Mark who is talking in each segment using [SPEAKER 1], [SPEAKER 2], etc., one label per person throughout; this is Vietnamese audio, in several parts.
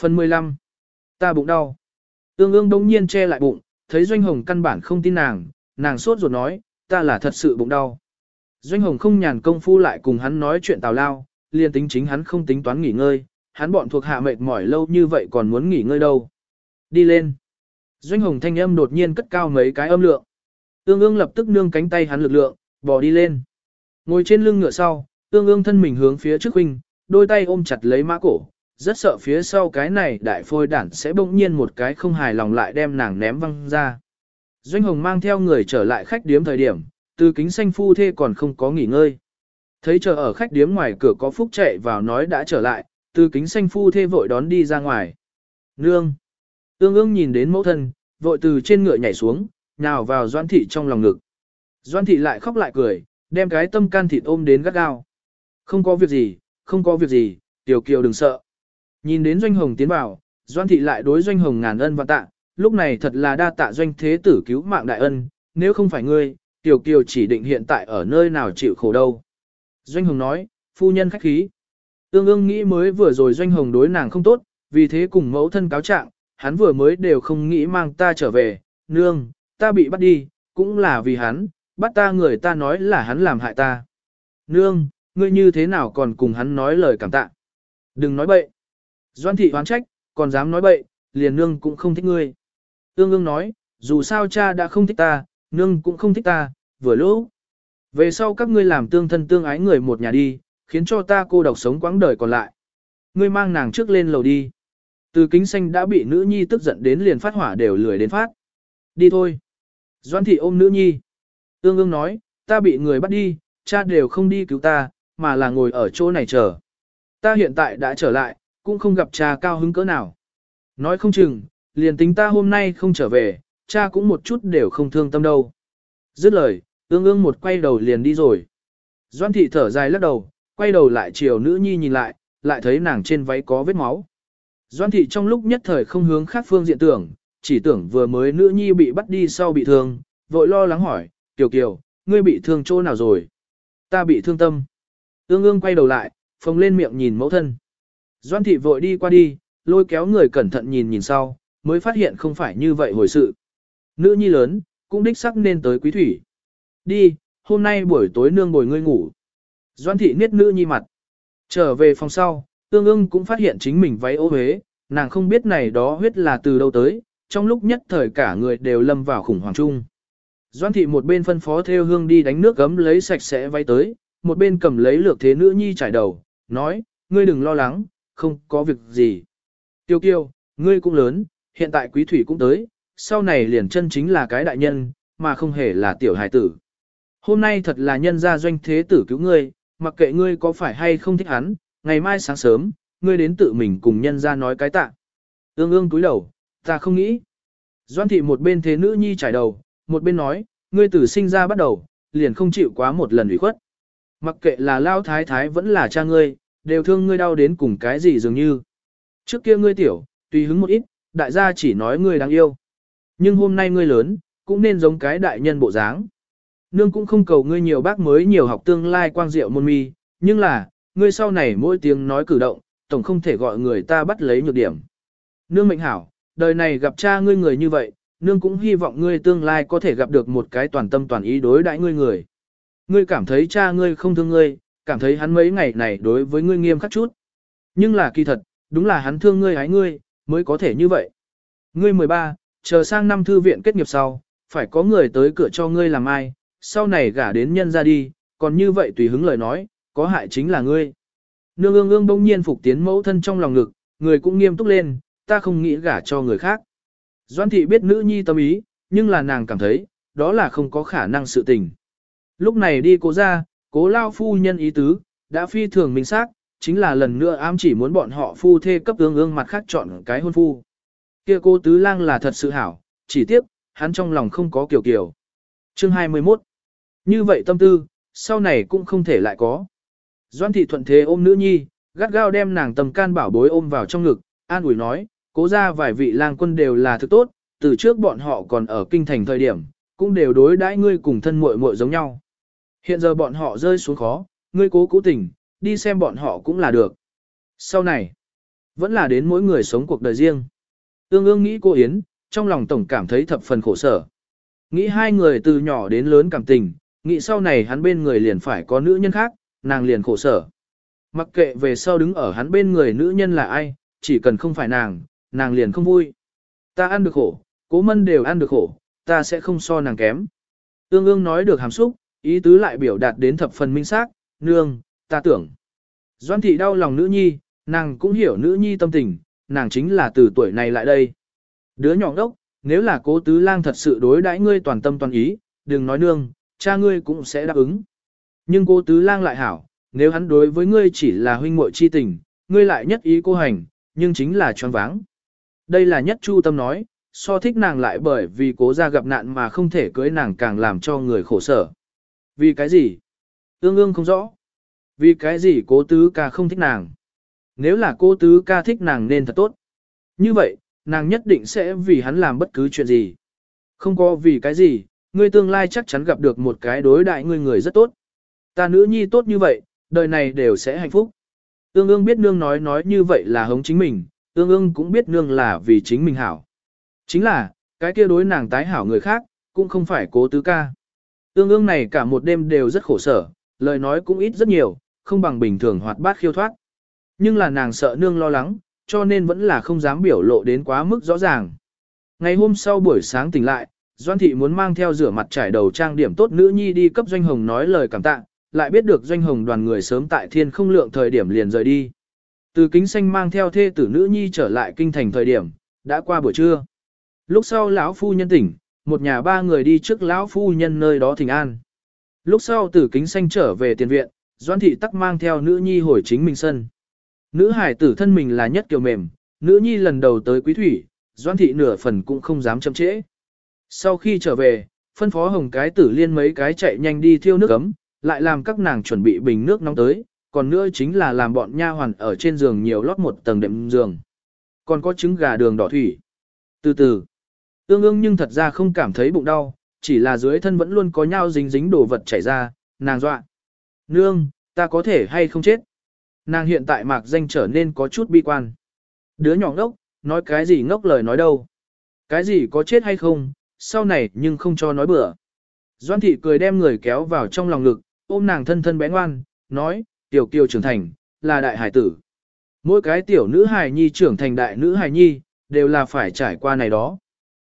[SPEAKER 1] Phần 15. Ta bụng đau. Ương ương đông nhiên che lại bụng, thấy Doanh Hồng căn bản không tin nàng, nàng sốt ruột nói, ta là thật sự bụng đau. Doanh Hồng không nhàn công phu lại cùng hắn nói chuyện tào lao, liền tính chính hắn không tính toán nghỉ ngơi, hắn bọn thuộc hạ mệt mỏi lâu như vậy còn muốn nghỉ ngơi đâu. Đi lên. Doanh Hồng thanh âm đột nhiên cất cao mấy cái âm lượng. Ương ương lập tức nương cánh tay hắn lực lượng, bò đi lên. Ngồi trên lưng ngựa sau, ương ương thân mình hướng phía trước huynh, đôi tay ôm chặt lấy mã cổ, rất sợ phía sau cái này đại phôi đản sẽ bỗng nhiên một cái không hài lòng lại đem nàng ném văng ra. Doanh Hồng mang theo người trở lại khách điếm thời điểm, từ kính xanh phu thê còn không có nghỉ ngơi. Thấy chờ ở khách điếm ngoài cửa có phúc chạy vào nói đã trở lại, từ kính xanh phu thê vội đón đi ra ngoài. Nương! Ương ương nhìn đến mẫu thân, vội từ trên ngựa nhảy xuống, nhào vào Doan Thị trong lòng ngực. Doan Thị lại khóc lại cười, đem cái tâm can thịt ôm đến gắt gao. Không có việc gì, không có việc gì, Tiểu Kiều đừng sợ. Nhìn đến Doanh Hồng tiến vào, Doan Thị lại đối Doanh Hồng ngàn ân và tạ, lúc này thật là đa tạ Doanh Thế Tử cứu mạng đại ân, nếu không phải ngươi, Tiểu Kiều chỉ định hiện tại ở nơi nào chịu khổ đâu. Doanh Hồng nói, phu nhân khách khí. Tương ương nghĩ mới vừa rồi Doanh Hồng đối nàng không tốt, vì thế cùng mẫu thân cáo trạng, hắn vừa mới đều không nghĩ mang ta trở về, nương, ta bị bắt đi, cũng là vì hắn, bắt ta người ta nói là hắn làm hại ta. Nương, ngươi như thế nào còn cùng hắn nói lời cảm tạ. Đừng nói bậy. Doan thị hoán trách, còn dám nói bậy, liền nương cũng không thích ngươi. Ương ương nói, dù sao cha đã không thích ta, nương cũng không thích ta, vừa lúc. Về sau các ngươi làm tương thân tương ái người một nhà đi, khiến cho ta cô độc sống quãng đời còn lại. Ngươi mang nàng trước lên lầu đi. Từ kính xanh đã bị nữ nhi tức giận đến liền phát hỏa đều lười đến phát. Đi thôi. Doan thị ôm nữ nhi. Ương ương nói, ta bị người bắt đi, cha đều không đi cứu ta, mà là ngồi ở chỗ này chờ. Ta hiện tại đã trở lại, cũng không gặp cha cao hứng cỡ nào. Nói không chừng, liền tính ta hôm nay không trở về, cha cũng một chút đều không thương tâm đâu. Dứt lời, ương ương một quay đầu liền đi rồi. Doan thị thở dài lắc đầu, quay đầu lại chiều nữ nhi nhìn lại, lại thấy nàng trên váy có vết máu. Doan thị trong lúc nhất thời không hướng khác phương diện tưởng, chỉ tưởng vừa mới nữ nhi bị bắt đi sau bị thương, vội lo lắng hỏi, Kiều Kiều, ngươi bị thương chỗ nào rồi? Ta bị thương tâm. Ương ương quay đầu lại, phồng lên miệng nhìn mẫu thân. Doan thị vội đi qua đi, lôi kéo người cẩn thận nhìn nhìn sau, mới phát hiện không phải như vậy hồi sự. Nữ nhi lớn, cũng đích sắc nên tới quý thủy. Đi, hôm nay buổi tối nương bồi ngươi ngủ. Doan thị niết nữ nhi mặt. Trở về phòng sau, tương ương cũng phát hiện chính mình váy ô huế, nàng không biết này đó huyết là từ đâu tới, trong lúc nhất thời cả người đều lâm vào khủng hoảng chung. Doan thị một bên phân phó theo hương đi đánh nước gấm lấy sạch sẽ váy tới, một bên cầm lấy lược thế nữ nhi trải đầu, nói, ngươi đừng lo lắng, không có việc gì. Tiêu kiêu, ngươi cũng lớn, hiện tại quý thủy cũng tới, sau này liền chân chính là cái đại nhân, mà không hề là tiểu hài tử. Hôm nay thật là nhân gia doanh thế tử cứu ngươi, mặc kệ ngươi có phải hay không thích hắn, ngày mai sáng sớm, ngươi đến tự mình cùng nhân gia nói cái tạ. Ương ương túi đầu, ta không nghĩ. Doan thị một bên thế nữ nhi trải đầu, một bên nói, ngươi tử sinh ra bắt đầu, liền không chịu quá một lần ủy khuất. Mặc kệ là lao thái thái vẫn là cha ngươi, đều thương ngươi đau đến cùng cái gì dường như. Trước kia ngươi tiểu, tùy hứng một ít, đại gia chỉ nói ngươi đáng yêu. Nhưng hôm nay ngươi lớn, cũng nên giống cái đại nhân bộ dáng. Nương cũng không cầu ngươi nhiều bác mới nhiều học tương lai quang diệu môn mi, nhưng là, ngươi sau này mỗi tiếng nói cử động, tổng không thể gọi người ta bắt lấy nhược điểm. Nương mệnh hảo, đời này gặp cha ngươi người như vậy, nương cũng hy vọng ngươi tương lai có thể gặp được một cái toàn tâm toàn ý đối đãi ngươi người. Ngươi cảm thấy cha ngươi không thương ngươi, cảm thấy hắn mấy ngày này đối với ngươi nghiêm khắc chút. Nhưng là kỳ thật, đúng là hắn thương ngươi hái ngươi, mới có thể như vậy. Ngươi 13, chờ sang năm thư viện kết nghiệp sau, phải có người tới cửa cho ngươi làm ai, sau này gả đến nhân ra đi, còn như vậy tùy hứng lời nói, có hại chính là ngươi. Nương ương ương bỗng nhiên phục tiến mẫu thân trong lòng ngực, người cũng nghiêm túc lên, ta không nghĩ gả cho người khác. Doan thị biết nữ nhi tâm ý, nhưng là nàng cảm thấy, đó là không có khả năng sự tình. Lúc này đi cố ra, cố lao phu nhân ý tứ, đã phi thường minh xác, chính là lần nữa ám chỉ muốn bọn họ phu thê cấp ương ương mặt khác chọn cái hôn phu. Kia cô tứ lang là thật sự hảo, chỉ tiếc, hắn trong lòng không có kiểu kiểu. Chương 21 Như vậy tâm tư, sau này cũng không thể lại có. Doan thị thuận thế ôm nữ nhi, gắt gao đem nàng tầm can bảo bối ôm vào trong ngực, an ủi nói, cố ra vài vị lang quân đều là thứ tốt, từ trước bọn họ còn ở kinh thành thời điểm, cũng đều đối đãi ngươi cùng thân muội muội giống nhau. Hiện giờ bọn họ rơi xuống khó, ngươi cố cố tình, đi xem bọn họ cũng là được. Sau này, Vẫn là đến mỗi người sống cuộc đời riêng. tương ương nghĩ cô Yến, trong lòng tổng cảm thấy thập phần khổ sở. Nghĩ hai người từ nhỏ đến lớn cảm tình, nghĩ sau này hắn bên người liền phải có nữ nhân khác, nàng liền khổ sở. Mặc kệ về sau đứng ở hắn bên người nữ nhân là ai, chỉ cần không phải nàng, nàng liền không vui. Ta ăn được khổ, cố mân đều ăn được khổ, ta sẽ không so nàng kém. tương ương nói được hàm xúc, ý tứ lại biểu đạt đến thập phần minh xác, nương, ta tưởng. Doan thị đau lòng nữ nhi, nàng cũng hiểu nữ nhi tâm tình, nàng chính là từ tuổi này lại đây. Đứa nhỏ đốc, nếu là cố tứ lang thật sự đối đãi ngươi toàn tâm toàn ý, đừng nói nương, cha ngươi cũng sẽ đáp ứng. Nhưng cố tứ lang lại hảo, nếu hắn đối với ngươi chỉ là huynh muội chi tình, ngươi lại nhất ý cô hành, nhưng chính là choáng váng. Đây là nhất chu tâm nói, so thích nàng lại bởi vì cố ra gặp nạn mà không thể cưới nàng càng làm cho người khổ sở. Vì cái gì? Ương ương không rõ. Vì cái gì cố tứ ca không thích nàng? Nếu là cố tứ ca thích nàng nên thật tốt. Như vậy, nàng nhất định sẽ vì hắn làm bất cứ chuyện gì. Không có vì cái gì, ngươi tương lai chắc chắn gặp được một cái đối đại ngươi người rất tốt. Ta nữ nhi tốt như vậy, đời này đều sẽ hạnh phúc. Ương ương biết nương nói nói như vậy là hống chính mình, ương ương cũng biết nương là vì chính mình hảo. Chính là, cái kia đối nàng tái hảo người khác, cũng không phải cố tứ ca. Ương ương này cả một đêm đều rất khổ sở, lời nói cũng ít rất nhiều, không bằng bình thường hoạt bát khiêu thoát. Nhưng là nàng sợ nương lo lắng, cho nên vẫn là không dám biểu lộ đến quá mức rõ ràng. Ngày hôm sau buổi sáng tỉnh lại, Doan Thị muốn mang theo rửa mặt trải đầu trang điểm tốt nữ nhi đi cấp Doanh Hồng nói lời cảm tạ, lại biết được Doanh Hồng đoàn người sớm tại thiên không lượng thời điểm liền rời đi. Từ kính xanh mang theo thê tử nữ nhi trở lại kinh thành thời điểm, đã qua buổi trưa. Lúc sau lão phu nhân tỉnh, một nhà ba người đi trước lão phu nhân nơi đó thỉnh an. Lúc sau tử kính xanh trở về tiền viện, Doan Thị tắc mang theo nữ nhi hồi chính mình sân. Nữ hải tử thân mình là nhất kiều mềm, nữ nhi lần đầu tới quý thủy, Doan Thị nửa phần cũng không dám chậm trễ. Sau khi trở về, phân phó hồng cái tử liên mấy cái chạy nhanh đi thiêu nước ấm, lại làm các nàng chuẩn bị bình nước nóng tới, còn nữa chính là làm bọn nha hoàn ở trên giường nhiều lót một tầng đệm giường. Còn có trứng gà đường đỏ thủy. Từ từ, ương ương nhưng thật ra không cảm thấy bụng đau, chỉ là dưới thân vẫn luôn có nhau dính dính đồ vật chảy ra, nàng dọa. Nương, ta có thể hay không chết? Nàng hiện tại mạc danh trở nên có chút bi quan. Đứa nhỏ ngốc, nói cái gì ngốc lời nói đâu. Cái gì có chết hay không, sau này nhưng không cho nói bừa. Doan thị cười đem người kéo vào trong lòng ngực, ôm nàng thân thân bé ngoan, nói, tiểu kiều trưởng thành, là đại hải tử. Mỗi cái tiểu nữ hài nhi trưởng thành đại nữ hài nhi, đều là phải trải qua này đó.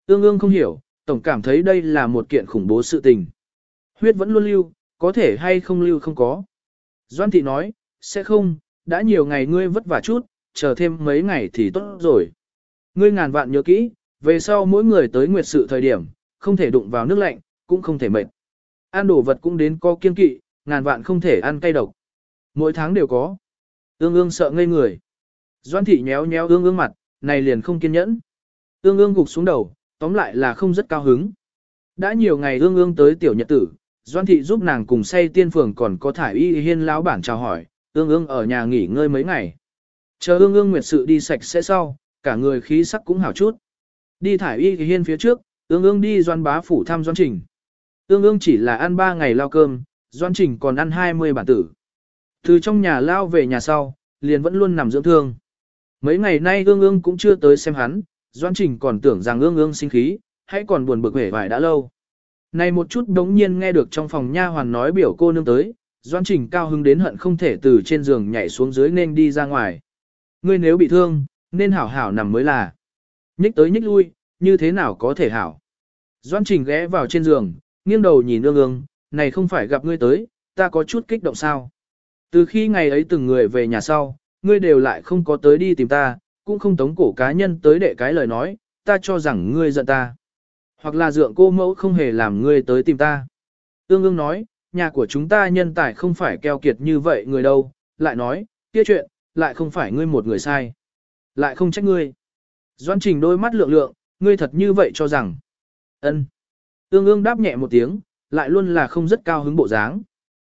[SPEAKER 1] Ương ương không hiểu, tổng cảm thấy đây là một kiện khủng bố sự tình. Huyết vẫn luôn lưu, có thể hay không lưu không có. Doan thị nói, sẽ không, đã nhiều ngày ngươi vất vả chút, chờ thêm mấy ngày thì tốt rồi. Ngươi ngàn vạn nhớ kỹ, về sau mỗi người tới nguyệt sự thời điểm, không thể đụng vào nước lạnh, cũng không thể mệt. Ăn đồ vật cũng đến có kiên kỵ, ngàn vạn không thể ăn cay độc. Mỗi tháng đều có. Ương ương sợ ngây người. Doan thị nhéo nhéo ương ương mặt, này liền không kiên nhẫn. Ương ương gục xuống đầu, tóm lại là không rất cao hứng. Đã nhiều ngày ương ương tới tiểu nhật tử, Doan thị giúp nàng cùng say tiên phường còn có thải y hiên lão bản chào hỏi, ương ương ở nhà nghỉ ngơi mấy ngày. Chờ ương ương nguyệt sự đi sạch sẽ sau, cả người khí sắc cũng hảo chút. Đi thải y hiên phía trước, ương ương đi doan bá phủ thăm doan trình. Ương ương chỉ là ăn 3 ngày lao cơm, doan trình còn ăn 20 bản tử. Từ trong nhà lao về nhà sau, liền vẫn luôn nằm dưỡng thương. Mấy ngày nay ương ương cũng chưa tới xem hắn, doan trình còn tưởng rằng ương ương sinh khí, hay còn buồn bực vẻ vải đã lâu. Này một chút đống nhiên nghe được trong phòng nha hoàn nói biểu cô nương tới, doan trình cao hứng đến hận không thể từ trên giường nhảy xuống dưới nên đi ra ngoài. Ngươi nếu bị thương, nên hảo hảo nằm mới là. Nhích tới nhích lui, như thế nào có thể hảo. Doan trình ghé vào trên giường, nghiêng đầu nhìn ương ương, này không phải gặp ngươi tới, ta có chút kích động sao. Từ khi ngày ấy từng người về nhà sau, ngươi đều lại không có tới đi tìm ta, cũng không tống cổ cá nhân tới để cái lời nói, ta cho rằng ngươi giận ta. Hoặc là dượng cô mẫu không hề làm ngươi tới tìm ta. Ương ương nói, nhà của chúng ta nhân tài không phải keo kiệt như vậy người đâu, lại nói, kia chuyện, lại không phải ngươi một người sai. Lại không trách ngươi. Doan trình đôi mắt lượng lượng, ngươi thật như vậy cho rằng. ân. Ương ương đáp nhẹ một tiếng, lại luôn là không rất cao hứng bộ dáng.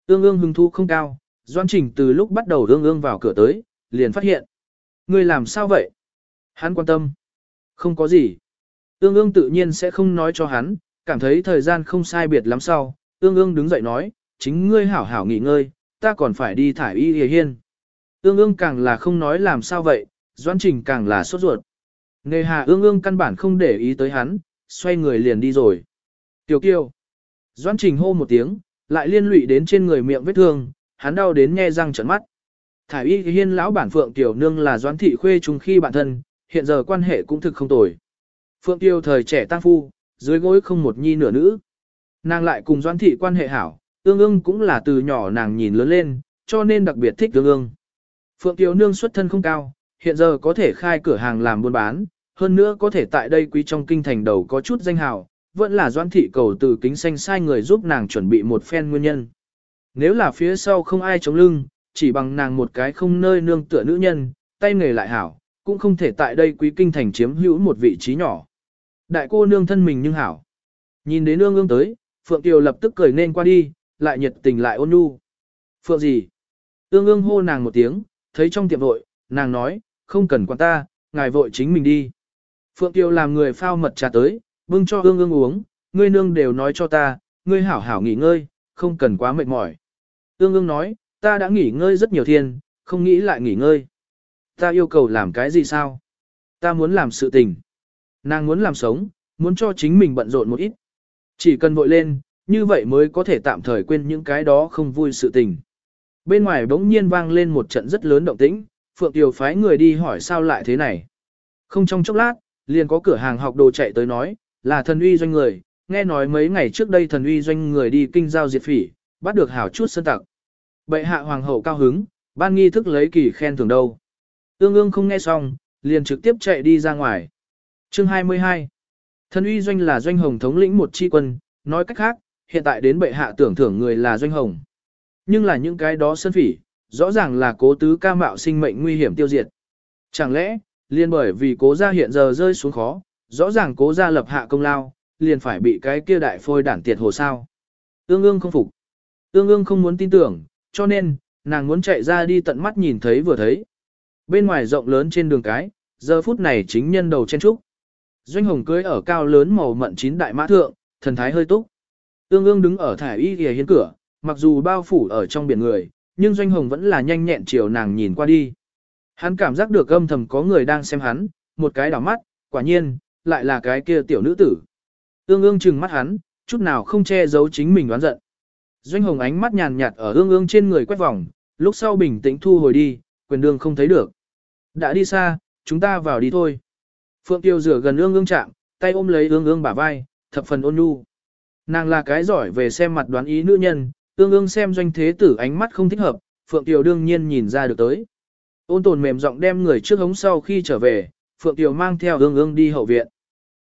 [SPEAKER 1] Ương ương hứng thú không cao, Doan Trình từ lúc bắt đầu ương ương vào cửa tới, liền phát hiện. Ngươi làm sao vậy? Hắn quan tâm. Không có gì. Ương ương tự nhiên sẽ không nói cho hắn, cảm thấy thời gian không sai biệt lắm sau. Ương ương đứng dậy nói, chính ngươi hảo hảo nghỉ ngơi, ta còn phải đi thải y hề hiên. Ương ương càng là không nói làm sao vậy, Doãn Trình càng là sốt ruột. Nề hà ương ương căn bản không để ý tới hắn, xoay người liền đi rồi. Tiểu kiều. Doãn Trình hô một tiếng, lại liên lụy đến trên người miệng vết thương, hắn đau đến nghe răng trợn mắt. Thải y hiên lão bản Phượng Tiểu Nương là Doãn Thị Khuê trùng khi bạn thân, hiện giờ quan hệ cũng thực không tồi. Phượng Tiêu thời trẻ tăng phu, dưới gối không một nhi nửa nữ. Nàng lại cùng Doãn Thị quan hệ hảo, tương ương cũng là từ nhỏ nàng nhìn lớn lên, cho nên đặc biệt thích tương ương. Phượng Tiêu Nương xuất thân không cao, hiện giờ có thể khai cửa hàng làm buôn bán, hơn nữa có thể tại đây quý trong kinh thành đầu có chút danh hào, vẫn là Doãn Thị cầu từ kính xanh sai người giúp nàng chuẩn bị một phen nguyên nhân. Nếu là phía sau không ai chống lưng, chỉ bằng nàng một cái không nơi nương tựa nữ nhân, tay nghề lại hảo, cũng không thể tại đây quý kinh thành chiếm hữu một vị trí nhỏ. Đại cô nương thân mình nhưng hảo. Nhìn đến nương ương tới, Phượng Kiều lập tức cười nên qua đi, lại nhiệt tình lại ôn nhu. Phượng gì? Ương ương hô nàng một tiếng, thấy trong tiệm vội, nàng nói, không cần quan ta, ngài vội chính mình đi. Phượng Kiều làm người phao mật trà tới, bưng cho ương ương uống, ngươi nương đều nói cho ta, ngươi hảo hảo nghỉ ngơi, không cần quá mệt mỏi. Ương ương nói, ta đã nghỉ ngơi rất nhiều thiên, không nghĩ lại nghỉ ngơi. Ta yêu cầu làm cái gì sao? Ta muốn làm sự tình. Nàng muốn làm sống, muốn cho chính mình bận rộn một ít. Chỉ cần vội lên, như vậy mới có thể tạm thời quên những cái đó không vui sự tình. Bên ngoài bỗng nhiên vang lên một trận rất lớn động tĩnh, Phượng Tiều phái người đi hỏi sao lại thế này. Không trong chốc lát, liền có cửa hàng học đồ chạy tới nói, là thần uy doanh người, nghe nói mấy ngày trước đây thần uy doanh người đi kinh giao diệt phỉ, bắt được hảo chút sân tặc. Bệ hạ hoàng hậu cao hứng, ban nghi thức lấy kỳ khen thưởng đâu. Ương ương không nghe xong, liền trực tiếp chạy đi ra ngoài. Chương 22 thân uy doanh là doanh hồng thống lĩnh một chi quân, nói cách khác, hiện tại đến bệ hạ tưởng thưởng người là doanh hồng. Nhưng là những cái đó sân phỉ, rõ ràng là cố tứ ca mạo sinh mệnh nguy hiểm tiêu diệt. Chẳng lẽ, liền bởi vì cố gia hiện giờ rơi xuống khó, rõ ràng cố gia lập hạ công lao, liền phải bị cái kia đại phôi đản tiệt hồ sao. Ương ương không phục. Ương ương không muốn tin tưởng, cho nên, nàng muốn chạy ra đi tận mắt nhìn thấy vừa thấy. Bên ngoài rộng lớn trên đường cái, giờ phút này chính nhân đầu chen trúc. Doanh hồng cưới ở cao lớn màu mận chín đại mã thượng, thần thái hơi túc. Ương ương đứng ở thải y ghề hiên cửa, mặc dù bao phủ ở trong biển người, nhưng doanh hồng vẫn là nhanh nhẹn chiều nàng nhìn qua đi. Hắn cảm giác được âm thầm có người đang xem hắn, một cái đảo mắt, quả nhiên, lại là cái kia tiểu nữ tử. Ương ương trừng mắt hắn, chút nào không che giấu chính mình đoán giận. Doanh hồng ánh mắt nhàn nhạt ở ương ương trên người quét vòng, lúc sau bình tĩnh thu hồi đi, quyền Đường không thấy được. Đã đi xa, chúng ta vào đi thôi. Phượng Tiêu rửa gần ương ương chạm, tay ôm lấy ương ương bả vai, thập phần ôn nhu. Nàng là cái giỏi về xem mặt đoán ý nữ nhân, ương ương xem doanh thế tử ánh mắt không thích hợp, Phượng Tiêu đương nhiên nhìn ra được tới. Ôn tồn mềm giọng đem người trước hống sau khi trở về, Phượng Tiêu mang theo ương ương đi hậu viện.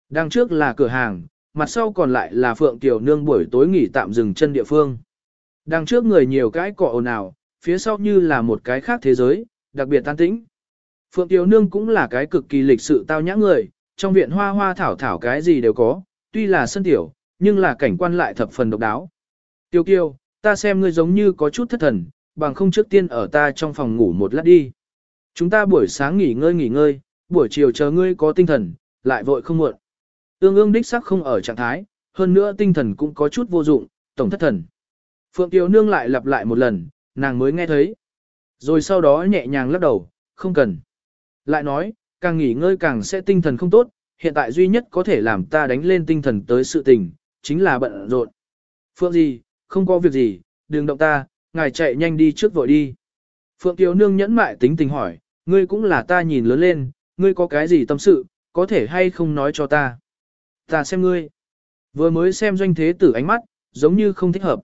[SPEAKER 1] Đằng trước là cửa hàng, mặt sau còn lại là Phượng Tiêu nương buổi tối nghỉ tạm dừng chân địa phương. Đằng trước người nhiều cái cỏ ồn ào, phía sau như là một cái khác thế giới, đặc biệt tan tĩnh. Phượng Tiểu Nương cũng là cái cực kỳ lịch sự tao nhã người, trong viện hoa hoa thảo thảo cái gì đều có, tuy là sân tiểu, nhưng là cảnh quan lại thập phần độc đáo. Tiêu kiêu, ta xem ngươi giống như có chút thất thần, bằng không trước tiên ở ta trong phòng ngủ một lát đi. Chúng ta buổi sáng nghỉ ngơi nghỉ ngơi, buổi chiều chờ ngươi có tinh thần, lại vội không muộn. Ương ương đích sắc không ở trạng thái, hơn nữa tinh thần cũng có chút vô dụng, tổng thất thần. Phượng Tiểu Nương lại lặp lại một lần, nàng mới nghe thấy. Rồi sau đó nhẹ nhàng lắc đầu, không cần. Lại nói, càng nghỉ ngơi càng sẽ tinh thần không tốt, hiện tại duy nhất có thể làm ta đánh lên tinh thần tới sự tình, chính là bận rộn. Phượng gì, không có việc gì, đừng động ta, ngài chạy nhanh đi trước vội đi. Phượng Tiểu Nương nhẫn mại tính tình hỏi, ngươi cũng là ta nhìn lớn lên, ngươi có cái gì tâm sự, có thể hay không nói cho ta. Ta xem ngươi. Vừa mới xem doanh thế tử ánh mắt, giống như không thích hợp.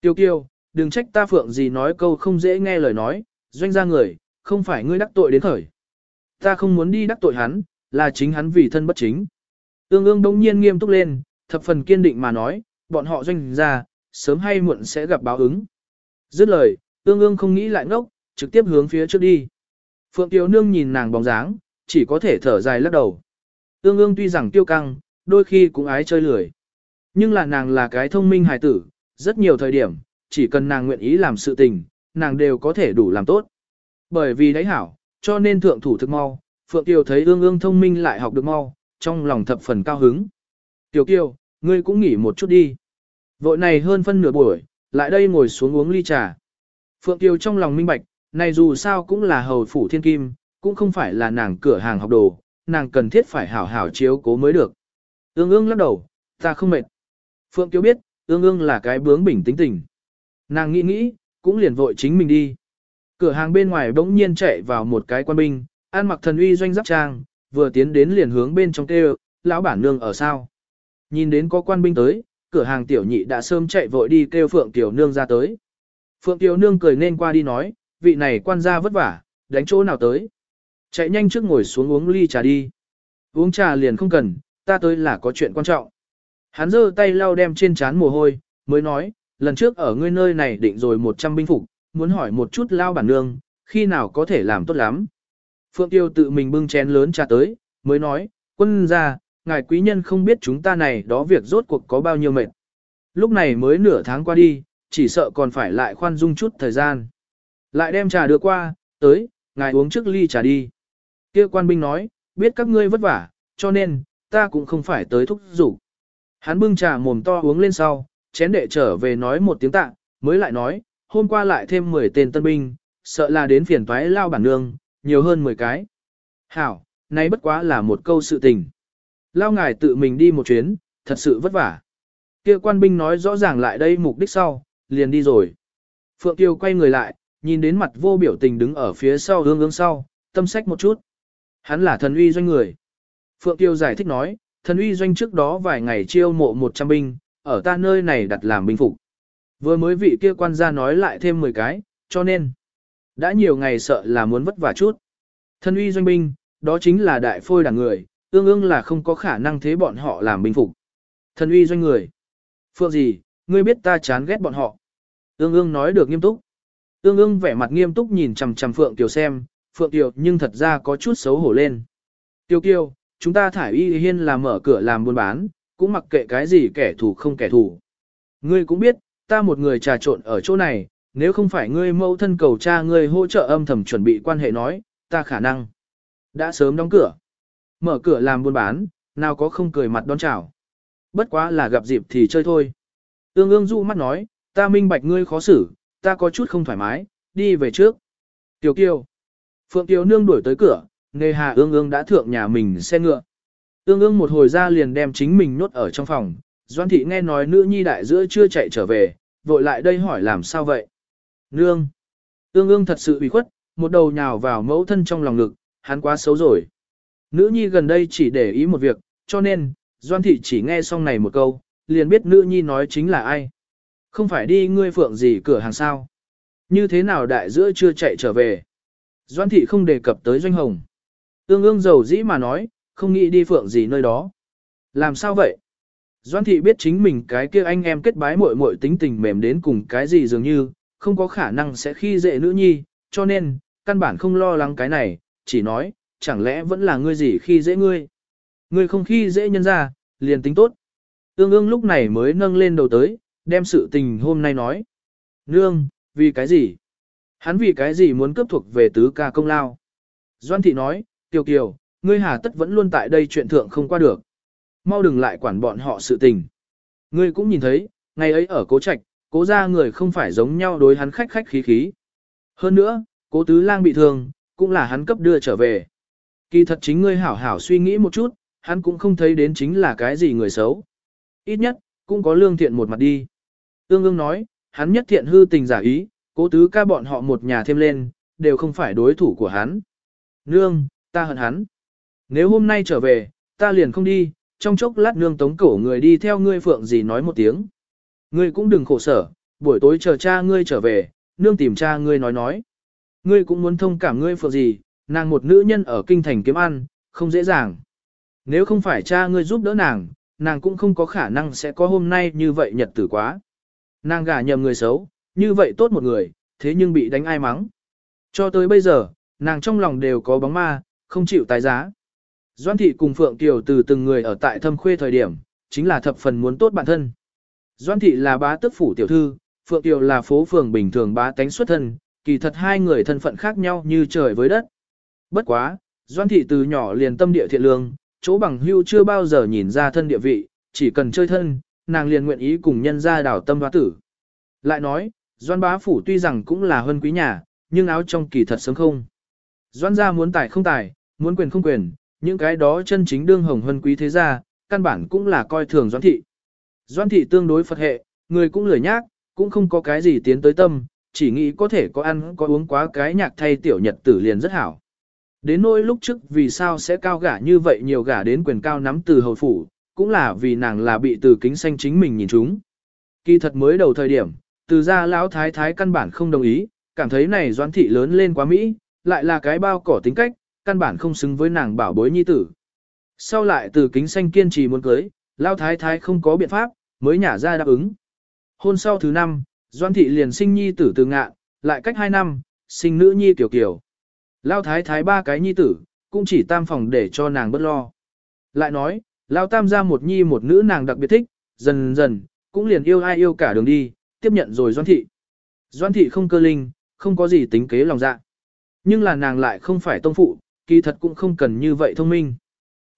[SPEAKER 1] Tiêu kiêu, đừng trách ta Phượng gì nói câu không dễ nghe lời nói, doanh ra người, không phải ngươi đắc tội đến khởi. Ta không muốn đi đắc tội hắn, là chính hắn vì thân bất chính. Tương ương đông nhiên nghiêm túc lên, thập phần kiên định mà nói, bọn họ doanh ra, sớm hay muộn sẽ gặp báo ứng. Dứt lời, Tương ương không nghĩ lại ngốc, trực tiếp hướng phía trước đi. Phượng Tiêu Nương nhìn nàng bóng dáng, chỉ có thể thở dài lắc đầu. Tương ương tuy rằng tiêu căng, đôi khi cũng ái chơi lười. Nhưng là nàng là cái thông minh hài tử, rất nhiều thời điểm, chỉ cần nàng nguyện ý làm sự tình, nàng đều có thể đủ làm tốt. Bởi vì đấy hảo, cho nên thượng thủ thực mau, Phượng Kiều thấy ương ương thông minh lại học được mau, trong lòng thập phần cao hứng. Tiểu Kiều, ngươi cũng nghỉ một chút đi. Vội này hơn phân nửa buổi, lại đây ngồi xuống uống ly trà. Phượng Kiều trong lòng minh bạch, này dù sao cũng là hầu phủ thiên kim, cũng không phải là nàng cửa hàng học đồ, nàng cần thiết phải hảo hảo chiếu cố mới được. Ương ương lắc đầu, ta không mệt. Phượng Kiều biết, ương ương là cái bướng bỉnh tính tình. Nàng nghĩ nghĩ, cũng liền vội chính mình đi. Cửa hàng bên ngoài bỗng nhiên chạy vào một cái quan binh, ăn mặc thần uy doanh giáp trang, vừa tiến đến liền hướng bên trong kêu, lão bản nương ở sao. Nhìn đến có quan binh tới, cửa hàng tiểu nhị đã sớm chạy vội đi kêu Phượng Tiểu Nương ra tới. Phượng Tiểu Nương cười nên qua đi nói, vị này quan gia vất vả, đánh chỗ nào tới. Chạy nhanh trước ngồi xuống uống ly trà đi. Uống trà liền không cần, ta tới là có chuyện quan trọng. Hắn giơ tay lau đem trên trán mồ hôi, mới nói, lần trước ở ngươi nơi này định rồi 100 binh phục, muốn hỏi một chút lao bản nương, khi nào có thể làm tốt lắm. Phượng Tiêu tự mình bưng chén lớn trà tới, mới nói, quân gia, ngài quý nhân không biết chúng ta này đó việc rốt cuộc có bao nhiêu mệt. Lúc này mới nửa tháng qua đi, chỉ sợ còn phải lại khoan dung chút thời gian. Lại đem trà đưa qua, tới, ngài uống trước ly trà đi. Kia quan binh nói, biết các ngươi vất vả, cho nên, ta cũng không phải tới thúc rủ. Hắn bưng trà mồm to uống lên sau, chén đệ trở về nói một tiếng tạ, mới lại nói, hôm qua lại thêm 10 tên tân binh, sợ là đến phiền toái lao bản nương, nhiều hơn 10 cái. Hảo, nay bất quá là một câu sự tình. Lao ngài tự mình đi một chuyến, thật sự vất vả. Kia quan binh nói rõ ràng lại đây mục đích sau, liền đi rồi. Phượng Tiêu quay người lại, nhìn đến mặt vô biểu tình đứng ở phía sau hương ương sau, tâm sách một chút. Hắn là thần uy doanh người. Phượng Tiêu giải thích nói, thần uy doanh trước đó vài ngày chiêu mộ 100 binh, ở ta nơi này đặt làm binh phục. Vừa mới vị kia quan gia nói lại thêm 10 cái, cho nên, đã nhiều ngày sợ là muốn vất vả chút. Thần uy doanh binh, đó chính là đại phôi đảng người, ương ương là không có khả năng thế bọn họ làm binh phục. Thần uy doanh người. Phượng gì, ngươi biết ta chán ghét bọn họ. Ương ương nói được nghiêm túc. Ương ương vẻ mặt nghiêm túc nhìn chằm chằm Phượng Kiều xem, Phượng Kiều nhưng thật ra có chút xấu hổ lên. Tiêu kiều, chúng ta thải y hiên là mở cửa làm buôn bán, cũng mặc kệ cái gì kẻ thù không kẻ thù. Ngươi cũng biết, ta một người trà trộn ở chỗ này, nếu không phải ngươi mẫu thân cầu cha ngươi hỗ trợ âm thầm chuẩn bị quan hệ nói, ta khả năng đã sớm đóng cửa. Mở cửa làm buôn bán, nào có không cười mặt đón chào. Bất quá là gặp dịp thì chơi thôi. Ương ương du mắt nói, ta minh bạch ngươi khó xử, ta có chút không thoải mái, đi về trước. Tiểu kiều. Phượng Kiều nương đuổi tới cửa, nề hà ương ương đã thượng nhà mình xe ngựa. Ương ương một hồi ra liền đem chính mình nhốt ở trong phòng. Doan thị nghe nói nữ nhi đại giữa chưa chạy trở về, vội lại đây hỏi làm sao vậy. Nương. Ương ương thật sự ủy khuất, một đầu nhào vào mẫu thân trong lòng ngực, hắn quá xấu rồi. Nữ nhi gần đây chỉ để ý một việc, cho nên, Doan Thị chỉ nghe xong này một câu, liền biết nữ nhi nói chính là ai. Không phải đi ngươi phượng gì cửa hàng sao. Như thế nào đại giữa chưa chạy trở về. Doan Thị không đề cập tới Doanh Hồng. Ương ương giàu dĩ mà nói, không nghĩ đi phượng gì nơi đó. Làm sao vậy? Doan Thị biết chính mình cái kia anh em kết bái muội muội tính tình mềm đến cùng cái gì dường như, không có khả năng sẽ khi dễ nữ nhi, cho nên, căn bản không lo lắng cái này, chỉ nói, chẳng lẽ vẫn là ngươi gì khi dễ ngươi. Ngươi không khi dễ nhân ra, liền tính tốt. Ương ương lúc này mới nâng lên đầu tới, đem sự tình hôm nay nói. Nương, vì cái gì? Hắn vì cái gì muốn cướp thuộc về tứ ca công lao? Doan thị nói, Kiều Kiều, ngươi hà tất vẫn luôn tại đây chuyện thượng không qua được. Mau đừng lại quản bọn họ sự tình. Ngươi cũng nhìn thấy, ngày ấy ở cố trạch, cố ra người không phải giống nhau đối hắn khách khách khí khí. Hơn nữa, cố tứ lang bị thương, cũng là hắn cấp đưa trở về. Kỳ thật chính ngươi hảo hảo suy nghĩ một chút, hắn cũng không thấy đến chính là cái gì người xấu. Ít nhất, cũng có lương thiện một mặt đi. Tương ương nói, hắn nhất thiện hư tình giả ý, cố tứ ca bọn họ một nhà thêm lên, đều không phải đối thủ của hắn. Nương, ta hận hắn. Nếu hôm nay trở về, ta liền không đi, trong chốc lát nương tống cổ người đi theo ngươi phượng gì nói một tiếng. Ngươi cũng đừng khổ sở, buổi tối chờ cha ngươi trở về, nương tìm cha ngươi nói nói. Ngươi cũng muốn thông cảm ngươi phượng gì, nàng một nữ nhân ở kinh thành kiếm ăn, không dễ dàng. Nếu không phải cha ngươi giúp đỡ nàng, nàng cũng không có khả năng sẽ có hôm nay như vậy nhật tử quá. Nàng gả nhầm người xấu, như vậy tốt một người, thế nhưng bị đánh ai mắng. Cho tới bây giờ, nàng trong lòng đều có bóng ma, không chịu tái giá. Doan thị cùng Phượng Kiều từ từng người ở tại thâm khuê thời điểm, chính là thập phần muốn tốt bản thân. Doan thị là bá tước phủ tiểu thư, Phượng Kiều là phố phường bình thường bá tánh xuất thân, kỳ thật hai người thân phận khác nhau như trời với đất. Bất quá, Doan thị từ nhỏ liền tâm địa thiện lương, chỗ bằng hưu chưa bao giờ nhìn ra thân địa vị, chỉ cần chơi thân, nàng liền nguyện ý cùng nhân ra đảo tâm hóa tử. Lại nói, Doan bá phủ tuy rằng cũng là hơn quý nhà, nhưng áo trong kỳ thật sớm không. Doan gia muốn tài không tài, muốn quyền không quyền, những cái đó chân chính đương hồng hân quý thế gia, căn bản cũng là coi thường doan thị. Doan thị tương đối Phật hệ, người cũng lười nhác, cũng không có cái gì tiến tới tâm, chỉ nghĩ có thể có ăn có uống quá cái nhạc thay tiểu nhật tử liền rất hảo. Đến nỗi lúc trước vì sao sẽ cao gả như vậy nhiều gả đến quyền cao nắm từ hầu phủ, cũng là vì nàng là bị từ kính xanh chính mình nhìn chúng. Kỳ thật mới đầu thời điểm, từ ra lão thái thái căn bản không đồng ý, cảm thấy này doãn thị lớn lên quá Mỹ, lại là cái bao cỏ tính cách, căn bản không xứng với nàng bảo bối nhi tử. Sau lại từ kính xanh kiên trì muốn cưới, lao thái thái không có biện pháp, mới nhả ra đáp ứng. Hôn sau thứ năm, doãn thị liền sinh nhi tử từ ngạ, lại cách hai năm, sinh nữ nhi tiểu kiều. lao thái thái ba cái nhi tử, cũng chỉ tam phòng để cho nàng bất lo. Lại nói, lao tam ra một nhi một nữ nàng đặc biệt thích, dần dần, cũng liền yêu ai yêu cả đường đi, tiếp nhận rồi doãn thị. Doãn thị không cơ linh, không có gì tính kế lòng dạ. Nhưng là nàng lại không phải tông phụ, kỳ thật cũng không cần như vậy thông minh.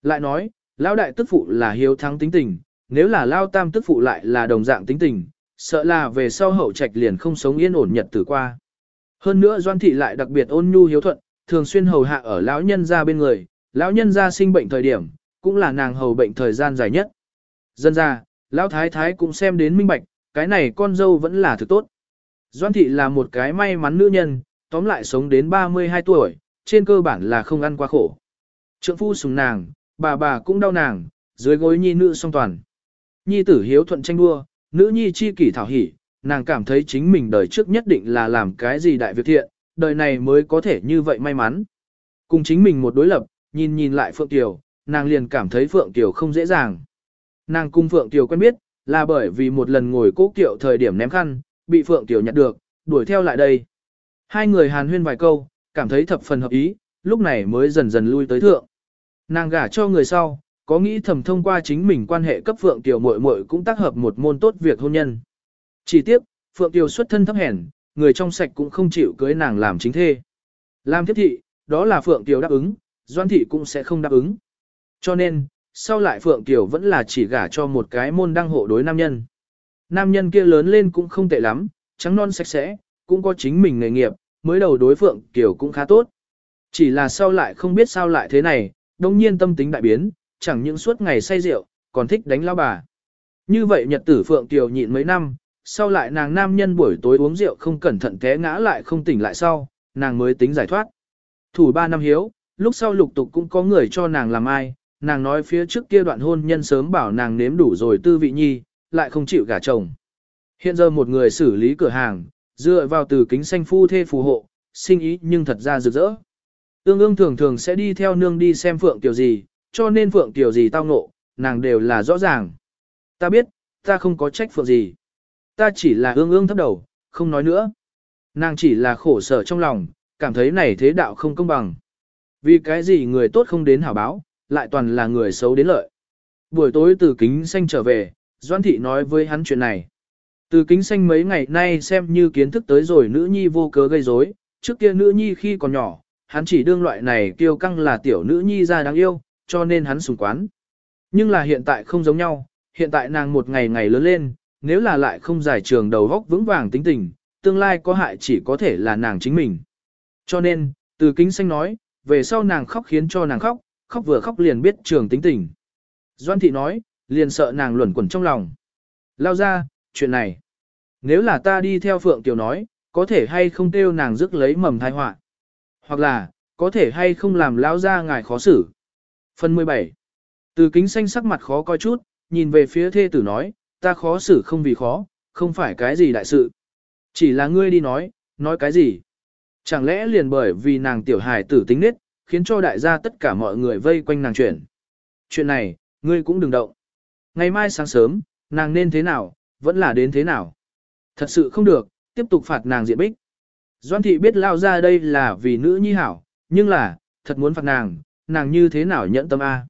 [SPEAKER 1] Lại nói, lão đại tức phụ là hiếu thắng tính tình, nếu là lao tam tức phụ lại là đồng dạng tính tình, sợ là về sau hậu trạch liền không sống yên ổn nhật tử qua. Hơn nữa Doan thị lại đặc biệt ôn nhu hiếu thuận, thường xuyên hầu hạ ở lão nhân gia bên người, lão nhân gia sinh bệnh thời điểm, cũng là nàng hầu bệnh thời gian dài nhất. Dân ra, lão thái thái cũng xem đến minh bạch, cái này con dâu vẫn là thực tốt. Doan thị là một cái may mắn nữ nhân, tóm lại sống đến 32 tuổi, trên cơ bản là không ăn quá khổ. Trượng phu sùng nàng, bà bà cũng đau nàng, dưới gối nhi nữ song toàn. Nhi tử hiếu thuận tranh đua, nữ nhi chi kỷ thảo hỉ, nàng cảm thấy chính mình đời trước nhất định là làm cái gì đại việc thiện, đời này mới có thể như vậy may mắn. Cùng chính mình một đối lập, nhìn nhìn lại Phượng Tiểu, nàng liền cảm thấy Phượng Tiểu không dễ dàng. Nàng cung Phượng Tiểu quen biết, là bởi vì một lần ngồi cố kiệu thời điểm ném khăn, bị Phượng Tiểu nhặt được, đuổi theo lại đây. Hai người hàn huyên vài câu, cảm thấy thập phần hợp ý, lúc này mới dần dần lui tới thượng. Nàng gả cho người sau, có nghĩ thầm thông qua chính mình quan hệ cấp Phượng Tiểu muội muội cũng tác hợp một môn tốt việc hôn nhân. Chỉ tiếc, Phượng Tiểu xuất thân thấp hèn, người trong sạch cũng không chịu cưới nàng làm chính thê. Làm thiết thị, đó là Phượng Tiểu đáp ứng, Doan thị cũng sẽ không đáp ứng. Cho nên, sau lại Phượng Tiểu vẫn là chỉ gả cho một cái môn đăng hộ đối nam nhân. Nam nhân kia lớn lên cũng không tệ lắm, trắng non sạch sẽ, cũng có chính mình nghề nghiệp, mới đầu đối Phượng Tiểu cũng khá tốt. Chỉ là sau lại không biết sao lại thế này, đồng nhiên tâm tính đại biến, chẳng những suốt ngày say rượu, còn thích đánh lao bà. Như vậy nhật tử Phượng Tiểu nhịn mấy năm, sau lại nàng nam nhân buổi tối uống rượu không cẩn thận té ngã lại không tỉnh lại sau, nàng mới tính giải thoát. Thủ ba năm hiếu, lúc sau lục tục cũng có người cho nàng làm ai, nàng nói phía trước kia đoạn hôn nhân sớm bảo nàng nếm đủ rồi tư vị nhi, lại không chịu gả chồng. Hiện giờ một người xử lý cửa hàng, dựa vào từ kính xanh phu thê phù hộ, sinh ý nhưng thật ra rực rỡ. tương ương thường thường sẽ đi theo nương đi xem phượng tiểu gì, cho nên phượng tiểu gì tao ngộ, nàng đều là rõ ràng. Ta biết, ta không có trách phượng gì. Ta chỉ là ương ương thấp đầu, không nói nữa. Nàng chỉ là khổ sở trong lòng, cảm thấy này thế đạo không công bằng. Vì cái gì người tốt không đến hảo báo, lại toàn là người xấu đến lợi. Buổi tối từ kính xanh trở về, Doan Thị nói với hắn chuyện này. Từ kính xanh mấy ngày nay xem như kiến thức tới rồi nữ nhi vô cớ gây rối, trước kia nữ nhi khi còn nhỏ, hắn chỉ đương loại này kiêu căng là tiểu nữ nhi ra đáng yêu, cho nên hắn sùng quán. Nhưng là hiện tại không giống nhau, hiện tại nàng một ngày ngày lớn lên, nếu là lại không giải trường đầu góc vững vàng tính tình, tương lai có hại chỉ có thể là nàng chính mình. Cho nên, từ kính xanh nói, về sau nàng khóc khiến cho nàng khóc, khóc vừa khóc liền biết trường tính tình. Doan thị nói, liền sợ nàng luẩn quẩn trong lòng. Lao ra, chuyện này. Nếu là ta đi theo Phượng Tiểu nói, có thể hay không kêu nàng rước lấy mầm thai họa Hoặc là, có thể hay không làm lão ra ngài khó xử. Phần 17. Từ kính xanh sắc mặt khó coi chút, nhìn về phía thê tử nói, ta khó xử không vì khó, không phải cái gì đại sự. Chỉ là ngươi đi nói, nói cái gì. Chẳng lẽ liền bởi vì nàng tiểu hài tử tính nết, khiến cho đại gia tất cả mọi người vây quanh nàng chuyển. Chuyện này, ngươi cũng đừng động. Ngày mai sáng sớm, nàng nên thế nào, vẫn là đến thế nào. Thật sự không được, tiếp tục phạt nàng diện bích. Doan thị biết lao ra đây là vì nữ nhi hảo, nhưng là, thật muốn phạt nàng, nàng như thế nào nhận tâm A.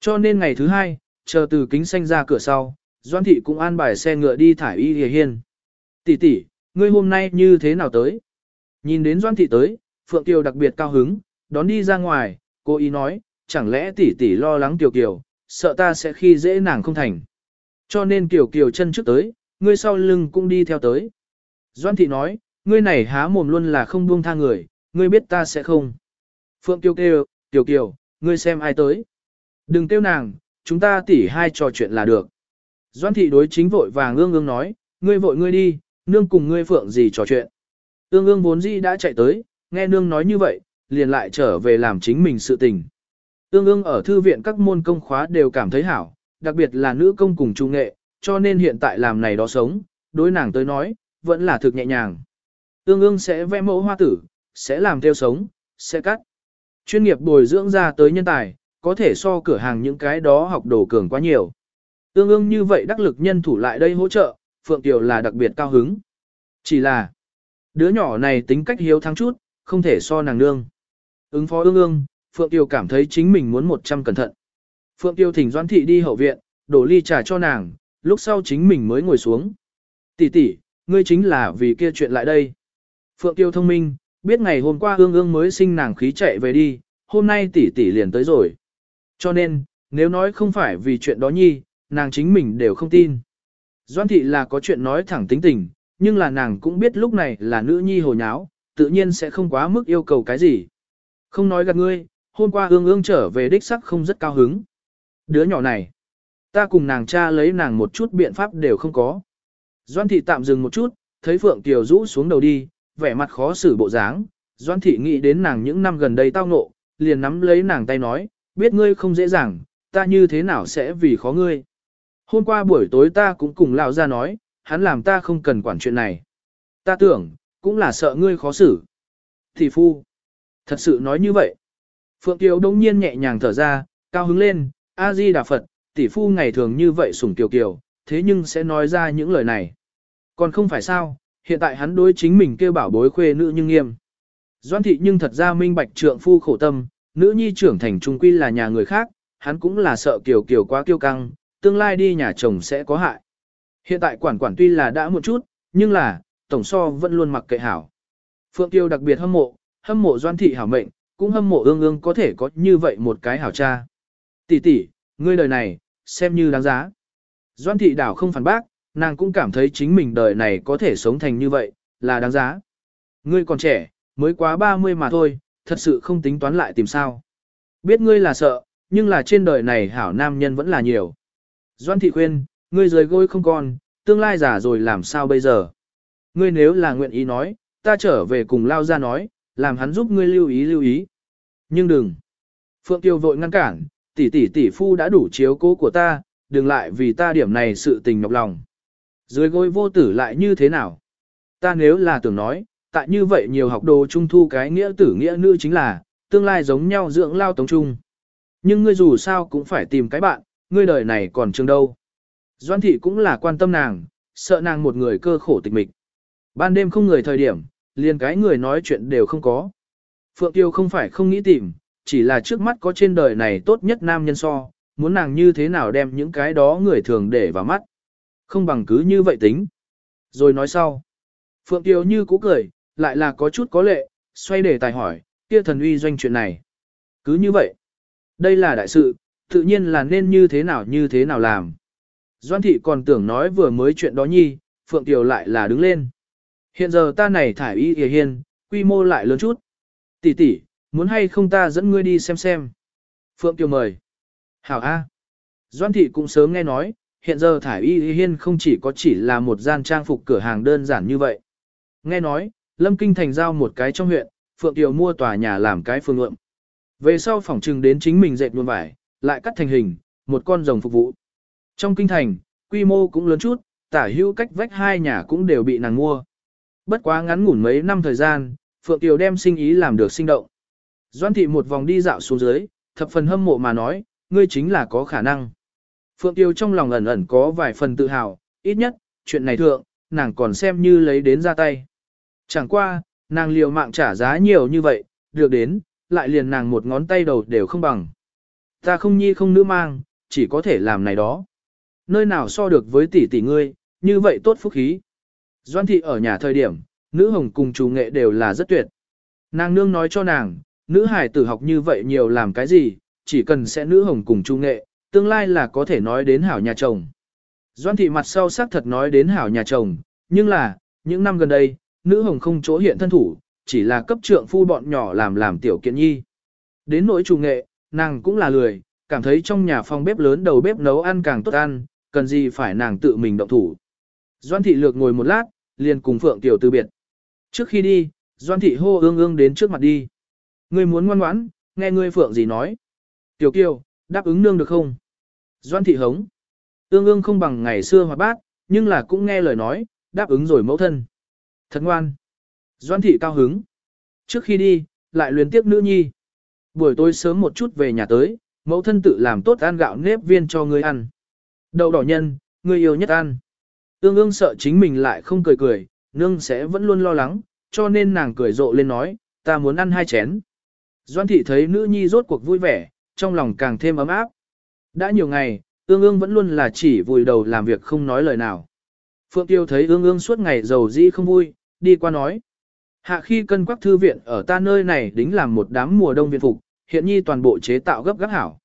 [SPEAKER 1] Cho nên ngày thứ hai, chờ từ kính xanh ra cửa sau, Doan thị cũng an bài xe ngựa đi thải y hề hiên. Tỷ tỷ, ngươi hôm nay như thế nào tới? Nhìn đến Doan thị tới, Phượng Kiều đặc biệt cao hứng, đón đi ra ngoài, cô ý nói, chẳng lẽ tỷ tỷ lo lắng Kiều Kiều, sợ ta sẽ khi dễ nàng không thành. Cho nên Kiều Kiều chân trước tới, ngươi sau lưng cũng đi theo tới. Doan thị nói, ngươi này há mồm luôn là không buông tha người, ngươi biết ta sẽ không. Phượng Tiêu kêu, Tiểu Kiều, ngươi xem ai tới. Đừng kêu nàng, chúng ta tỉ hai trò chuyện là được. Doan thị đối chính vội vàng ương ương nói, ngươi vội ngươi đi, nương cùng ngươi phượng gì trò chuyện. Ương ương vốn dĩ đã chạy tới, nghe nương nói như vậy, liền lại trở về làm chính mình sự tình. Ương ương ở thư viện các môn công khóa đều cảm thấy hảo, đặc biệt là nữ công cùng trung nghệ, cho nên hiện tại làm này đó sống, đối nàng tới nói, vẫn là thực nhẹ nhàng. Tương ương sẽ vẽ mẫu hoa tử, sẽ làm theo sống, sẽ cắt. Chuyên nghiệp bồi dưỡng ra tới nhân tài, có thể so cửa hàng những cái đó học đồ cường quá nhiều. Tương ương như vậy đắc lực nhân thủ lại đây hỗ trợ, Phượng Tiểu là đặc biệt cao hứng. Chỉ là, đứa nhỏ này tính cách hiếu thắng chút, không thể so nàng nương. Ứng phó ương ương, Phượng tiểu cảm thấy chính mình muốn 100 cẩn thận. Phượng Tiêu thỉnh Doãn Thị đi hậu viện, đổ ly trà cho nàng, lúc sau chính mình mới ngồi xuống. Tỷ tỷ, ngươi chính là vì kia chuyện lại đây. Phượng Tiêu thông minh, biết ngày hôm qua ương ương mới sinh nàng khí chạy về đi, hôm nay tỷ tỷ liền tới rồi. Cho nên, nếu nói không phải vì chuyện đó nhi, nàng chính mình đều không tin. Doan thị là có chuyện nói thẳng tính tình, nhưng là nàng cũng biết lúc này là nữ nhi hồ nháo, tự nhiên sẽ không quá mức yêu cầu cái gì. Không nói gạt ngươi, hôm qua ương ương trở về đích sắc không rất cao hứng. Đứa nhỏ này, ta cùng nàng cha lấy nàng một chút biện pháp đều không có. Doan thị tạm dừng một chút, thấy Phượng Kiều rũ xuống đầu đi, vẻ mặt khó xử bộ dáng. Doan thị nghĩ đến nàng những năm gần đây tao ngộ, liền nắm lấy nàng tay nói, biết ngươi không dễ dàng, ta như thế nào sẽ vì khó ngươi. Hôm qua buổi tối ta cũng cùng lão ra nói, hắn làm ta không cần quản chuyện này. Ta tưởng, cũng là sợ ngươi khó xử. Thì phu, thật sự nói như vậy. Phượng Kiều đông nhiên nhẹ nhàng thở ra, cao hứng lên, A-di Đà Phật, tỷ phu ngày thường như vậy sủng Kiều Kiều, thế nhưng sẽ nói ra những lời này. Còn không phải sao, hiện tại hắn đối chính mình kêu bảo bối khuê nữ nhưng nghiêm. Doan thị nhưng thật ra minh bạch trượng phu khổ tâm, nữ nhi trưởng thành trung quy là nhà người khác, hắn cũng là sợ Kiều Kiều quá kiêu căng, tương lai đi nhà chồng sẽ có hại. Hiện tại quản quản tuy là đã một chút, nhưng là, tổng so vẫn luôn mặc kệ hảo. Phượng Tiêu đặc biệt hâm mộ, hâm mộ doan thị hảo mệnh, cũng hâm mộ ương ương có thể có như vậy một cái hảo cha. Tỷ tỷ, ngươi đời này, xem như đáng giá. Doan thị đảo không phản bác, nàng cũng cảm thấy chính mình đời này có thể sống thành như vậy, là đáng giá. Ngươi còn trẻ, mới quá 30 mà thôi, thật sự không tính toán lại tìm sao. Biết ngươi là sợ, nhưng là trên đời này hảo nam nhân vẫn là nhiều. Doan thị khuyên, ngươi rời gối không còn, tương lai già rồi làm sao bây giờ. Ngươi nếu là nguyện ý nói, ta trở về cùng lao ra nói, làm hắn giúp ngươi lưu ý lưu ý. Nhưng đừng. Phượng Tiêu vội ngăn cản, tỷ tỷ tỷ phu đã đủ chiếu cố của ta, đừng lại vì ta điểm này sự tình nhọc lòng. Dưới gối vô tử lại như thế nào? Ta nếu là tưởng nói, tại như vậy nhiều học đồ trung thu cái nghĩa tử nghĩa nữ chính là, tương lai giống nhau dưỡng lao tống trung. Nhưng ngươi dù sao cũng phải tìm cái bạn, ngươi đời này còn trường đâu. Doan thị cũng là quan tâm nàng, sợ nàng một người cơ khổ tịch mịch. Ban đêm không người thời điểm, liền cái người nói chuyện đều không có. Phượng Tiêu không phải không nghĩ tìm, chỉ là trước mắt có trên đời này tốt nhất nam nhân so, muốn nàng như thế nào đem những cái đó người thường để vào mắt. Không bằng cứ như vậy tính. Rồi nói sau. Phượng Tiêu như cũ cười, lại là có chút có lệ, xoay đề tài hỏi, kia thần uy doanh chuyện này. Cứ như vậy. Đây là đại sự, tự nhiên là nên như thế nào như thế nào làm. Doan thị còn tưởng nói vừa mới chuyện đó nhi, Phượng Tiểu lại là đứng lên. Hiện giờ ta này thải y hề hiên, quy mô lại lớn chút. Tỷ tỷ, muốn hay không ta dẫn ngươi đi xem xem. Phượng tiêu mời. Hảo A. Doan thị cũng sớm nghe nói, hiện giờ thải y hiên không chỉ có chỉ là một gian trang phục cửa hàng đơn giản như vậy. Nghe nói, Lâm Kinh thành giao một cái trong huyện, Phượng tiêu mua tòa nhà làm cái phương lượng, Về sau phỏng trừng đến chính mình dệt luôn vải, lại cắt thành hình, một con rồng phục vụ. Trong kinh thành, quy mô cũng lớn chút, tả hữu cách vách hai nhà cũng đều bị nàng mua. Bất quá ngắn ngủn mấy năm thời gian, Phượng tiêu đem sinh ý làm được sinh động. Doan thị một vòng đi dạo xuống dưới, thập phần hâm mộ mà nói, ngươi chính là có khả năng. Phượng Tiêu trong lòng ẩn ẩn có vài phần tự hào, ít nhất, chuyện này thượng, nàng còn xem như lấy đến ra tay. Chẳng qua, nàng liều mạng trả giá nhiều như vậy, được đến, lại liền nàng một ngón tay đầu đều không bằng. Ta không nhi không nữ mang, chỉ có thể làm này đó. Nơi nào so được với tỷ tỷ ngươi, như vậy tốt phúc khí. Doan thị ở nhà thời điểm, nữ hồng cùng chủ nghệ đều là rất tuyệt. Nàng nương nói cho nàng, nữ hải tử học như vậy nhiều làm cái gì, chỉ cần sẽ nữ hồng cùng trung nghệ, tương lai là có thể nói đến hảo nhà chồng. Doan thị mặt sau xác thật nói đến hảo nhà chồng, nhưng là, những năm gần đây, nữ hồng không chỗ hiện thân thủ, chỉ là cấp trượng phu bọn nhỏ làm làm tiểu kiện nhi. Đến nỗi trung nghệ, nàng cũng là lười, cảm thấy trong nhà phòng bếp lớn đầu bếp nấu ăn càng tốt ăn, cần gì phải nàng tự mình động thủ. Doan thị lược ngồi một lát, liền cùng Phượng Tiểu từ biệt. Trước khi đi, Doan thị hô ương ương đến trước mặt đi. Ngươi muốn ngoan ngoãn, nghe ngươi Phượng gì nói. Tiểu kiều, đáp ứng nương được không? Doan thị hống. Ương ương không bằng ngày xưa hoạt bát, nhưng là cũng nghe lời nói, đáp ứng rồi mẫu thân. Thật ngoan. Doan thị cao hứng. Trước khi đi, lại luyến tiếp nữ nhi. Buổi tối sớm một chút về nhà tới, mẫu thân tự làm tốt ăn gạo nếp viên cho ngươi ăn. Đậu đỏ nhân, ngươi yêu nhất ăn. Ương ương sợ chính mình lại không cười cười, nương sẽ vẫn luôn lo lắng, cho nên nàng cười rộ lên nói, ta muốn ăn hai chén. Doan thị thấy nữ nhi rốt cuộc vui vẻ, trong lòng càng thêm ấm áp. Đã nhiều ngày, ương ương vẫn luôn là chỉ vùi đầu làm việc không nói lời nào. Phượng Tiêu thấy ương ương suốt ngày giàu dĩ không vui, đi qua nói. Hạ khi cân quắc thư viện ở ta nơi này đính làm một đám mùa đông viện phục, hiện nhi toàn bộ chế tạo gấp gáp hảo.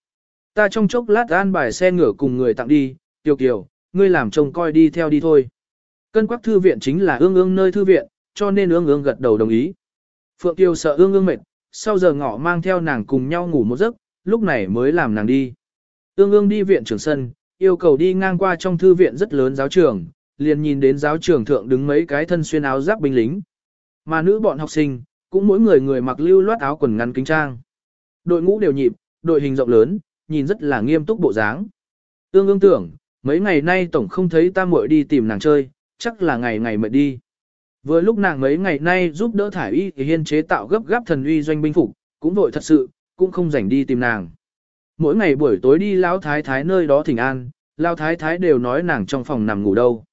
[SPEAKER 1] Ta trong chốc lát an bài xe ngửa cùng người tặng đi, Tiêu Kiều, ngươi làm trông coi đi theo đi thôi. Cân quắc thư viện chính là ương ương nơi thư viện, cho nên ương ương gật đầu đồng ý. Phượng Tiêu sợ ương ương mệt, sau giờ ngọ mang theo nàng cùng nhau ngủ một giấc, lúc này mới làm nàng đi. Tương ương đi viện trưởng sân, yêu cầu đi ngang qua trong thư viện rất lớn giáo trường, liền nhìn đến giáo trường thượng đứng mấy cái thân xuyên áo giáp binh lính. Mà nữ bọn học sinh, cũng mỗi người người mặc lưu loát áo quần ngắn kính trang. Đội ngũ đều nhịp, đội hình rộng lớn, nhìn rất là nghiêm túc bộ dáng. Tương ương tưởng, mấy ngày nay tổng không thấy ta muội đi tìm nàng chơi, chắc là ngày ngày mệt đi. Vừa lúc nàng mấy ngày nay giúp đỡ thải y thì hiên chế tạo gấp gáp thần uy doanh binh phục, cũng vội thật sự, cũng không rảnh đi tìm nàng. Mỗi ngày buổi tối đi lão thái thái nơi đó thỉnh an, lão thái thái đều nói nàng trong phòng nằm ngủ đâu.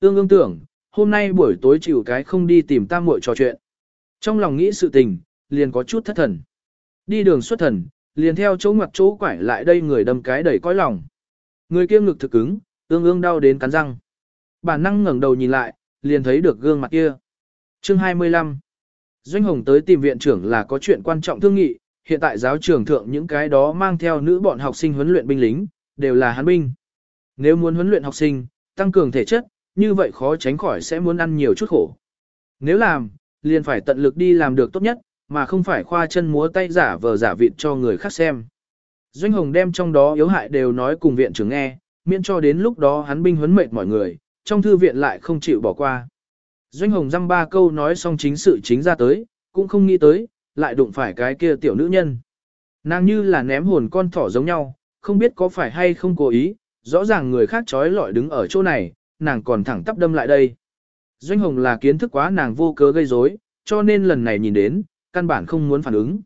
[SPEAKER 1] Ương ương tưởng, hôm nay buổi tối chịu cái không đi tìm tam muội trò chuyện. Trong lòng nghĩ sự tình, liền có chút thất thần. Đi đường xuất thần, liền theo chỗ ngoặt chỗ quải lại đây người đâm cái đẩy cõi lòng. Người kia ngực thực cứng, ương ương đau đến cắn răng. Bản năng ngẩng đầu nhìn lại, liền thấy được gương mặt kia. Chương 25 Doanh Hồng tới tìm viện trưởng là có chuyện quan trọng thương nghị, hiện tại giáo trường thượng những cái đó mang theo nữ bọn học sinh huấn luyện binh lính, đều là hán binh. Nếu muốn huấn luyện học sinh, tăng cường thể chất, như vậy khó tránh khỏi sẽ muốn ăn nhiều chút khổ. Nếu làm, liền phải tận lực đi làm được tốt nhất, mà không phải khoa chân múa tay giả vờ giả vịt cho người khác xem. Doanh Hồng đem trong đó yếu hại đều nói cùng viện trưởng nghe, miễn cho đến lúc đó hắn binh huấn mệt mọi người, trong thư viện lại không chịu bỏ qua. Doanh Hồng dăm ba câu nói xong chính sự chính ra tới, cũng không nghĩ tới, lại đụng phải cái kia tiểu nữ nhân. Nàng như là ném hồn con thỏ giống nhau, không biết có phải hay không cố ý, rõ ràng người khác trói lọi đứng ở chỗ này, nàng còn thẳng tắp đâm lại đây. Doanh Hồng là kiến thức quá nàng vô cớ gây rối, cho nên lần này nhìn đến, căn bản không muốn phản ứng.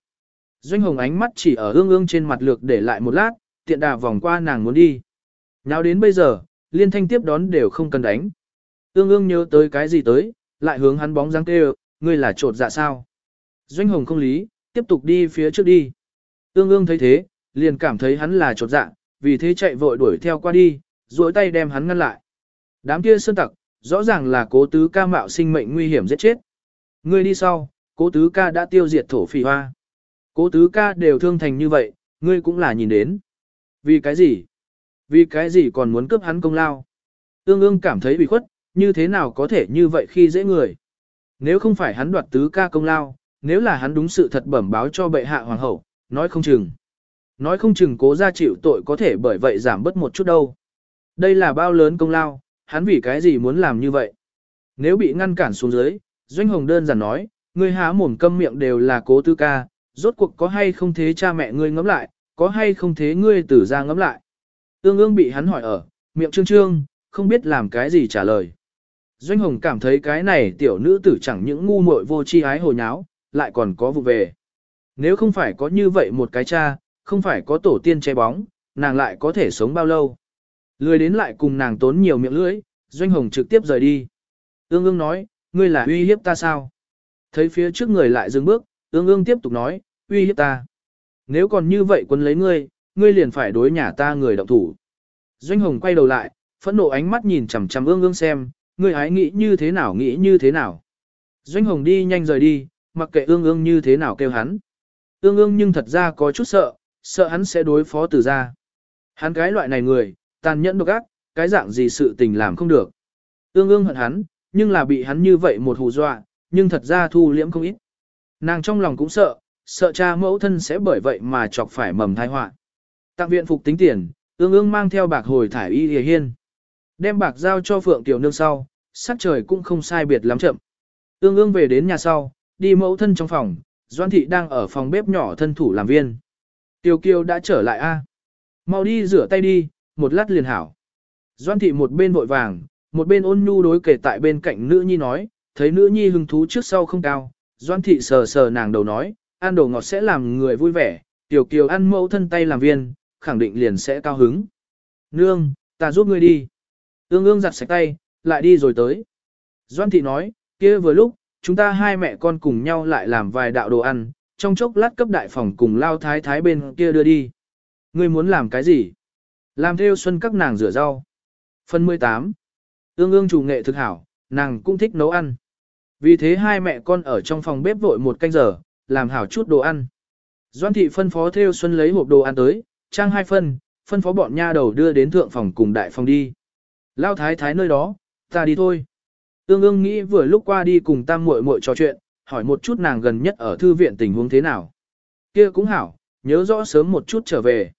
[SPEAKER 1] Doanh Hồng ánh mắt chỉ ở ương ương trên mặt lược để lại một lát, tiện đà vòng qua nàng muốn đi. Nào đến bây giờ, liên thanh tiếp đón đều không cần đánh. tương ương nhớ tới cái gì tới, lại hướng hắn bóng dáng kêu, ngươi là trột dạ sao. Doanh Hồng không lý, tiếp tục đi phía trước đi. tương ương thấy thế, liền cảm thấy hắn là trột dạ, vì thế chạy vội đuổi theo qua đi, duỗi tay đem hắn ngăn lại. Đám kia sơn tặc, rõ ràng là cố tứ ca mạo sinh mệnh nguy hiểm giết chết. Ngươi đi sau, cố tứ ca đã tiêu diệt thổ phỉ hoa. Cố tứ ca đều thương thành như vậy, ngươi cũng là nhìn đến. Vì cái gì? Vì cái gì còn muốn cướp hắn công lao? Ương ương cảm thấy bị khuất, như thế nào có thể như vậy khi dễ người? Nếu không phải hắn đoạt tứ ca công lao, nếu là hắn đúng sự thật bẩm báo cho bệ hạ hoàng hậu, nói không chừng. Nói không chừng cố ra chịu tội có thể bởi vậy giảm bớt một chút đâu. Đây là bao lớn công lao, hắn vì cái gì muốn làm như vậy? Nếu bị ngăn cản xuống dưới, Doanh Hồng đơn giản nói, ngươi há mồm câm miệng đều là cố tư ca, rốt cuộc có hay không thế cha mẹ ngươi ngẫm lại, có hay không thế ngươi tử ra ngẫm lại. Ương ương bị hắn hỏi ở, miệng trương trương, không biết làm cái gì trả lời. Doanh Hồng cảm thấy cái này tiểu nữ tử chẳng những ngu muội vô tri ái hồ nháo, lại còn có vụ về. Nếu không phải có như vậy một cái cha, không phải có tổ tiên che bóng, nàng lại có thể sống bao lâu. Lười đến lại cùng nàng tốn nhiều miệng lưỡi, Doanh Hồng trực tiếp rời đi. Ương ương nói, ngươi là uy hiếp ta sao? Thấy phía trước người lại dừng bước, ương ương tiếp tục nói, uy hiếp ta. Nếu còn như vậy quân lấy ngươi, ngươi liền phải đối nhà ta người động thủ. Doanh Hồng quay đầu lại, phẫn nộ ánh mắt nhìn chằm chằm ương ương xem, ngươi ái nghĩ như thế nào nghĩ như thế nào. Doanh Hồng đi nhanh rời đi, mặc kệ ương ương như thế nào kêu hắn. Ương ương nhưng thật ra có chút sợ, sợ hắn sẽ đối phó từ ra. Hắn cái loại này người, tàn nhẫn độc ác, cái dạng gì sự tình làm không được. Ương ương hận hắn, nhưng là bị hắn như vậy một hù dọa, nhưng thật ra thu liễm không ít. Nàng trong lòng cũng sợ, sợ cha mẫu thân sẽ bởi vậy mà chọc phải mầm thai họa. Tặng viện phục tính tiền, ương ương mang theo bạc hồi thải y hề hiên. Đem bạc giao cho Phượng Tiểu Nương sau, sắc trời cũng không sai biệt lắm chậm. Ương ương về đến nhà sau, đi mẫu thân trong phòng, Doan Thị đang ở phòng bếp nhỏ thân thủ làm viên. Tiêu Kiều đã trở lại a Mau đi rửa tay đi, một lát liền hảo. Doan Thị một bên vội vàng, một bên ôn nhu đối kể tại bên cạnh nữ nhi nói, thấy nữ nhi hứng thú trước sau không cao. Doan Thị sờ sờ nàng đầu nói, ăn đồ ngọt sẽ làm người vui vẻ, Tiểu Kiều ăn mẫu thân tay làm viên, khẳng định liền sẽ cao hứng. Nương, ta giúp ngươi đi. Ương ương giặt sạch tay, lại đi rồi tới. Doan thị nói, kia vừa lúc, chúng ta hai mẹ con cùng nhau lại làm vài đạo đồ ăn, trong chốc lát cấp đại phòng cùng lao thái thái bên kia đưa đi. Ngươi muốn làm cái gì? Làm theo xuân các nàng rửa rau. Phần 18. Ương ương chủ nghệ thực hảo, nàng cũng thích nấu ăn. Vì thế hai mẹ con ở trong phòng bếp vội một canh giờ, làm hảo chút đồ ăn. Doan thị phân phó theo xuân lấy hộp đồ ăn tới, trang hai phân, phân phó bọn nha đầu đưa đến thượng phòng cùng đại phòng đi. Lao thái thái nơi đó, ta đi thôi. Tương ương nghĩ vừa lúc qua đi cùng tam muội muội trò chuyện, hỏi một chút nàng gần nhất ở thư viện tình huống thế nào. Kia cũng hảo, nhớ rõ sớm một chút trở về.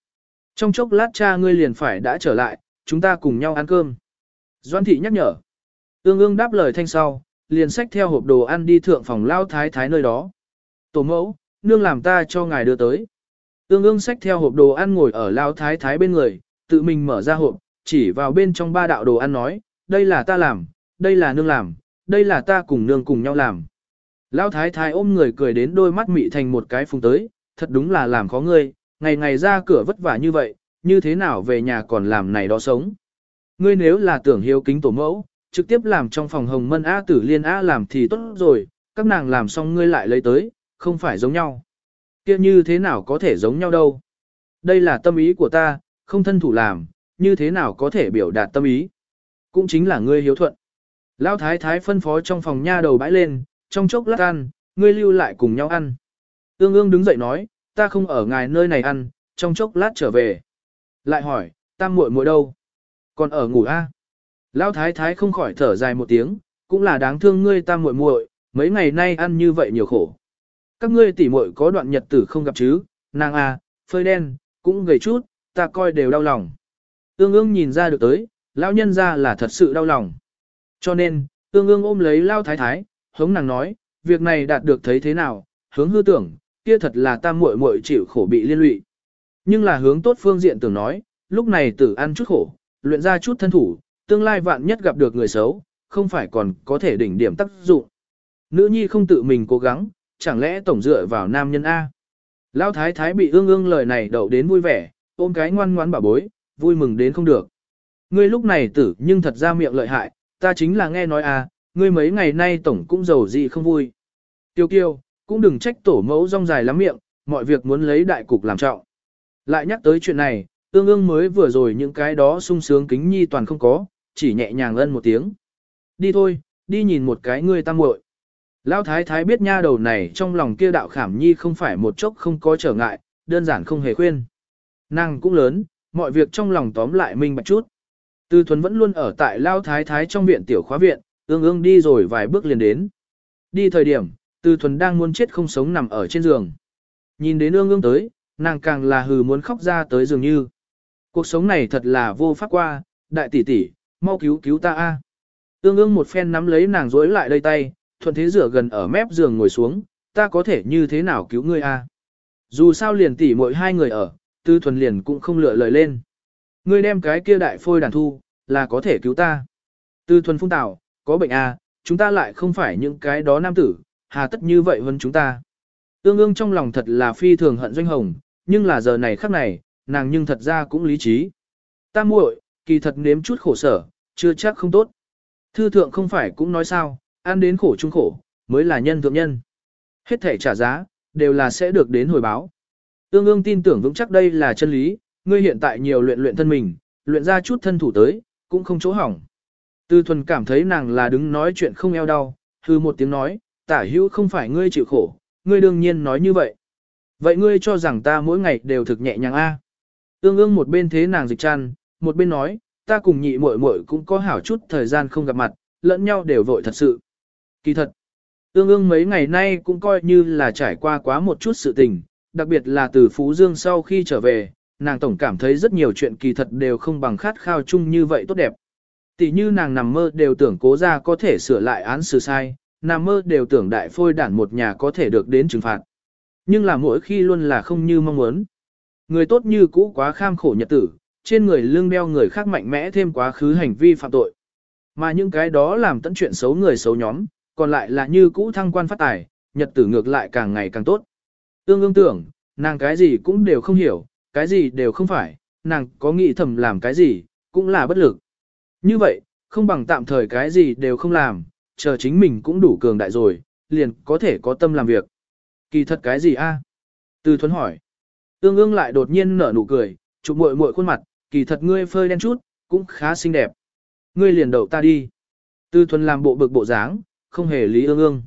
[SPEAKER 1] Trong chốc lát cha ngươi liền phải đã trở lại, chúng ta cùng nhau ăn cơm. Doan thị nhắc nhở. tương ương đáp lời thanh sau, liền xách theo hộp đồ ăn đi thượng phòng lao thái thái nơi đó. Tổ mẫu, nương làm ta cho ngài đưa tới. Ương ương xách theo hộp đồ ăn ngồi ở lao thái thái bên người, tự mình mở ra hộp, chỉ vào bên trong ba đạo đồ ăn nói, đây là ta làm, đây là nương làm, đây là ta cùng nương cùng nhau làm. Lão thái thái ôm người cười đến đôi mắt mị thành một cái phùng tới, thật đúng là làm khó ngươi, ngày ngày ra cửa vất vả như vậy, như thế nào về nhà còn làm này đó sống. Ngươi nếu là tưởng hiếu kính tổ mẫu, trực tiếp làm trong phòng hồng mân A tử liên A làm thì tốt rồi, các nàng làm xong ngươi lại lấy tới, không phải giống nhau kia như thế nào có thể giống nhau đâu. Đây là tâm ý của ta, không thân thủ làm, như thế nào có thể biểu đạt tâm ý. Cũng chính là ngươi hiếu thuận. Lão thái thái phân phó trong phòng nha đầu bãi lên, trong chốc lát ăn, ngươi lưu lại cùng nhau ăn. Ương ương đứng dậy nói, ta không ở ngài nơi này ăn, trong chốc lát trở về. Lại hỏi, tam muội muội đâu? Còn ở ngủ a? À? Lão thái thái không khỏi thở dài một tiếng, cũng là đáng thương ngươi tam muội muội, mấy ngày nay ăn như vậy nhiều khổ. Các ngươi tỉ muội có đoạn nhật tử không gặp chứ, nàng à, phơi đen, cũng gầy chút, ta coi đều đau lòng. Ương ương nhìn ra được tới, lão nhân ra là thật sự đau lòng. Cho nên, ương ương ôm lấy lao thái thái, hống nàng nói, việc này đạt được thấy thế nào, hướng hư tưởng, kia thật là ta muội muội chịu khổ bị liên lụy. Nhưng là hướng tốt phương diện tưởng nói, lúc này tử ăn chút khổ, luyện ra chút thân thủ, tương lai vạn nhất gặp được người xấu, không phải còn có thể đỉnh điểm tác dụng. Nữ nhi không tự mình cố gắng, chẳng lẽ tổng dựa vào nam nhân A. Lão thái thái bị ương ương lời này đậu đến vui vẻ, ôm cái ngoan ngoãn bảo bối, vui mừng đến không được. Ngươi lúc này tử nhưng thật ra miệng lợi hại, ta chính là nghe nói à, ngươi mấy ngày nay tổng cũng giàu gì không vui. Tiêu kiêu, cũng đừng trách tổ mẫu rong dài lắm miệng, mọi việc muốn lấy đại cục làm trọng. Lại nhắc tới chuyện này, tương ương mới vừa rồi những cái đó sung sướng kính nhi toàn không có, chỉ nhẹ nhàng ân một tiếng. Đi thôi, đi nhìn một cái ngươi tăng muội. Lão thái thái biết nha đầu này trong lòng kia đạo khảm nhi không phải một chốc không có trở ngại, đơn giản không hề khuyên. Nàng cũng lớn, mọi việc trong lòng tóm lại minh bạch chút. Tư thuần vẫn luôn ở tại Lão Thái Thái trong viện tiểu khóa viện, ương ương đi rồi vài bước liền đến. Đi thời điểm, Tư thuần đang muốn chết không sống nằm ở trên giường. Nhìn đến ương ương tới, nàng càng là hừ muốn khóc ra tới dường như. Cuộc sống này thật là vô pháp qua, đại tỷ tỷ, mau cứu cứu ta a. Ương ương một phen nắm lấy nàng rối lại đây tay, thuận thế rửa gần ở mép giường ngồi xuống, ta có thể như thế nào cứu ngươi a? Dù sao liền tỷ mỗi hai người ở, tư thuần liền cũng không lựa lời lên. Ngươi đem cái kia đại phôi đàn thu, là có thể cứu ta. Tư thuần phung tạo, có bệnh à, chúng ta lại không phải những cái đó nam tử, hà tất như vậy hơn chúng ta. Ương ương trong lòng thật là phi thường hận doanh hồng, nhưng là giờ này khắc này, nàng nhưng thật ra cũng lý trí. Ta muội, kỳ thật nếm chút khổ sở, chưa chắc không tốt. Thư thượng không phải cũng nói sao, ăn đến khổ chung khổ, mới là nhân thượng nhân. Hết thể trả giá, đều là sẽ được đến hồi báo. Tương ương tin tưởng vững chắc đây là chân lý, ngươi hiện tại nhiều luyện luyện thân mình, luyện ra chút thân thủ tới, cũng không chỗ hỏng. Tư thuần cảm thấy nàng là đứng nói chuyện không eo đau, hư một tiếng nói, tả hữu không phải ngươi chịu khổ, ngươi đương nhiên nói như vậy. Vậy ngươi cho rằng ta mỗi ngày đều thực nhẹ nhàng a? Tương ương một bên thế nàng dịch chăn, một bên nói, ta cùng nhị muội muội cũng có hảo chút thời gian không gặp mặt, lẫn nhau đều vội thật sự. Kỳ thật, Ương ương mấy ngày nay cũng coi như là trải qua quá một chút sự tình, đặc biệt là từ Phú Dương sau khi trở về, nàng tổng cảm thấy rất nhiều chuyện kỳ thật đều không bằng khát khao chung như vậy tốt đẹp. Tỷ như nàng nằm mơ đều tưởng cố ra có thể sửa lại án xử sai, nằm mơ đều tưởng đại phôi đản một nhà có thể được đến trừng phạt. Nhưng là mỗi khi luôn là không như mong muốn. Người tốt như cũ quá kham khổ nhật tử, trên người lương đeo người khác mạnh mẽ thêm quá khứ hành vi phạm tội. Mà những cái đó làm tận chuyện xấu người xấu nhóm, còn lại là như cũ thăng quan phát tài, nhật tử ngược lại càng ngày càng tốt. Tương ương tưởng, nàng cái gì cũng đều không hiểu, cái gì đều không phải, nàng có nghĩ thầm làm cái gì, cũng là bất lực. Như vậy, không bằng tạm thời cái gì đều không làm, chờ chính mình cũng đủ cường đại rồi, liền có thể có tâm làm việc. Kỳ thật cái gì a? Từ thuấn hỏi. Tương ương lại đột nhiên nở nụ cười, chụp muội muội khuôn mặt, kỳ thật ngươi phơi đen chút, cũng khá xinh đẹp. Ngươi liền đậu ta đi. Tư thuần làm bộ bực bộ dáng, không hề lý ương ương.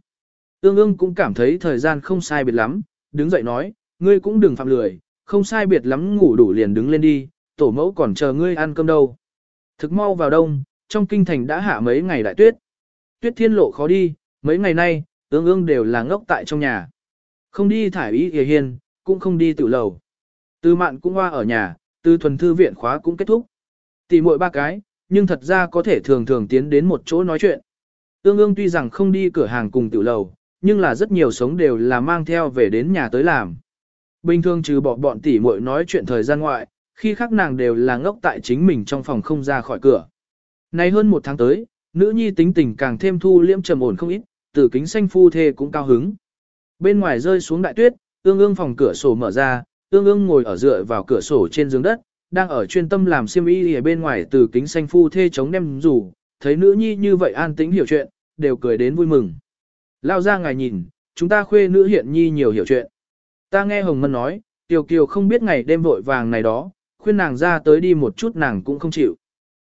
[SPEAKER 1] Ương ương cũng cảm thấy thời gian không sai biệt lắm, đứng dậy nói, ngươi cũng đừng phạm lười, không sai biệt lắm ngủ đủ liền đứng lên đi, tổ mẫu còn chờ ngươi ăn cơm đâu. Thực mau vào đông, trong kinh thành đã hạ mấy ngày đại tuyết. Tuyết thiên lộ khó đi, mấy ngày nay, ương ương đều là ngốc tại trong nhà. Không đi thải ý hề hiền, cũng không đi tự lầu. Tư mạn cũng hoa ở nhà, tư thuần thư viện khóa cũng kết thúc. Tỷ muội ba cái, nhưng thật ra có thể thường thường tiến đến một chỗ nói chuyện. Ương ương tuy rằng không đi cửa hàng cùng tiểu lầu, nhưng là rất nhiều sống đều là mang theo về đến nhà tới làm. Bình thường trừ bỏ bọn tỷ muội nói chuyện thời gian ngoại, khi khác nàng đều là ngốc tại chính mình trong phòng không ra khỏi cửa. Nay hơn một tháng tới, nữ nhi tính tình càng thêm thu liễm trầm ổn không ít, từ kính xanh phu thê cũng cao hứng. Bên ngoài rơi xuống đại tuyết, ương ương phòng cửa sổ mở ra, ương ương ngồi ở dựa vào cửa sổ trên giường đất, đang ở chuyên tâm làm xiêm y ở bên ngoài từ kính xanh phu thê chống đem rủ, thấy nữ nhi như vậy an tĩnh hiểu chuyện, đều cười đến vui mừng. Lao ra ngài nhìn, chúng ta khuê nữ hiện nhi nhiều hiểu chuyện. Ta nghe Hồng Mân nói, Tiểu Kiều không biết ngày đêm vội vàng này đó, khuyên nàng ra tới đi một chút nàng cũng không chịu.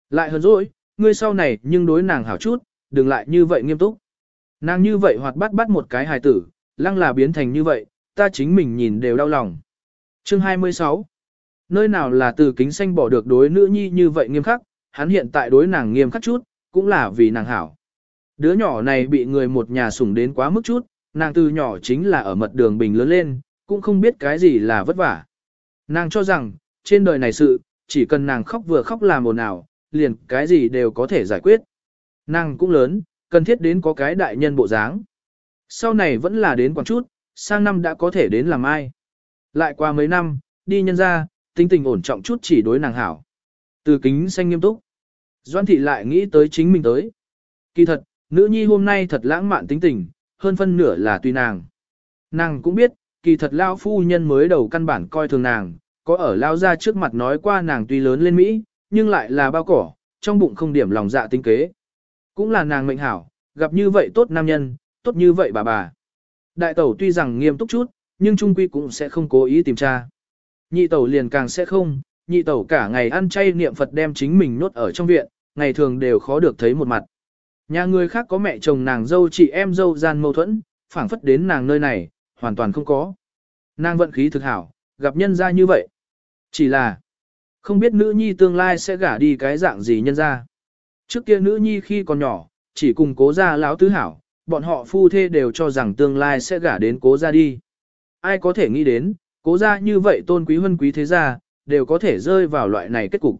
[SPEAKER 1] Lại hơn rồi, ngươi sau này nhưng đối nàng hảo chút, đừng lại như vậy nghiêm túc. Nàng như vậy hoạt bắt bắt một cái hài tử, lăng là biến thành như vậy, ta chính mình nhìn đều đau lòng. Chương 26 Nơi nào là từ kính xanh bỏ được đối nữ nhi như vậy nghiêm khắc, hắn hiện tại đối nàng nghiêm khắc chút, cũng là vì nàng hảo. Đứa nhỏ này bị người một nhà sủng đến quá mức chút, nàng từ nhỏ chính là ở mật đường bình lớn lên, cũng không biết cái gì là vất vả. Nàng cho rằng, trên đời này sự, chỉ cần nàng khóc vừa khóc làm ồn ào, liền cái gì đều có thể giải quyết. Nàng cũng lớn, cần thiết đến có cái đại nhân bộ dáng. Sau này vẫn là đến quảng chút, sang năm đã có thể đến làm ai. Lại qua mấy năm, đi nhân ra, tinh tình ổn trọng chút chỉ đối nàng hảo. Từ kính xanh nghiêm túc. Doan thị lại nghĩ tới chính mình tới. Kỳ thật, nữ nhi hôm nay thật lãng mạn tính tình, hơn phân nửa là tùy nàng. Nàng cũng biết, kỳ thật lao phu nhân mới đầu căn bản coi thường nàng, có ở lao ra trước mặt nói qua nàng tuy lớn lên Mỹ, nhưng lại là bao cỏ, trong bụng không điểm lòng dạ tinh kế. Cũng là nàng mệnh hảo, gặp như vậy tốt nam nhân, tốt như vậy bà bà. Đại tẩu tuy rằng nghiêm túc chút, nhưng trung quy cũng sẽ không cố ý tìm tra. Nhị tẩu liền càng sẽ không, nhị tẩu cả ngày ăn chay niệm Phật đem chính mình nốt ở trong viện, ngày thường đều khó được thấy một mặt. Nhà người khác có mẹ chồng nàng dâu chị em dâu gian mâu thuẫn, phảng phất đến nàng nơi này, hoàn toàn không có. Nàng vận khí thực hảo, gặp nhân ra như vậy. Chỉ là, không biết nữ nhi tương lai sẽ gả đi cái dạng gì nhân ra. Trước kia nữ nhi khi còn nhỏ, chỉ cùng cố gia lão tứ hảo, bọn họ phu thê đều cho rằng tương lai sẽ gả đến cố gia đi. Ai có thể nghĩ đến, cố gia như vậy tôn quý huân quý thế gia, đều có thể rơi vào loại này kết cục.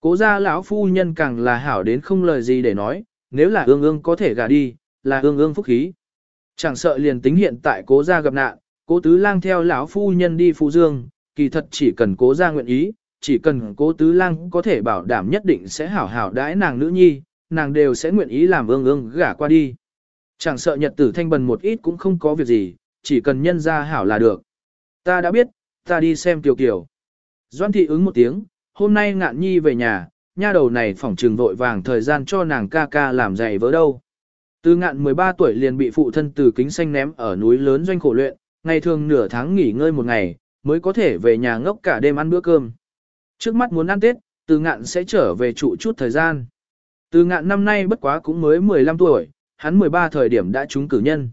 [SPEAKER 1] Cố gia lão phu nhân càng là hảo đến không lời gì để nói, nếu là ương ương có thể gả đi, là ương ương phúc khí. Chẳng sợ liền tính hiện tại cố gia gặp nạn, cố tứ lang theo lão phu nhân đi phu dương, kỳ thật chỉ cần cố gia nguyện ý, chỉ cần cố tứ lang có thể bảo đảm nhất định sẽ hảo hảo đãi nàng nữ nhi, nàng đều sẽ nguyện ý làm ương ương gả qua đi. Chẳng sợ nhật tử thanh bần một ít cũng không có việc gì, chỉ cần nhân ra hảo là được. Ta đã biết, ta đi xem tiểu kiểu. Doan thị ứng một tiếng, hôm nay ngạn nhi về nhà, nha đầu này phỏng trường vội vàng thời gian cho nàng ca ca làm dạy vỡ đâu. Từ ngạn 13 tuổi liền bị phụ thân từ kính xanh ném ở núi lớn doanh khổ luyện, ngày thường nửa tháng nghỉ ngơi một ngày, mới có thể về nhà ngốc cả đêm ăn bữa cơm. Trước mắt muốn ăn Tết, từ ngạn sẽ trở về trụ chút thời gian. Từ ngạn năm nay bất quá cũng mới 15 tuổi, hắn 13 thời điểm đã trúng cử nhân.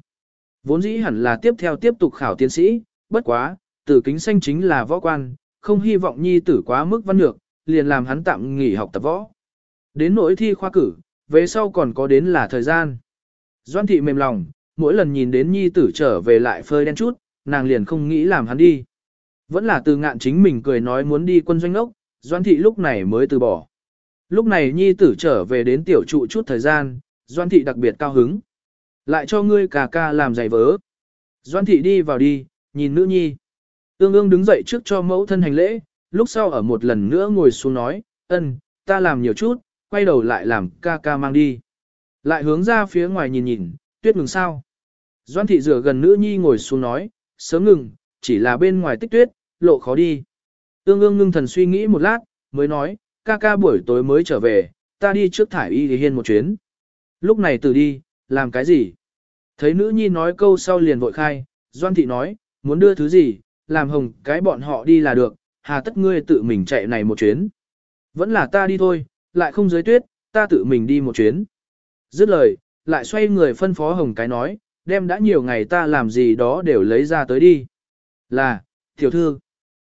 [SPEAKER 1] Vốn dĩ hẳn là tiếp theo tiếp tục khảo tiến sĩ, bất quá, từ kính xanh chính là võ quan, không hy vọng nhi tử quá mức văn lược, liền làm hắn tạm nghỉ học tập võ. Đến nỗi thi khoa cử, về sau còn có đến là thời gian. Doan thị mềm lòng, mỗi lần nhìn đến nhi tử trở về lại phơi đen chút, nàng liền không nghĩ làm hắn đi. Vẫn là từ ngạn chính mình cười nói muốn đi quân doanh ốc, Doan thị lúc này mới từ bỏ. Lúc này nhi tử trở về đến tiểu trụ chút thời gian, Doan thị đặc biệt cao hứng. Lại cho ngươi cà ca làm giày vớ. Doan thị đi vào đi, nhìn nữ nhi. Ương ương đứng dậy trước cho mẫu thân hành lễ, lúc sau ở một lần nữa ngồi xuống nói, ân, ta làm nhiều chút, quay đầu lại làm ca ca mang đi. Lại hướng ra phía ngoài nhìn nhìn, tuyết ngừng sao. Doan thị rửa gần nữ nhi ngồi xuống nói, sớm ngừng, chỉ là bên ngoài tích tuyết, lộ khó đi. Ương ương ngưng thần suy nghĩ một lát, mới nói, ca ca buổi tối mới trở về, ta đi trước thải y thì hiên một chuyến. Lúc này từ đi, làm cái gì? Thấy nữ nhi nói câu sau liền vội khai, Doan thị nói, muốn đưa thứ gì, làm hồng cái bọn họ đi là được, hà tất ngươi tự mình chạy này một chuyến. Vẫn là ta đi thôi, lại không giới tuyết, ta tự mình đi một chuyến. Dứt lời, lại xoay người phân phó hồng cái nói, đem đã nhiều ngày ta làm gì đó đều lấy ra tới đi. Là, tiểu thư.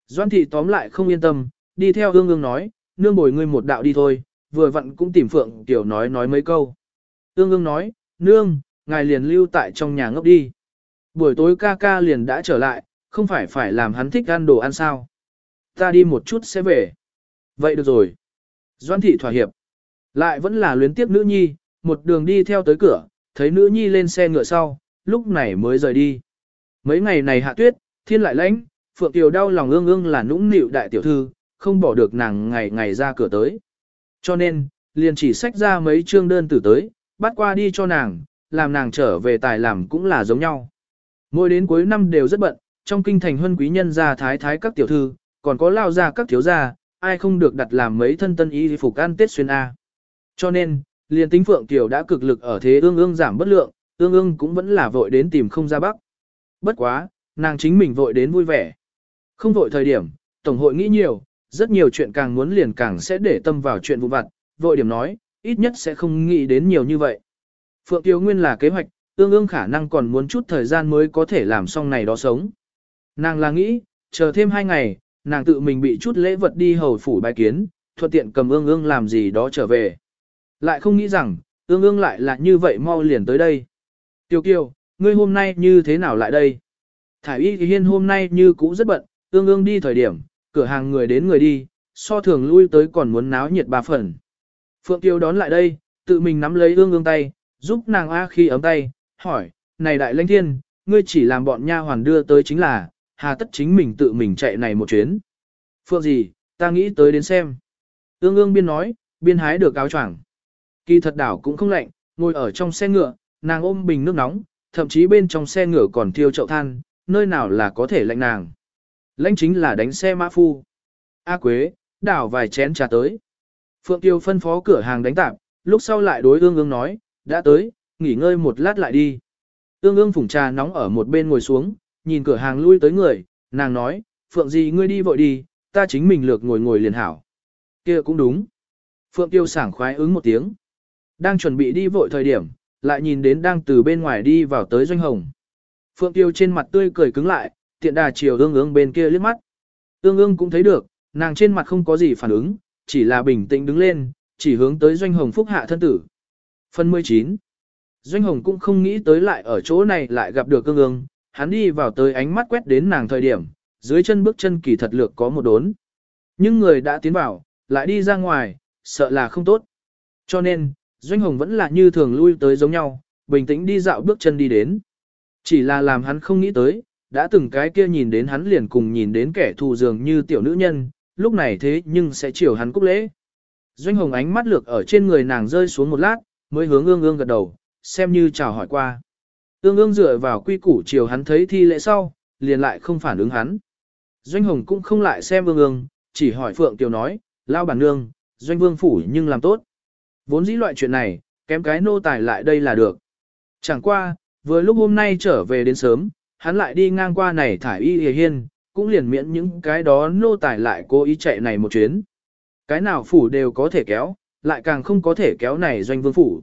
[SPEAKER 1] Doan thị tóm lại không yên tâm, đi theo ương ương nói, nương bồi ngươi một đạo đi thôi, vừa vặn cũng tìm phượng tiểu nói nói mấy câu. Ương ương nói, nương, ngài liền lưu tại trong nhà ngốc đi. Buổi tối ca ca liền đã trở lại, không phải phải làm hắn thích ăn đồ ăn sao. Ta đi một chút sẽ về. Vậy được rồi. Doan thị thỏa hiệp. Lại vẫn là luyến tiếp nữ nhi, một đường đi theo tới cửa, thấy nữ nhi lên xe ngựa sau, lúc này mới rời đi. Mấy ngày này hạ tuyết, thiên lại lãnh, Phượng Tiểu đau lòng ương ương là nũng nịu đại tiểu thư, không bỏ được nàng ngày ngày ra cửa tới. Cho nên, liền chỉ xách ra mấy chương đơn tử tới, bắt qua đi cho nàng, làm nàng trở về tài làm cũng là giống nhau. Mỗi đến cuối năm đều rất bận, trong kinh thành huân quý nhân gia thái thái các tiểu thư, còn có lao gia các thiếu gia, ai không được đặt làm mấy thân tân y phục ăn Tết xuyên A. Cho nên, liền tính Phượng Tiểu đã cực lực ở thế ương ương giảm bất lượng, ương ương cũng vẫn là vội đến tìm không ra bắc. Bất quá, nàng chính mình vội đến vui vẻ. Không vội thời điểm, Tổng hội nghĩ nhiều, rất nhiều chuyện càng muốn liền càng sẽ để tâm vào chuyện vụ vặt, vội điểm nói, ít nhất sẽ không nghĩ đến nhiều như vậy. Phượng Tiêu Nguyên là kế hoạch, ương ương khả năng còn muốn chút thời gian mới có thể làm xong này đó sống. Nàng là nghĩ, chờ thêm hai ngày, nàng tự mình bị chút lễ vật đi hầu phủ bài kiến, thuận tiện cầm ương ương làm gì đó trở về. Lại không nghĩ rằng, ương ương lại là như vậy mau liền tới đây. tiểu kiều, ngươi hôm nay như thế nào lại đây? Thải y hiên hôm nay như cũ rất bận, ương ương đi thời điểm, cửa hàng người đến người đi, so thường lui tới còn muốn náo nhiệt ba phần. Phượng Kiều đón lại đây, tự mình nắm lấy ương ương tay, giúp nàng A khi ấm tay, hỏi, này đại lãnh thiên, ngươi chỉ làm bọn nha hoàn đưa tới chính là, hà tất chính mình tự mình chạy này một chuyến. Phượng gì, ta nghĩ tới đến xem. Ương ương biên nói, biên hái được áo choàng. Kỳ thật đảo cũng không lạnh, ngồi ở trong xe ngựa, nàng ôm bình nước nóng, thậm chí bên trong xe ngựa còn thiêu chậu than, nơi nào là có thể lạnh nàng. Lãnh chính là đánh xe mã phu. A Quế, đảo vài chén trà tới. Phượng Tiêu phân phó cửa hàng đánh tạp, lúc sau lại đối ương ương nói, đã tới, nghỉ ngơi một lát lại đi. Ương ương phủng trà nóng ở một bên ngồi xuống, nhìn cửa hàng lui tới người, nàng nói, Phượng gì ngươi đi vội đi, ta chính mình lược ngồi ngồi liền hảo. kia cũng đúng. Phượng Tiêu sảng khoái ứng một tiếng. Đang chuẩn bị đi vội thời điểm, lại nhìn đến đang từ bên ngoài đi vào tới doanh hồng. Phượng Tiêu trên mặt tươi cười cứng lại, tiện đà chiều ương ương bên kia liếc mắt. Ương ương cũng thấy được, nàng trên mặt không có gì phản ứng, chỉ là bình tĩnh đứng lên, chỉ hướng tới doanh hồng phúc hạ thân tử. Phần 19 Doanh hồng cũng không nghĩ tới lại ở chỗ này lại gặp được ương ương, hắn đi vào tới ánh mắt quét đến nàng thời điểm, dưới chân bước chân kỳ thật lược có một đốn. Nhưng người đã tiến vào, lại đi ra ngoài, sợ là không tốt. Cho nên, Doanh Hồng vẫn là như thường lui tới giống nhau, bình tĩnh đi dạo bước chân đi đến. Chỉ là làm hắn không nghĩ tới, đã từng cái kia nhìn đến hắn liền cùng nhìn đến kẻ thù dường như tiểu nữ nhân, lúc này thế nhưng sẽ chiều hắn cúc lễ. Doanh Hồng ánh mắt lược ở trên người nàng rơi xuống một lát, mới hướng ương ương gật đầu, xem như chào hỏi qua. Ương ương dựa vào quy củ chiều hắn thấy thi lễ sau, liền lại không phản ứng hắn. Doanh Hồng cũng không lại xem ương ương, chỉ hỏi Phượng Kiều nói, lao bản nương, Doanh Vương Phủ nhưng làm tốt. Vốn dĩ loại chuyện này, kém cái nô tài lại đây là được. Chẳng qua, vừa lúc hôm nay trở về đến sớm, hắn lại đi ngang qua này thải y hề hiên, cũng liền miễn những cái đó nô tài lại cố ý chạy này một chuyến. Cái nào phủ đều có thể kéo, lại càng không có thể kéo này doanh vương phủ.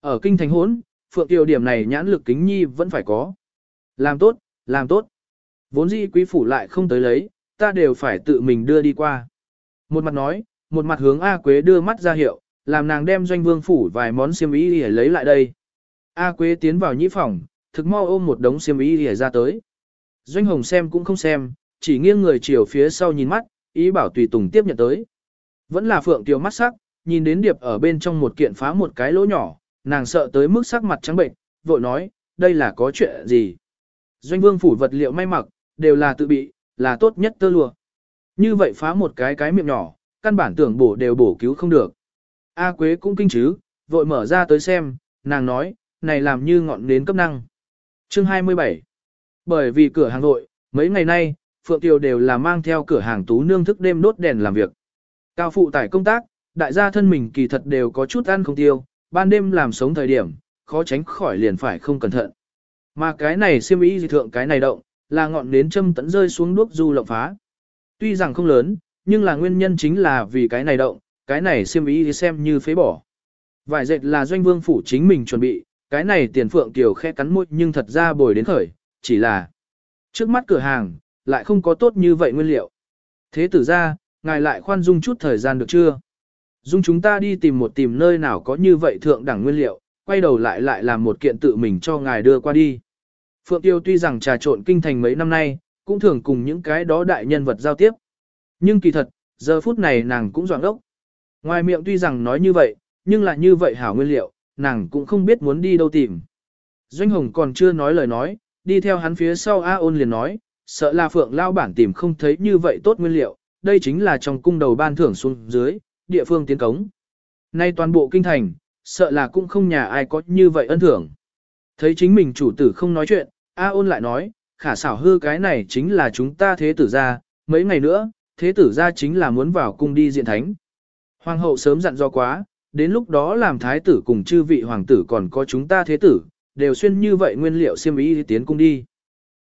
[SPEAKER 1] Ở kinh thành hốn, phượng tiêu điểm này nhãn lực kính nhi vẫn phải có. Làm tốt, làm tốt. Vốn dĩ quý phủ lại không tới lấy, ta đều phải tự mình đưa đi qua. Một mặt nói, một mặt hướng A Quế đưa mắt ra hiệu, làm nàng đem doanh vương phủ vài món xiêm y để lấy lại đây. A Quế tiến vào nhĩ phòng, thực mau ôm một đống xiêm y lìa ra tới. Doanh Hồng xem cũng không xem, chỉ nghiêng người chiều phía sau nhìn mắt, ý bảo tùy tùng tiếp nhận tới. Vẫn là Phượng Tiêu mắt sắc, nhìn đến điệp ở bên trong một kiện phá một cái lỗ nhỏ, nàng sợ tới mức sắc mặt trắng bệnh, vội nói, đây là có chuyện gì. Doanh vương phủ vật liệu may mặc, đều là tự bị, là tốt nhất tơ lụa. Như vậy phá một cái cái miệng nhỏ, căn bản tưởng bổ đều bổ cứu không được. A Quế cũng kinh chứ, vội mở ra tới xem, nàng nói, này làm như ngọn nến cấp năng. Chương 27 Bởi vì cửa hàng nội, mấy ngày nay, Phượng Tiêu đều là mang theo cửa hàng tú nương thức đêm đốt đèn làm việc. Cao phụ tải công tác, đại gia thân mình kỳ thật đều có chút ăn không tiêu, ban đêm làm sống thời điểm, khó tránh khỏi liền phải không cẩn thận. Mà cái này siêm ý dị thượng cái này động, là ngọn nến châm tận rơi xuống đuốc du lộng phá. Tuy rằng không lớn, nhưng là nguyên nhân chính là vì cái này động, cái này siêm ý thì xem như phế bỏ. Vải dệt là doanh vương phủ chính mình chuẩn bị, cái này tiền phượng tiểu khe cắn môi nhưng thật ra bồi đến khởi, chỉ là trước mắt cửa hàng, lại không có tốt như vậy nguyên liệu. Thế tử ra, ngài lại khoan dung chút thời gian được chưa? Dung chúng ta đi tìm một tìm nơi nào có như vậy thượng đẳng nguyên liệu, quay đầu lại lại làm một kiện tự mình cho ngài đưa qua đi. Phượng Tiêu tuy rằng trà trộn kinh thành mấy năm nay, cũng thường cùng những cái đó đại nhân vật giao tiếp. Nhưng kỳ thật, giờ phút này nàng cũng doạng đốc. Ngoài miệng tuy rằng nói như vậy, nhưng là như vậy hảo nguyên liệu, nàng cũng không biết muốn đi đâu tìm. Doanh Hồng còn chưa nói lời nói, đi theo hắn phía sau A ôn liền nói, sợ là Phượng Lao bản tìm không thấy như vậy tốt nguyên liệu, đây chính là trong cung đầu ban thưởng xuống dưới, địa phương tiến cống. Nay toàn bộ kinh thành, sợ là cũng không nhà ai có như vậy ân thưởng. Thấy chính mình chủ tử không nói chuyện, A ôn lại nói, khả xảo hư cái này chính là chúng ta thế tử ra, mấy ngày nữa, thế tử ra chính là muốn vào cung đi diện thánh. Hoàng hậu sớm dặn do quá, đến lúc đó làm thái tử cùng chư vị hoàng tử còn có chúng ta thế tử, đều xuyên như vậy nguyên liệu xiêm ý tiến cung đi.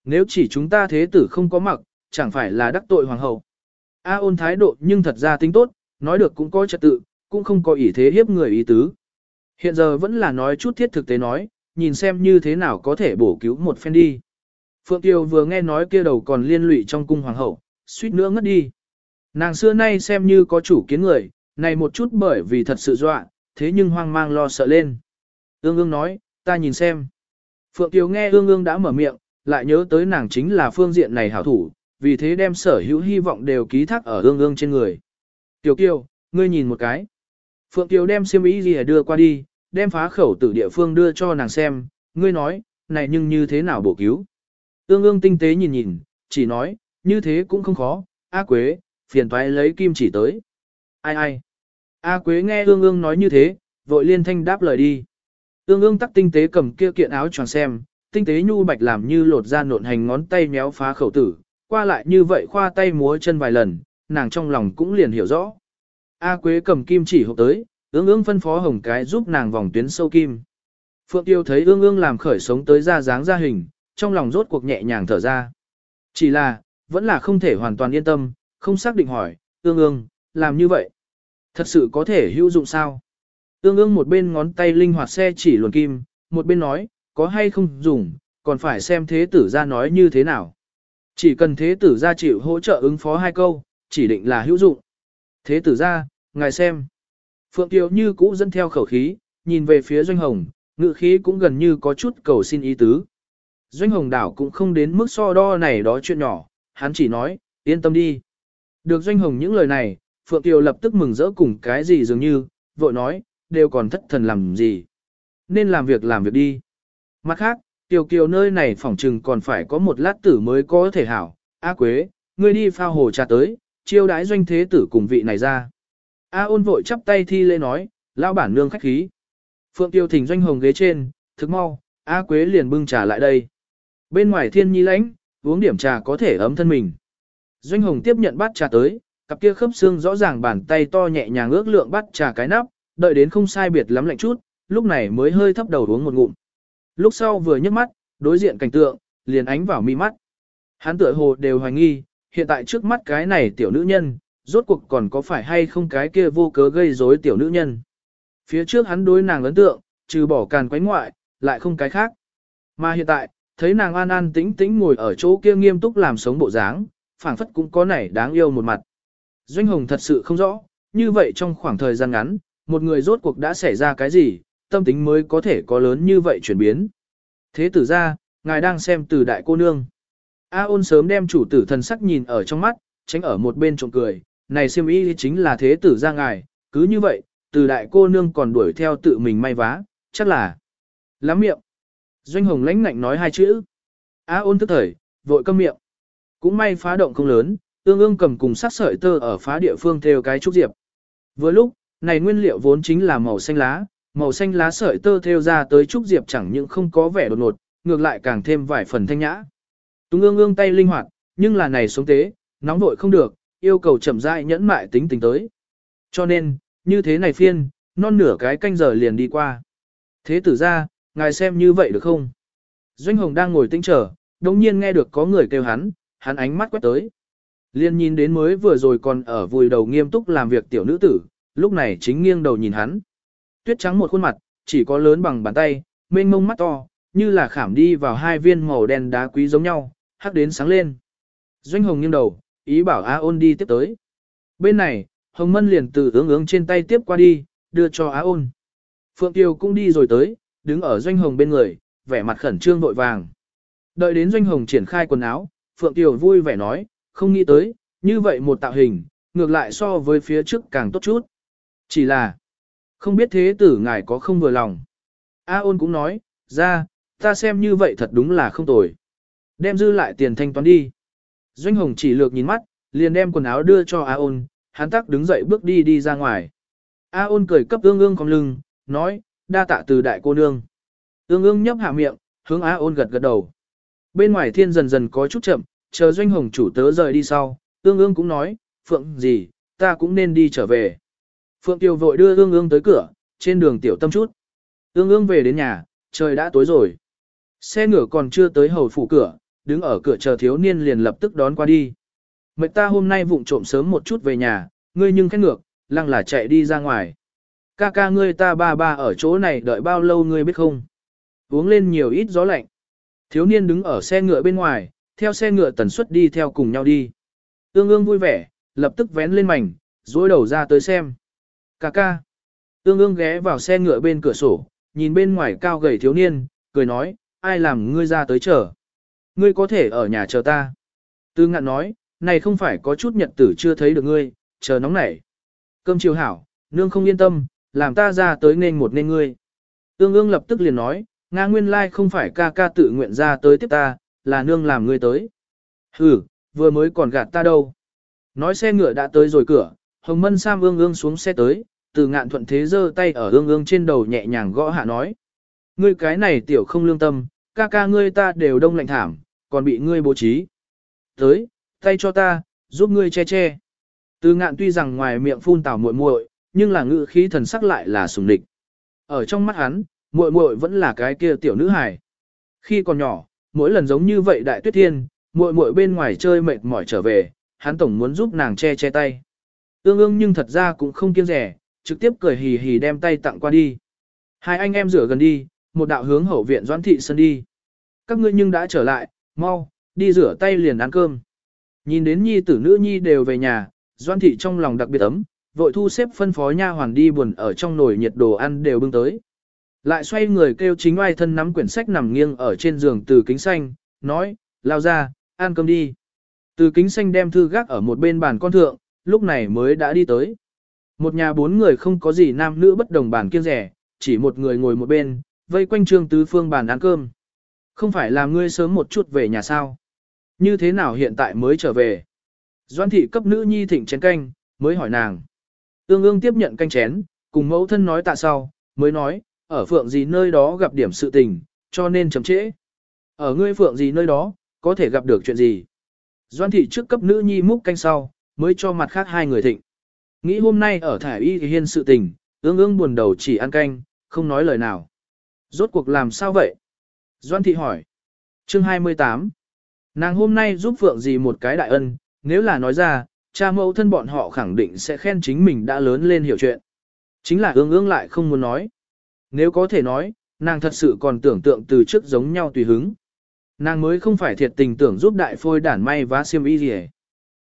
[SPEAKER 1] Nếu chỉ chúng ta thế tử không có mặc, chẳng phải là đắc tội hoàng hậu. A ôn thái độ nhưng thật ra tính tốt, nói được cũng có trật tự, cũng không có ý thế hiếp người ý tứ. Hiện giờ vẫn là nói chút thiết thực tế nói, nhìn xem như thế nào có thể bổ cứu một phen đi. Phượng Tiêu vừa nghe nói kia đầu còn liên lụy trong cung hoàng hậu, suýt nữa ngất đi. Nàng xưa nay xem như có chủ kiến người, này một chút bởi vì thật sự dọa, thế nhưng hoang mang lo sợ lên. Ương ương nói, ta nhìn xem. Phượng Tiêu nghe ương ương đã mở miệng, lại nhớ tới nàng chính là phương diện này hảo thủ, vì thế đem sở hữu hy vọng đều ký thác ở ương ương trên người. Tiểu Kiều, ngươi nhìn một cái. Phượng Kiều đem xiêm y gì đưa qua đi, đem phá khẩu từ địa phương đưa cho nàng xem, ngươi nói, này nhưng như thế nào bổ cứu. Ương ương tinh tế nhìn nhìn, chỉ nói, như thế cũng không khó, A Quế, phiền toái lấy kim chỉ tới. Ai ai? A Quế nghe ương ương nói như thế, vội liên thanh đáp lời đi. Ương ương tắc tinh tế cầm kia kiện áo choàng xem, tinh tế nhu bạch làm như lột ra nộn hành ngón tay méo phá khẩu tử, qua lại như vậy khoa tay múa chân vài lần, nàng trong lòng cũng liền hiểu rõ. A Quế cầm kim chỉ hộp tới, ương ương phân phó hồng cái giúp nàng vòng tuyến sâu kim. Phượng Tiêu thấy ương ương làm khởi sống tới ra dáng ra hình, trong lòng rốt cuộc nhẹ nhàng thở ra. Chỉ là, vẫn là không thể hoàn toàn yên tâm, không xác định hỏi, ương ương, làm như vậy. Thật sự có thể hữu dụng sao? Ương ương một bên ngón tay linh hoạt xe chỉ luồn kim, một bên nói, có hay không dùng, còn phải xem thế tử ra nói như thế nào. Chỉ cần thế tử ra chịu hỗ trợ ứng phó hai câu, chỉ định là hữu dụng. Thế tử ra, ngài xem. Phượng Kiều như cũ dẫn theo khẩu khí, nhìn về phía Doanh Hồng, ngự khí cũng gần như có chút cầu xin ý tứ. Doanh Hồng đảo cũng không đến mức so đo này đó chuyện nhỏ, hắn chỉ nói, yên tâm đi. Được Doanh Hồng những lời này, Phượng Kiều lập tức mừng rỡ cùng cái gì dường như, vội nói, đều còn thất thần làm gì. Nên làm việc làm việc đi. Mặt khác, Kiều Kiều nơi này phỏng trừng còn phải có một lát tử mới có thể hảo. A Quế, ngươi đi pha hồ trà tới, chiêu đãi doanh thế tử cùng vị này ra. A ôn vội chắp tay thi lễ nói, lão bản nương khách khí. Phượng Tiêu thỉnh doanh hồng ghế trên, thức mau, A Quế liền bưng trà lại đây. Bên ngoài thiên nhi lãnh, uống điểm trà có thể ấm thân mình. Doanh hồng tiếp nhận bát trà tới, cặp kia khớp xương rõ ràng bàn tay to nhẹ nhàng ước lượng bát trà cái nắp, đợi đến không sai biệt lắm lạnh chút, lúc này mới hơi thấp đầu uống một ngụm. Lúc sau vừa nhấc mắt, đối diện cảnh tượng, liền ánh vào mi mắt. Hắn tựa hồ đều hoài nghi, hiện tại trước mắt cái này tiểu nữ nhân, rốt cuộc còn có phải hay không cái kia vô cớ gây rối tiểu nữ nhân. Phía trước hắn đối nàng ấn tượng, trừ bỏ càn quánh ngoại, lại không cái khác. Mà hiện tại, thấy nàng an an tĩnh tĩnh ngồi ở chỗ kia nghiêm túc làm sống bộ dáng, phảng phất cũng có nảy đáng yêu một mặt. Doanh Hồng thật sự không rõ, như vậy trong khoảng thời gian ngắn, một người rốt cuộc đã xảy ra cái gì, tâm tính mới có thể có lớn như vậy chuyển biến. Thế tử ra, ngài đang xem từ đại cô nương. A ôn sớm đem chủ tử thần sắc nhìn ở trong mắt, tránh ở một bên trộm cười, này siêm y chính là thế tử ra ngài, cứ như vậy, từ đại cô nương còn đuổi theo tự mình may vá, chắc là lắm miệng. Doanh hồng lãnh ngạnh nói hai chữ. A ôn tức thời, vội câm miệng. Cũng may phá động không lớn, ương ương cầm cùng sát sợi tơ ở phá địa phương theo cái trúc diệp. Vừa lúc, này nguyên liệu vốn chính là màu xanh lá, màu xanh lá sợi tơ theo ra tới trúc diệp chẳng những không có vẻ đột ngột, ngược lại càng thêm vài phần thanh nhã. Tung ương ương tay linh hoạt, nhưng là này sống tế, nóng vội không được, yêu cầu chậm rãi nhẫn mại tính tình tới. Cho nên, như thế này phiên, non nửa cái canh giờ liền đi qua. Thế tử ra, ngài xem như vậy được không? Doanh Hồng đang ngồi tinh chờ, đồng nhiên nghe được có người kêu hắn, hắn ánh mắt quét tới. Liên nhìn đến mới vừa rồi còn ở vùi đầu nghiêm túc làm việc tiểu nữ tử, lúc này chính nghiêng đầu nhìn hắn. Tuyết trắng một khuôn mặt, chỉ có lớn bằng bàn tay, mênh mông mắt to, như là khảm đi vào hai viên màu đen đá quý giống nhau, hắc đến sáng lên. Doanh Hồng nghiêng đầu, ý bảo A ôn đi tiếp tới. Bên này, Hồng Mân liền từ ướng ướng trên tay tiếp qua đi, đưa cho A ôn. Phượng Tiêu cũng đi rồi tới, đứng ở Doanh Hồng bên người, vẻ mặt khẩn trương vội vàng. Đợi đến Doanh Hồng triển khai quần áo, Phượng Tiêu vui vẻ nói, không nghĩ tới, như vậy một tạo hình, ngược lại so với phía trước càng tốt chút. Chỉ là, không biết thế tử ngài có không vừa lòng. A ôn cũng nói, ra, ta xem như vậy thật đúng là không tồi. Đem dư lại tiền thanh toán đi. Doanh Hồng chỉ lược nhìn mắt, liền đem quần áo đưa cho A ôn, hắn tắc đứng dậy bước đi đi ra ngoài. A ôn cười cấp ương ương cong lưng, nói, đa tạ từ đại cô nương. Ương ương nhấp hạ miệng, hướng A ôn gật gật đầu. Bên ngoài thiên dần dần có chút chậm, chờ doanh hồng chủ tớ rời đi sau, ương ương cũng nói, phượng gì, ta cũng nên đi trở về. Phượng Tiêu vội đưa ương ương tới cửa, trên đường tiểu tâm chút. Ương ương về đến nhà, trời đã tối rồi. Xe ngựa còn chưa tới hầu phủ cửa, đứng ở cửa chờ thiếu niên liền lập tức đón qua đi. Mệt ta hôm nay vụng trộm sớm một chút về nhà, ngươi nhưng khét ngược, lăng là chạy đi ra ngoài. Ca ca ngươi ta ba ba ở chỗ này đợi bao lâu ngươi biết không? Uống lên nhiều ít gió lạnh. Thiếu niên đứng ở xe ngựa bên ngoài, theo xe ngựa tần suất đi theo cùng nhau đi. Ương ương vui vẻ, lập tức vén lên mảnh, dối đầu ra tới xem. Ca ca. Ương ương ghé vào xe ngựa bên cửa sổ, nhìn bên ngoài cao gầy thiếu niên, cười nói, ai làm ngươi ra tới chờ. Ngươi có thể ở nhà chờ ta. Tư ngạn nói, này không phải có chút nhật tử chưa thấy được ngươi, chờ nóng nảy. Cơm chiều hảo, nương không yên tâm, làm ta ra tới nên một nên ngươi. Tương ương lập tức liền nói, Nga nguyên lai không phải ca ca tự nguyện ra tới tiếp ta, là nương làm ngươi tới. Hừ, vừa mới còn gạt ta đâu. Nói xe ngựa đã tới rồi cửa, Hồng Mân Sam ương ương xuống xe tới, từ ngạn thuận thế giơ tay ở ương ương trên đầu nhẹ nhàng gõ hạ nói. Ngươi cái này tiểu không lương tâm, ca ca ngươi ta đều đông lạnh thảm, còn bị ngươi bố trí. Tới, tay cho ta, giúp ngươi che che. Từ ngạn tuy rằng ngoài miệng phun tảo muội muội, nhưng là ngự khí thần sắc lại là sùng địch. Ở trong mắt hắn, muội muội vẫn là cái kia tiểu nữ hài. Khi còn nhỏ, mỗi lần giống như vậy đại tuyết thiên, muội muội bên ngoài chơi mệt mỏi trở về, hắn tổng muốn giúp nàng che che tay. Ương ương nhưng thật ra cũng không kiêng rẻ, trực tiếp cười hì hì đem tay tặng qua đi. Hai anh em rửa gần đi, một đạo hướng hậu viện doãn thị sân đi. Các ngươi nhưng đã trở lại, mau, đi rửa tay liền ăn cơm. Nhìn đến nhi tử nữ nhi đều về nhà, Doan thị trong lòng đặc biệt ấm, vội thu xếp phân phó nha hoàn đi buồn ở trong nồi nhiệt đồ ăn đều bưng tới. Lại xoay người kêu chính oai thân nắm quyển sách nằm nghiêng ở trên giường từ kính xanh, nói, lao ra, ăn cơm đi. Từ kính xanh đem thư gác ở một bên bàn con thượng, lúc này mới đã đi tới. Một nhà bốn người không có gì nam nữ bất đồng bàn kiêng rẻ, chỉ một người ngồi một bên, vây quanh trương tứ phương bàn ăn cơm. Không phải là ngươi sớm một chút về nhà sao? Như thế nào hiện tại mới trở về? Doan thị cấp nữ nhi thịnh chén canh, mới hỏi nàng. Ương ương tiếp nhận canh chén, cùng mẫu thân nói tạ sau, mới nói, ở phượng gì nơi đó gặp điểm sự tình, cho nên chấm trễ. Ở ngươi phượng gì nơi đó, có thể gặp được chuyện gì. Doan thị trước cấp nữ nhi múc canh sau, mới cho mặt khác hai người thịnh. Nghĩ hôm nay ở thải y thì hiên sự tình, ương ương buồn đầu chỉ ăn canh, không nói lời nào. Rốt cuộc làm sao vậy? Doan thị hỏi. Chương 28. Nàng hôm nay giúp Phượng gì một cái đại ân, nếu là nói ra, cha mẫu thân bọn họ khẳng định sẽ khen chính mình đã lớn lên hiểu chuyện. Chính là ương ương lại không muốn nói. Nếu có thể nói, nàng thật sự còn tưởng tượng từ trước giống nhau tùy hứng. Nàng mới không phải thiệt tình tưởng giúp đại phôi đản may vá xiêm y gì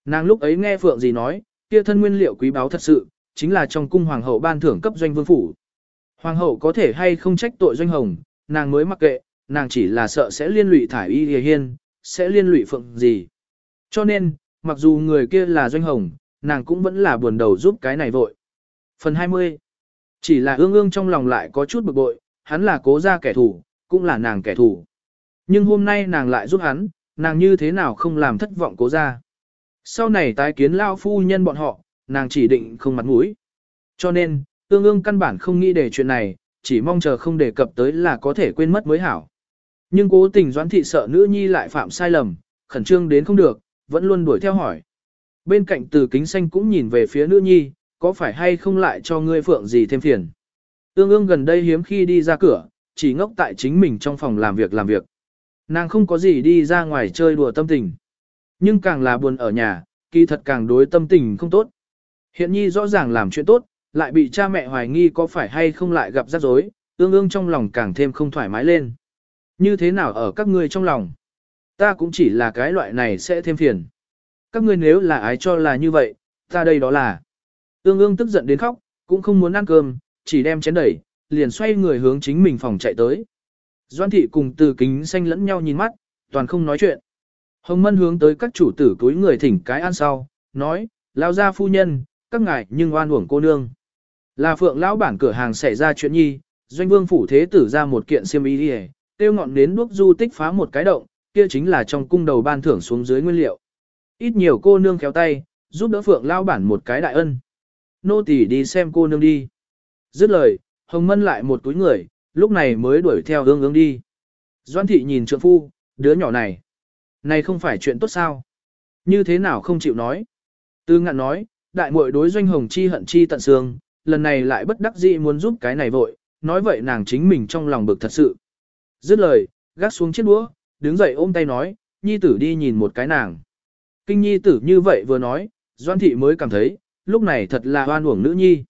[SPEAKER 1] Nàng lúc ấy nghe Phượng gì nói, kia thân nguyên liệu quý báu thật sự, chính là trong cung hoàng hậu ban thưởng cấp doanh vương phủ. Hoàng hậu có thể hay không trách tội doanh hồng, nàng mới mặc kệ, nàng chỉ là sợ sẽ liên lụy thải y hề hiên, sẽ liên lụy phượng gì. Cho nên, mặc dù người kia là doanh hồng, nàng cũng vẫn là buồn đầu giúp cái này vội. Phần 20 Chỉ là ương ương trong lòng lại có chút bực bội, hắn là cố gia kẻ thù, cũng là nàng kẻ thù. Nhưng hôm nay nàng lại giúp hắn, nàng như thế nào không làm thất vọng cố gia. Sau này tái kiến lao phu nhân bọn họ, nàng chỉ định không mặt mũi. Cho nên, ương ương căn bản không nghĩ để chuyện này, chỉ mong chờ không đề cập tới là có thể quên mất mới hảo. Nhưng cố tình doãn thị sợ nữ nhi lại phạm sai lầm, khẩn trương đến không được, vẫn luôn đuổi theo hỏi. Bên cạnh từ kính xanh cũng nhìn về phía nữ nhi, có phải hay không lại cho ngươi phượng gì thêm phiền. Ương ương gần đây hiếm khi đi ra cửa, chỉ ngốc tại chính mình trong phòng làm việc làm việc. Nàng không có gì đi ra ngoài chơi đùa tâm tình. Nhưng càng là buồn ở nhà, kỳ thật càng đối tâm tình không tốt. Hiện nhi rõ ràng làm chuyện tốt, lại bị cha mẹ hoài nghi có phải hay không lại gặp rắc rối, ương ương trong lòng càng thêm không thoải mái lên. Như thế nào ở các ngươi trong lòng? Ta cũng chỉ là cái loại này sẽ thêm phiền. Các ngươi nếu là ái cho là như vậy, ta đây đó là. Ương ương tức giận đến khóc, cũng không muốn ăn cơm, chỉ đem chén đẩy, liền xoay người hướng chính mình phòng chạy tới. Doan thị cùng từ kính xanh lẫn nhau nhìn mắt, toàn không nói chuyện. Hồng Mân hướng tới các chủ tử túi người thỉnh cái ăn sau, nói, lao ra phu nhân, các ngài nhưng oan uổng cô nương. Là phượng lão bản cửa hàng xảy ra chuyện nhi, doanh vương phủ thế tử ra một kiện xiêm y đi tiêu ngọn nến đuốc du tích phá một cái động, kia chính là trong cung đầu ban thưởng xuống dưới nguyên liệu. Ít nhiều cô nương kéo tay, giúp đỡ phượng lao bản một cái đại ân. Nô tỳ đi xem cô nương đi. Dứt lời, hồng mân lại một túi người, lúc này mới đuổi theo hương ương đi. Doan thị nhìn trượng phu, đứa nhỏ này. Này không phải chuyện tốt sao? Như thế nào không chịu nói? Tư ngạn nói, đại muội đối doanh hồng chi hận chi tận xương, lần này lại bất đắc dĩ muốn giúp cái này vội, nói vậy nàng chính mình trong lòng bực thật sự. Dứt lời, gác xuống chiếc đũa, đứng dậy ôm tay nói, nhi tử đi nhìn một cái nàng. Kinh nhi tử như vậy vừa nói, Doan thị mới cảm thấy, lúc này thật là hoan uổng nữ nhi.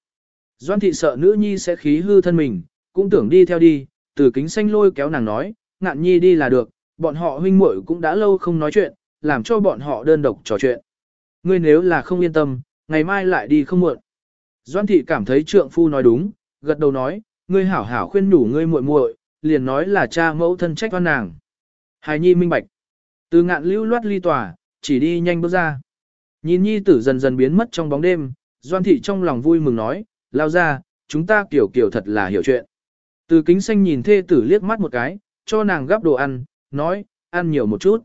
[SPEAKER 1] Doan thị sợ nữ nhi sẽ khí hư thân mình, cũng tưởng đi theo đi, từ kính xanh lôi kéo nàng nói, ngạn nhi đi là được, bọn họ huynh muội cũng đã lâu không nói chuyện, làm cho bọn họ đơn độc trò chuyện. Ngươi nếu là không yên tâm, ngày mai lại đi không muộn. Doan thị cảm thấy trượng phu nói đúng, gật đầu nói, ngươi hảo hảo khuyên nhủ ngươi muội muội, liền nói là cha mẫu thân trách oan nàng. Hài nhi minh bạch. Từ ngạn lưu loát ly tòa, chỉ đi nhanh bước ra. Nhìn nhi tử dần dần biến mất trong bóng đêm, doan thị trong lòng vui mừng nói, lao ra, chúng ta kiểu kiểu thật là hiểu chuyện. Từ kính xanh nhìn thê tử liếc mắt một cái, cho nàng gắp đồ ăn, nói, ăn nhiều một chút.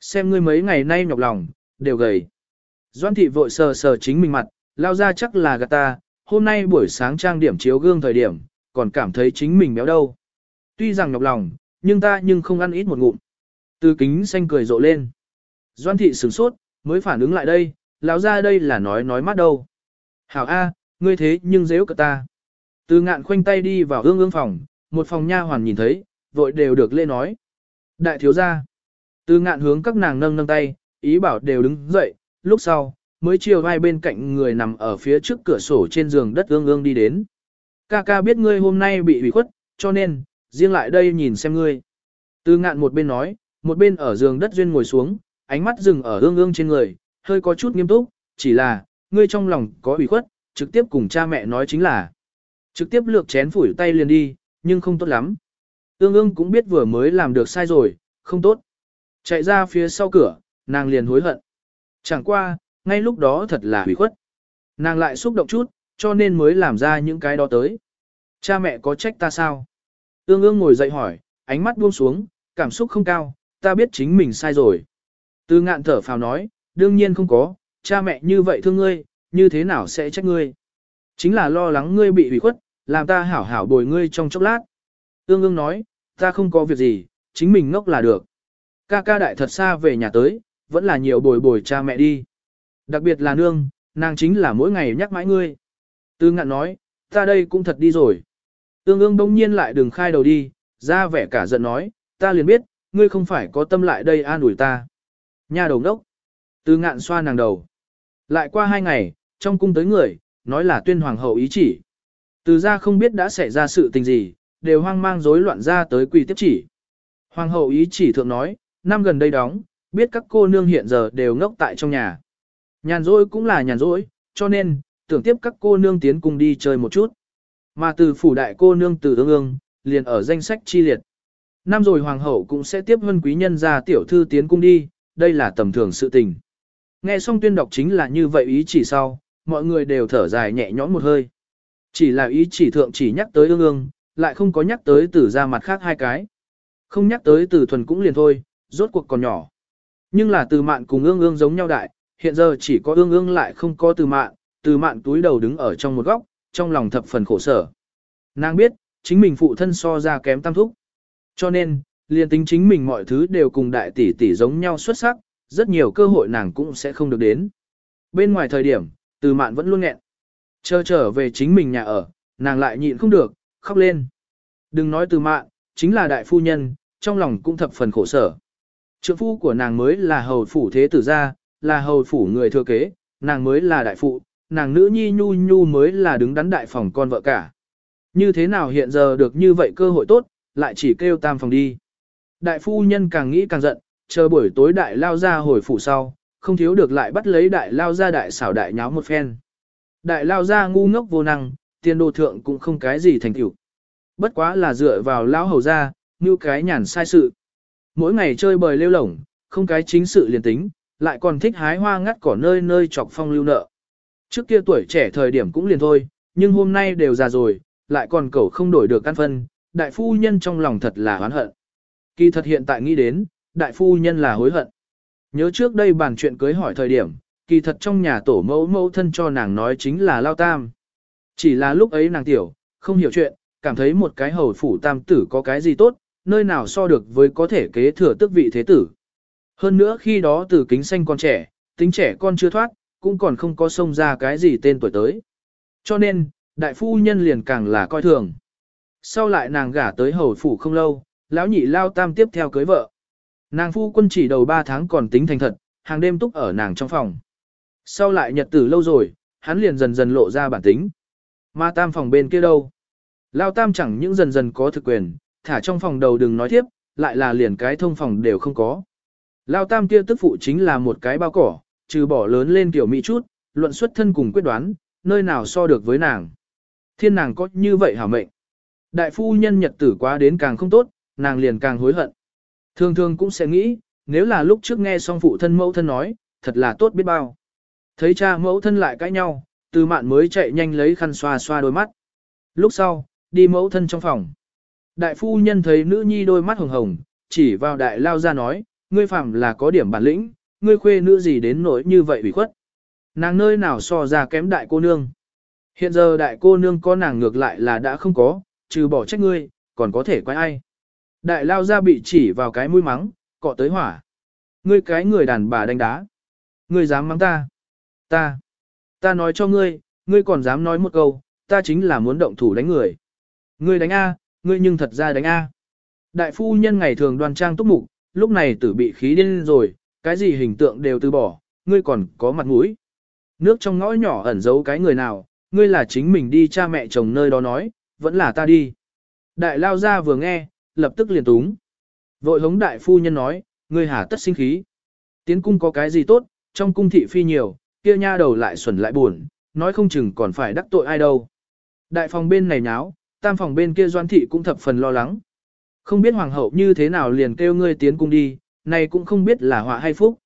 [SPEAKER 1] Xem ngươi mấy ngày nay nhọc lòng, đều gầy. Doan thị vội sờ sờ chính mình mặt, lao ra chắc là gạt ta, hôm nay buổi sáng trang điểm chiếu gương thời điểm, còn cảm thấy chính mình béo đâu. Tuy rằng nhọc lòng, nhưng ta nhưng không ăn ít một ngụm. Từ kính xanh cười rộ lên. Doan thị sửng sốt, mới phản ứng lại đây, lão ra đây là nói nói mắt đâu. Hảo A, ngươi thế nhưng dễ cả ta. Từ ngạn khoanh tay đi vào ương ương phòng, một phòng nha hoàn nhìn thấy, vội đều được lê nói. Đại thiếu gia. Từ ngạn hướng các nàng nâng nâng tay, ý bảo đều đứng dậy, lúc sau, mới chiều vai bên cạnh người nằm ở phía trước cửa sổ trên giường đất ương ương đi đến. Ca ca biết ngươi hôm nay bị ủy khuất, cho nên, riêng lại đây nhìn xem ngươi. Từ ngạn một bên nói, một bên ở giường đất duyên ngồi xuống, ánh mắt dừng ở ương ương trên người, hơi có chút nghiêm túc, chỉ là, ngươi trong lòng có ủy khuất, trực tiếp cùng cha mẹ nói chính là. Trực tiếp lược chén phủi tay liền đi, nhưng không tốt lắm. Ương ương cũng biết vừa mới làm được sai rồi, không tốt. Chạy ra phía sau cửa, nàng liền hối hận. Chẳng qua, ngay lúc đó thật là hủy khuất. Nàng lại xúc động chút, cho nên mới làm ra những cái đó tới. Cha mẹ có trách ta sao? Ương ương ngồi dậy hỏi, ánh mắt buông xuống, cảm xúc không cao, ta biết chính mình sai rồi. Từ ngạn thở phào nói, đương nhiên không có, cha mẹ như vậy thương ngươi, như thế nào sẽ trách ngươi? Chính là lo lắng ngươi bị hủy khuất, làm ta hảo hảo bồi ngươi trong chốc lát. Ương ương nói, ta không có việc gì, chính mình ngốc là được. Ca ca đại thật xa về nhà tới, vẫn là nhiều bồi bồi cha mẹ đi. Đặc biệt là nương, nàng chính là mỗi ngày nhắc mãi ngươi. Tư ngạn nói, ta đây cũng thật đi rồi. Ương ương bỗng nhiên lại đừng khai đầu đi, ra vẻ cả giận nói, ta liền biết, ngươi không phải có tâm lại đây an ủi ta. Nhà đầu đốc. từ ngạn xoa nàng đầu. Lại qua hai ngày, trong cung tới người, nói là tuyên hoàng hậu ý chỉ. Từ ra không biết đã xảy ra sự tình gì, đều hoang mang rối loạn ra tới quỳ tiếp chỉ. Hoàng hậu ý chỉ thượng nói, năm gần đây đóng, biết các cô nương hiện giờ đều ngốc tại trong nhà. Nhàn rỗi cũng là nhàn rỗi, cho nên, tưởng tiếp các cô nương tiến cùng đi chơi một chút. Mà từ phủ đại cô nương từ ương ương, liền ở danh sách chi liệt. năm rồi hoàng hậu cũng sẽ tiếp vân quý nhân ra tiểu thư tiến cung đi, đây là tầm thường sự tình. Nghe xong tuyên đọc chính là như vậy ý chỉ sau, mọi người đều thở dài nhẹ nhõm một hơi. Chỉ là ý chỉ thượng chỉ nhắc tới ương ương, lại không có nhắc tới từ ra mặt khác hai cái. Không nhắc tới từ thuần cũng liền thôi, rốt cuộc còn nhỏ. Nhưng là từ mạn cùng ương ương giống nhau đại, hiện giờ chỉ có ương ương lại không có từ mạn, từ mạn túi đầu đứng ở trong một góc, trong lòng thập phần khổ sở. Nàng biết, chính mình phụ thân so ra kém tam thúc. Cho nên, liền tính chính mình mọi thứ đều cùng đại tỷ tỷ giống nhau xuất sắc, rất nhiều cơ hội nàng cũng sẽ không được đến. Bên ngoài thời điểm, từ mạn vẫn luôn nghẹn. Chờ trở về chính mình nhà ở, nàng lại nhịn không được, khóc lên. Đừng nói từ mạn, chính là đại phu nhân, trong lòng cũng thập phần khổ sở. Trượng phu của nàng mới là hầu phủ thế tử gia, là hầu phủ người thừa kế, nàng mới là đại phụ, nàng nữ nhi nhu nhu mới là đứng đắn đại phòng con vợ cả. Như thế nào hiện giờ được như vậy cơ hội tốt, lại chỉ kêu tam phòng đi. Đại phu nhân càng nghĩ càng giận, chờ buổi tối đại lao ra hồi phủ sau, không thiếu được lại bắt lấy đại lao ra đại xảo đại nháo một phen. Đại lao ra ngu ngốc vô năng, tiền đồ thượng cũng không cái gì thành tựu. Bất quá là dựa vào lão hầu ra, như cái nhàn sai sự. Mỗi ngày chơi bời lêu lổng, không cái chính sự liền tính, lại còn thích hái hoa ngắt cỏ nơi nơi chọc phong lưu nợ. Trước kia tuổi trẻ thời điểm cũng liền thôi, nhưng hôm nay đều già rồi, lại còn cẩu không đổi được căn phân, đại phu nhân trong lòng thật là oán hận. Kỳ thật hiện tại nghĩ đến, đại phu nhân là hối hận. Nhớ trước đây bàn chuyện cưới hỏi thời điểm, kỳ thật trong nhà tổ mẫu mẫu thân cho nàng nói chính là lao tam. Chỉ là lúc ấy nàng tiểu, không hiểu chuyện, cảm thấy một cái hầu phủ tam tử có cái gì tốt, nơi nào so được với có thể kế thừa tước vị thế tử. Hơn nữa khi đó từ kính xanh con trẻ, tính trẻ con chưa thoát, cũng còn không có xông ra cái gì tên tuổi tới. Cho nên, đại phu nhân liền càng là coi thường. Sau lại nàng gả tới hầu phủ không lâu, lão nhị lao tam tiếp theo cưới vợ. Nàng phu quân chỉ đầu 3 tháng còn tính thành thật, hàng đêm túc ở nàng trong phòng. Sau lại nhật tử lâu rồi, hắn liền dần dần lộ ra bản tính. Mà tam phòng bên kia đâu? Lao tam chẳng những dần dần có thực quyền, thả trong phòng đầu đừng nói tiếp, lại là liền cái thông phòng đều không có. Lao tam kia tức phụ chính là một cái bao cỏ, trừ bỏ lớn lên tiểu mỹ chút, luận xuất thân cùng quyết đoán, nơi nào so được với nàng. Thiên nàng có như vậy hả mệnh. Đại phu nhân nhật tử quá đến càng không tốt, nàng liền càng hối hận. Thường thường cũng sẽ nghĩ, nếu là lúc trước nghe xong phụ thân mẫu thân nói, thật là tốt biết bao. Thấy cha mẫu thân lại cãi nhau, từ mạn mới chạy nhanh lấy khăn xoa xoa đôi mắt. Lúc sau, đi mẫu thân trong phòng. Đại phu nhân thấy nữ nhi đôi mắt hồng hồng, chỉ vào đại lao ra nói, ngươi phạm là có điểm bản lĩnh, ngươi khuê nữ gì đến nỗi như vậy bị khuất. Nàng nơi nào so ra kém đại cô nương. Hiện giờ đại cô nương có nàng ngược lại là đã không có, trừ bỏ trách ngươi, còn có thể quay ai. Đại lao ra bị chỉ vào cái mũi mắng, cọ tới hỏa. Ngươi cái người đàn bà đánh đá. Ngươi dám mắng ta. Ta. Ta nói cho ngươi, ngươi còn dám nói một câu, ta chính là muốn động thủ đánh người. Ngươi đánh A, ngươi nhưng thật ra đánh A. Đại phu nhân ngày thường đoan trang túc mục, lúc này tử bị khí điên rồi, cái gì hình tượng đều từ bỏ, ngươi còn có mặt mũi. Nước trong ngõ nhỏ ẩn giấu cái người nào, ngươi là chính mình đi cha mẹ chồng nơi đó nói, vẫn là ta đi. Đại lao ra vừa nghe, lập tức liền túng. Vội hống đại phu nhân nói, ngươi hà tất sinh khí. Tiến cung có cái gì tốt, trong cung thị phi nhiều, kia nha đầu lại xuẩn lại buồn, nói không chừng còn phải đắc tội ai đâu. Đại phòng bên này nháo, tam phòng bên kia doan thị cũng thập phần lo lắng. Không biết hoàng hậu như thế nào liền kêu ngươi tiến cung đi, này cũng không biết là họa hay phúc.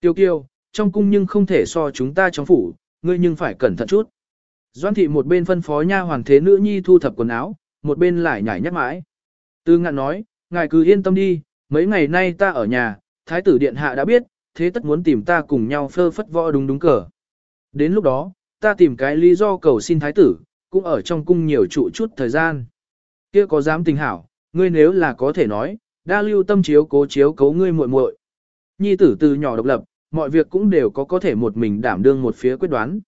[SPEAKER 1] Tiêu kiêu, trong cung nhưng không thể so chúng ta trong phủ, ngươi nhưng phải cẩn thận chút. Doan thị một bên phân phó nha hoàng thế nữ nhi thu thập quần áo, một bên lại nhảy nhắc mãi. Tư ngạn nói, ngài cứ yên tâm đi, mấy ngày nay ta ở nhà, thái tử điện hạ đã biết, thế tất muốn tìm ta cùng nhau phơ phất võ đúng đúng cờ. Đến lúc đó, ta tìm cái lý do cầu xin thái tử, cũng ở trong cung nhiều trụ chút thời gian. Kia có dám tình hảo, ngươi nếu là có thể nói, đa lưu tâm chiếu cố chiếu cố ngươi muội muội. Nhi tử từ nhỏ độc lập, mọi việc cũng đều có có thể một mình đảm đương một phía quyết đoán.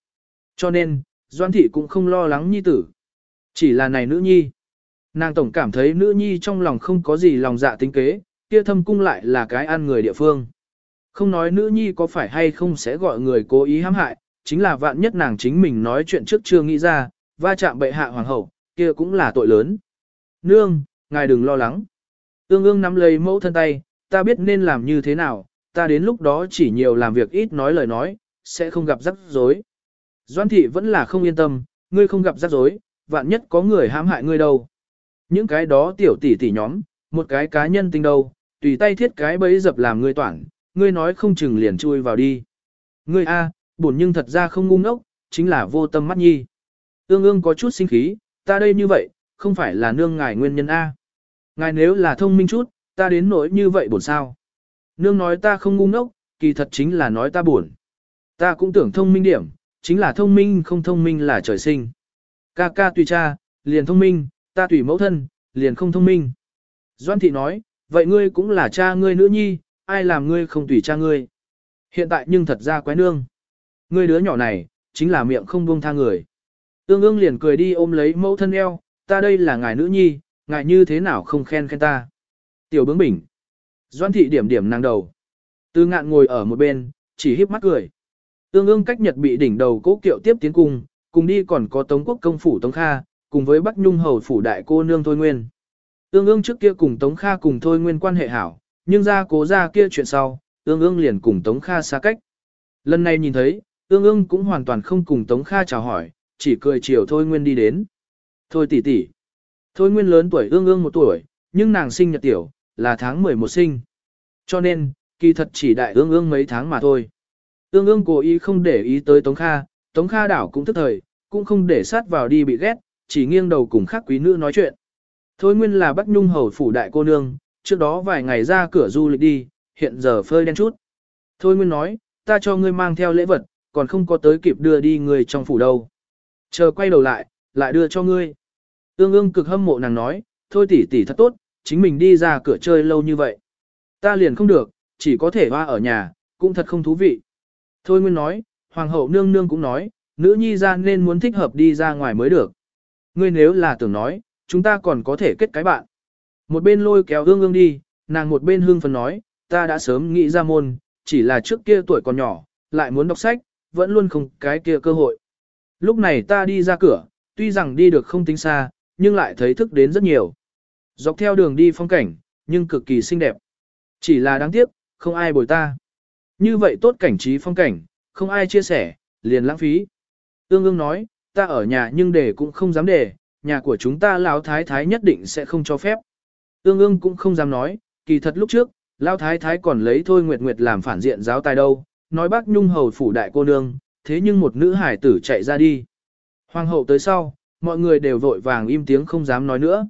[SPEAKER 1] Cho nên, Doan thị cũng không lo lắng nhi tử. Chỉ là này nữ nhi. Nàng tổng cảm thấy nữ nhi trong lòng không có gì lòng dạ tính kế, kia thâm cung lại là cái ăn người địa phương. Không nói nữ nhi có phải hay không sẽ gọi người cố ý hãm hại, chính là vạn nhất nàng chính mình nói chuyện trước chưa nghĩ ra, va chạm bệ hạ hoàng hậu, kia cũng là tội lớn. Nương, ngài đừng lo lắng. Ương ương nắm lấy mẫu thân tay, ta biết nên làm như thế nào, ta đến lúc đó chỉ nhiều làm việc ít nói lời nói, sẽ không gặp rắc rối. Doan thị vẫn là không yên tâm, ngươi không gặp rắc rối, vạn nhất có người hãm hại ngươi đâu. Những cái đó tiểu tỷ tỷ nhóm, một cái cá nhân tinh đâu, tùy tay thiết cái bẫy dập làm ngươi toản, ngươi nói không chừng liền chui vào đi. Ngươi a, bổn nhưng thật ra không ngu ngốc, chính là vô tâm mắt nhi. Ương ương có chút sinh khí, ta đây như vậy, không phải là nương ngài nguyên nhân A. Ngài nếu là thông minh chút, ta đến nỗi như vậy buồn sao. Nương nói ta không ngu ngốc, kỳ thật chính là nói ta buồn. Ta cũng tưởng thông minh điểm, chính là thông minh không thông minh là trời sinh. Ca ca tùy cha, liền thông minh, ta tùy mẫu thân, liền không thông minh. Doan thị nói, vậy ngươi cũng là cha ngươi nữ nhi, ai làm ngươi không tùy cha ngươi. Hiện tại nhưng thật ra quái nương. Ngươi đứa nhỏ này, chính là miệng không buông tha người. Tương ương liền cười đi ôm lấy mẫu thân eo, ta đây là ngài nữ nhi, ngài như thế nào không khen khen ta. Tiểu bướng bỉnh. Doan thị điểm điểm nàng đầu. Tư ngạn ngồi ở một bên, chỉ híp mắt cười. Tương ương cách nhật bị đỉnh đầu cố kiệu tiếp tiến cung, cùng đi còn có Tống quốc công phủ Tống Kha, cùng với Bắc Nhung hầu phủ đại cô nương Thôi Nguyên. Tương ương trước kia cùng Tống Kha cùng Thôi Nguyên quan hệ hảo, nhưng ra cố ra kia chuyện sau, Tương ương liền cùng Tống Kha xa cách. Lần này nhìn thấy, Tương ương cũng hoàn toàn không cùng Tống Kha chào hỏi, chỉ cười chiều Thôi Nguyên đi đến. Thôi tỷ tỷ. Thôi Nguyên lớn tuổi ương ương một tuổi, nhưng nàng sinh nhật tiểu, là tháng 11 sinh. Cho nên, kỳ thật chỉ đại ương ương mấy tháng mà thôi. Ương ương cố ý không để ý tới Tống Kha, Tống Kha đảo cũng thức thời, cũng không để sát vào đi bị ghét, chỉ nghiêng đầu cùng khác quý nữ nói chuyện. Thôi Nguyên là Bắc Nhung hầu phủ đại cô nương, trước đó vài ngày ra cửa du lịch đi, hiện giờ phơi đen chút. Thôi Nguyên nói, ta cho ngươi mang theo lễ vật, còn không có tới kịp đưa đi người trong phủ đâu. Chờ quay đầu lại, lại đưa cho ngươi. Ương ương cực hâm mộ nàng nói, thôi tỷ tỷ thật tốt, chính mình đi ra cửa chơi lâu như vậy. Ta liền không được, chỉ có thể hoa ở nhà, cũng thật không thú vị. Thôi Nguyên nói, Hoàng hậu nương nương cũng nói, nữ nhi ra nên muốn thích hợp đi ra ngoài mới được. Ngươi nếu là tưởng nói, chúng ta còn có thể kết cái bạn. Một bên lôi kéo ương ương đi, nàng một bên hương phấn nói, ta đã sớm nghĩ ra môn, chỉ là trước kia tuổi còn nhỏ, lại muốn đọc sách, vẫn luôn không cái kia cơ hội. Lúc này ta đi ra cửa, tuy rằng đi được không tính xa, nhưng lại thấy thức đến rất nhiều. Dọc theo đường đi phong cảnh, nhưng cực kỳ xinh đẹp. Chỉ là đáng tiếc, không ai bồi ta. Như vậy tốt cảnh trí phong cảnh, không ai chia sẻ, liền lãng phí. Ương ương nói, ta ở nhà nhưng để cũng không dám để, nhà của chúng ta lão thái thái nhất định sẽ không cho phép. Ương ương cũng không dám nói, kỳ thật lúc trước, lão thái thái còn lấy thôi nguyệt nguyệt làm phản diện giáo tài đâu, nói bác nhung hầu phủ đại cô nương, thế nhưng một nữ hải tử chạy ra đi. Hoàng hậu tới sau, mọi người đều vội vàng im tiếng không dám nói nữa.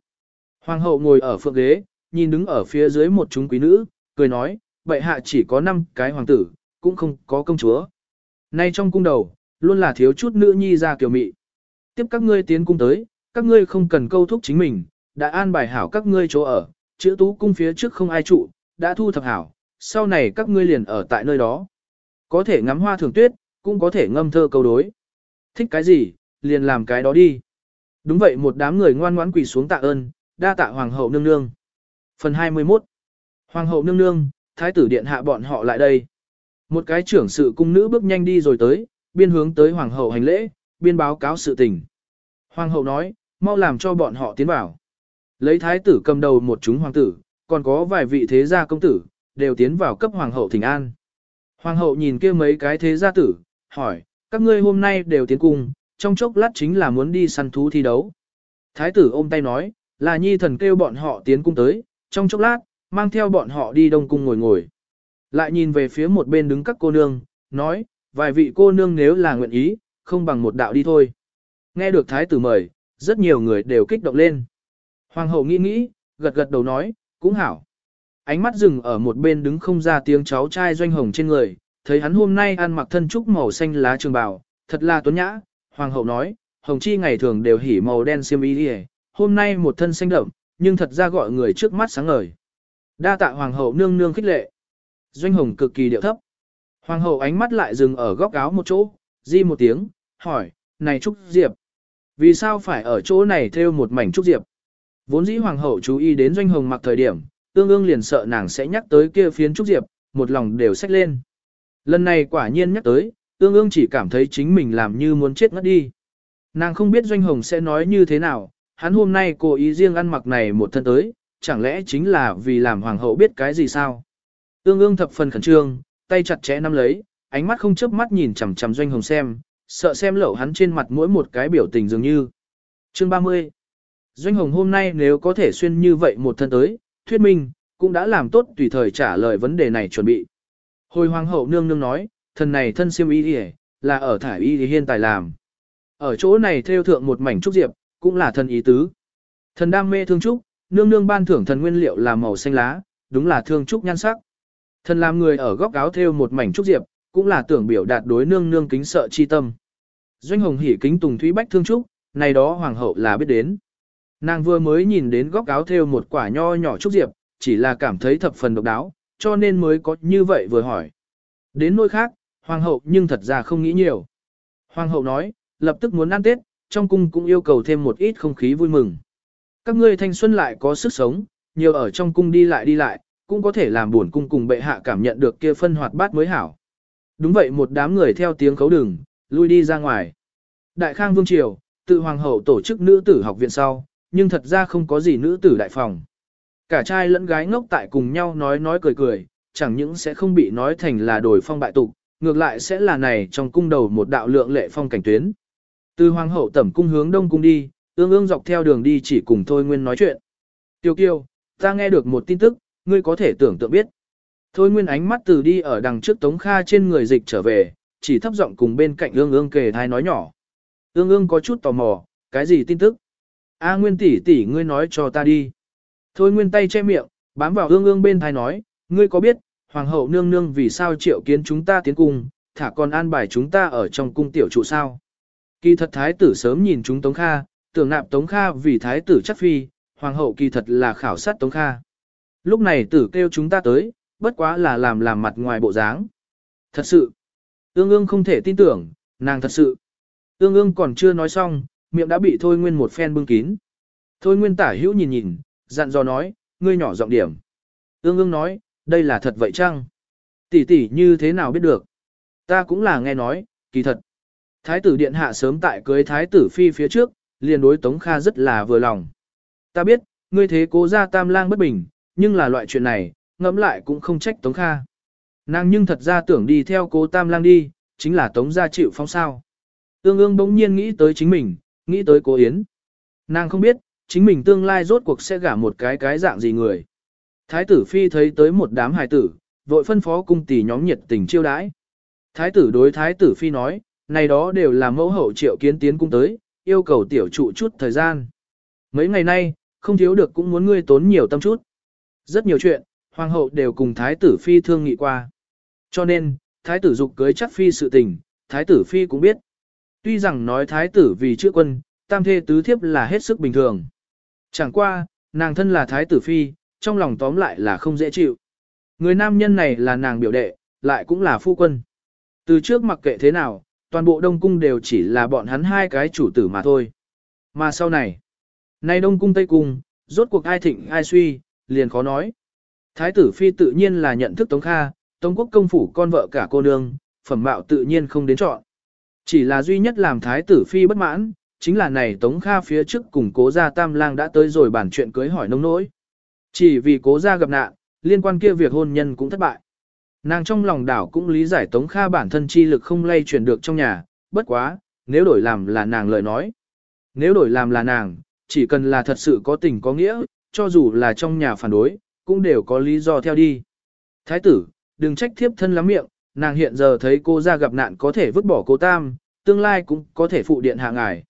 [SPEAKER 1] Hoàng hậu ngồi ở phượng ghế, nhìn đứng ở phía dưới một chúng quý nữ, cười nói, bệ hạ chỉ có 5 cái hoàng tử, cũng không có công chúa. Nay trong cung đầu, luôn là thiếu chút nữ nhi ra kiều mị. Tiếp các ngươi tiến cung tới, các ngươi không cần câu thúc chính mình, đã an bài hảo các ngươi chỗ ở, chữ tú cung phía trước không ai trụ, đã thu thập hảo, sau này các ngươi liền ở tại nơi đó. Có thể ngắm hoa thường tuyết, cũng có thể ngâm thơ câu đối. Thích cái gì, liền làm cái đó đi. Đúng vậy một đám người ngoan ngoãn quỳ xuống tạ ơn, đa tạ hoàng hậu nương nương. Phần 21 Hoàng hậu nương nương, thái tử điện hạ bọn họ lại đây. Một cái trưởng sự cung nữ bước nhanh đi rồi tới, biên hướng tới hoàng hậu hành lễ, biên báo cáo sự tình. Hoàng hậu nói, mau làm cho bọn họ tiến vào. Lấy thái tử cầm đầu một chúng hoàng tử, còn có vài vị thế gia công tử, đều tiến vào cấp hoàng hậu thỉnh an. Hoàng hậu nhìn kia mấy cái thế gia tử, hỏi, các ngươi hôm nay đều tiến cung, trong chốc lát chính là muốn đi săn thú thi đấu. Thái tử ôm tay nói, là nhi thần kêu bọn họ tiến cung tới, trong chốc lát, mang theo bọn họ đi đông cung ngồi ngồi. Lại nhìn về phía một bên đứng các cô nương, nói, vài vị cô nương nếu là nguyện ý, không bằng một đạo đi thôi. Nghe được thái tử mời, rất nhiều người đều kích động lên. Hoàng hậu nghĩ nghĩ, gật gật đầu nói, cũng hảo. Ánh mắt dừng ở một bên đứng không ra tiếng cháu trai doanh hồng trên người, thấy hắn hôm nay ăn mặc thân trúc màu xanh lá trường bào, thật là tuấn nhã. Hoàng hậu nói, hồng chi ngày thường đều hỉ màu đen xiêm y đi hôm nay một thân xanh đậm, nhưng thật ra gọi người trước mắt sáng ngời. Đa tạ hoàng hậu nương nương khích lệ. Doanh hồng cực kỳ điệu thấp. Hoàng hậu ánh mắt lại dừng ở góc áo một chỗ, di một tiếng, hỏi, này Trúc Diệp, vì sao phải ở chỗ này theo một mảnh Trúc Diệp? Vốn dĩ hoàng hậu chú ý đến doanh hồng mặc thời điểm, tương ương liền sợ nàng sẽ nhắc tới kia phiến Trúc Diệp, một lòng đều xách lên. Lần này quả nhiên nhắc tới, tương ương chỉ cảm thấy chính mình làm như muốn chết ngất đi. Nàng không biết doanh hồng sẽ nói như thế nào, hắn hôm nay cố ý riêng ăn mặc này một thân tới, chẳng lẽ chính là vì làm hoàng hậu biết cái gì sao? Tương ương thập phần khẩn trương, tay chặt chẽ nắm lấy, ánh mắt không chớp mắt nhìn chằm chằm doanh hồng xem, sợ xem lậu hắn trên mặt mỗi một cái biểu tình dường như. Chương 30 Doanh hồng hôm nay nếu có thể xuyên như vậy một thân tới, thuyết minh, cũng đã làm tốt tùy thời trả lời vấn đề này chuẩn bị. Hồi hoàng hậu nương nương nói, thần này thân siêm y đi là ở thải y thì hiên tài làm. Ở chỗ này theo thượng một mảnh trúc diệp, cũng là thần ý tứ. Thần đam mê thương trúc, nương nương ban thưởng thần nguyên liệu là màu xanh lá, đúng là thương trúc nhan sắc. Thần làm người ở góc áo theo một mảnh trúc diệp, cũng là tưởng biểu đạt đối nương nương kính sợ chi tâm. Doanh hồng hỉ kính tùng thúy bách thương trúc, này đó hoàng hậu là biết đến. Nàng vừa mới nhìn đến góc áo theo một quả nho nhỏ trúc diệp, chỉ là cảm thấy thập phần độc đáo, cho nên mới có như vậy vừa hỏi. Đến nơi khác, hoàng hậu nhưng thật ra không nghĩ nhiều. Hoàng hậu nói, lập tức muốn ăn Tết, trong cung cũng yêu cầu thêm một ít không khí vui mừng. Các ngươi thanh xuân lại có sức sống, nhiều ở trong cung đi lại đi lại, cũng có thể làm buồn cung cùng bệ hạ cảm nhận được kia phân hoạt bát mới hảo. Đúng vậy một đám người theo tiếng khấu đừng, lui đi ra ngoài. Đại Khang Vương Triều, tự hoàng hậu tổ chức nữ tử học viện sau, nhưng thật ra không có gì nữ tử đại phòng. Cả trai lẫn gái ngốc tại cùng nhau nói nói cười cười, chẳng những sẽ không bị nói thành là đổi phong bại tục, ngược lại sẽ là này trong cung đầu một đạo lượng lệ phong cảnh tuyến. Từ hoàng hậu tẩm cung hướng đông cung đi, ương ương dọc theo đường đi chỉ cùng Thôi Nguyên nói chuyện. Tiêu kiêu, ta nghe được một tin tức, ngươi có thể tưởng tượng biết. Thôi Nguyên ánh mắt từ đi ở đằng trước Tống Kha trên người dịch trở về, chỉ thấp giọng cùng bên cạnh ương ương kề thai nói nhỏ. Ương ương có chút tò mò, cái gì tin tức? A Nguyên tỷ tỷ ngươi nói cho ta đi. Thôi Nguyên tay che miệng, bám vào ương ương bên thai nói, ngươi có biết, Hoàng hậu nương nương vì sao triệu kiến chúng ta tiến cung, thả còn an bài chúng ta ở trong cung tiểu trụ sao? Kỳ thật thái tử sớm nhìn chúng Tống Kha, tưởng nạp Tống Kha vì thái tử chắc phi, hoàng hậu kỳ thật là khảo sát Tống Kha. Lúc này tử kêu chúng ta tới, bất quá là làm làm mặt ngoài bộ dáng. Thật sự, ương ương không thể tin tưởng, nàng thật sự. Ương ương còn chưa nói xong, miệng đã bị Thôi Nguyên một phen bưng kín. Thôi Nguyên tả hữu nhìn nhìn, dặn dò nói, ngươi nhỏ giọng điểm. Ương ương nói, đây là thật vậy chăng? Tỷ tỷ như thế nào biết được? Ta cũng là nghe nói, kỳ thật. Thái tử điện hạ sớm tại cưới thái tử phi phía trước, liền đối Tống Kha rất là vừa lòng. Ta biết, ngươi thế cố ra tam lang bất bình, nhưng là loại chuyện này, ngẫm lại cũng không trách Tống Kha. Nàng nhưng thật ra tưởng đi theo cố tam lang đi, chính là Tống gia chịu phong sao. Tương ương bỗng nhiên nghĩ tới chính mình, nghĩ tới cố Yến. Nàng không biết, chính mình tương lai rốt cuộc sẽ gả một cái cái dạng gì người. Thái tử phi thấy tới một đám hài tử, vội phân phó cung tỷ nhóm nhiệt tình chiêu đãi. Thái tử đối thái tử phi nói, này đó đều là mẫu hậu triệu kiến tiến cung tới, yêu cầu tiểu trụ chút thời gian. Mấy ngày nay, không thiếu được cũng muốn ngươi tốn nhiều tâm chút. Rất nhiều chuyện, hoàng hậu đều cùng thái tử phi thương nghị qua. Cho nên, thái tử dục cưới chắc phi sự tình, thái tử phi cũng biết. Tuy rằng nói thái tử vì chữ quân, tam thê tứ thiếp là hết sức bình thường. Chẳng qua, nàng thân là thái tử phi, trong lòng tóm lại là không dễ chịu. Người nam nhân này là nàng biểu đệ, lại cũng là phu quân. Từ trước mặc kệ thế nào, toàn bộ Đông Cung đều chỉ là bọn hắn hai cái chủ tử mà thôi. Mà sau này, nay Đông Cung Tây Cung, rốt cuộc ai thịnh ai suy, liền khó nói. Thái tử Phi tự nhiên là nhận thức Tống Kha, Tống Quốc công phủ con vợ cả cô nương, phẩm mạo tự nhiên không đến chọn. Chỉ là duy nhất làm Thái tử Phi bất mãn, chính là này Tống Kha phía trước cùng cố gia tam lang đã tới rồi bản chuyện cưới hỏi nông nỗi. Chỉ vì cố gia gặp nạn, liên quan kia việc hôn nhân cũng thất bại. Nàng trong lòng đảo cũng lý giải Tống Kha bản thân chi lực không lay chuyển được trong nhà, bất quá, nếu đổi làm là nàng lời nói. Nếu đổi làm là nàng, chỉ cần là thật sự có tình có nghĩa, cho dù là trong nhà phản đối, cũng đều có lý do theo đi. Thái tử, đừng trách thiếp thân lắm miệng, nàng hiện giờ thấy cô ra gặp nạn có thể vứt bỏ cô Tam, tương lai cũng có thể phụ điện hạ ngài.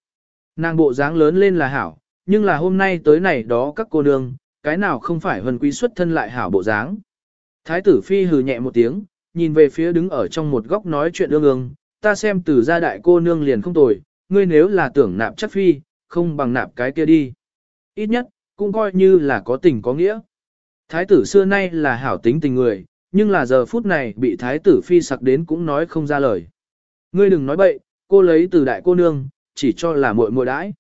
[SPEAKER 1] Nàng bộ dáng lớn lên là hảo, nhưng là hôm nay tới này đó các cô nương, cái nào không phải hân quý xuất thân lại hảo bộ dáng. Thái tử phi hừ nhẹ một tiếng, nhìn về phía đứng ở trong một góc nói chuyện ương ương, ta xem từ gia đại cô nương liền không tồi, ngươi nếu là tưởng nạp chắc phi, không bằng nạp cái kia đi. Ít nhất, cũng coi như là có tình có nghĩa. Thái tử xưa nay là hảo tính tình người, nhưng là giờ phút này bị thái tử phi sặc đến cũng nói không ra lời. Ngươi đừng nói bậy, cô lấy từ đại cô nương, chỉ cho là muội muội đãi.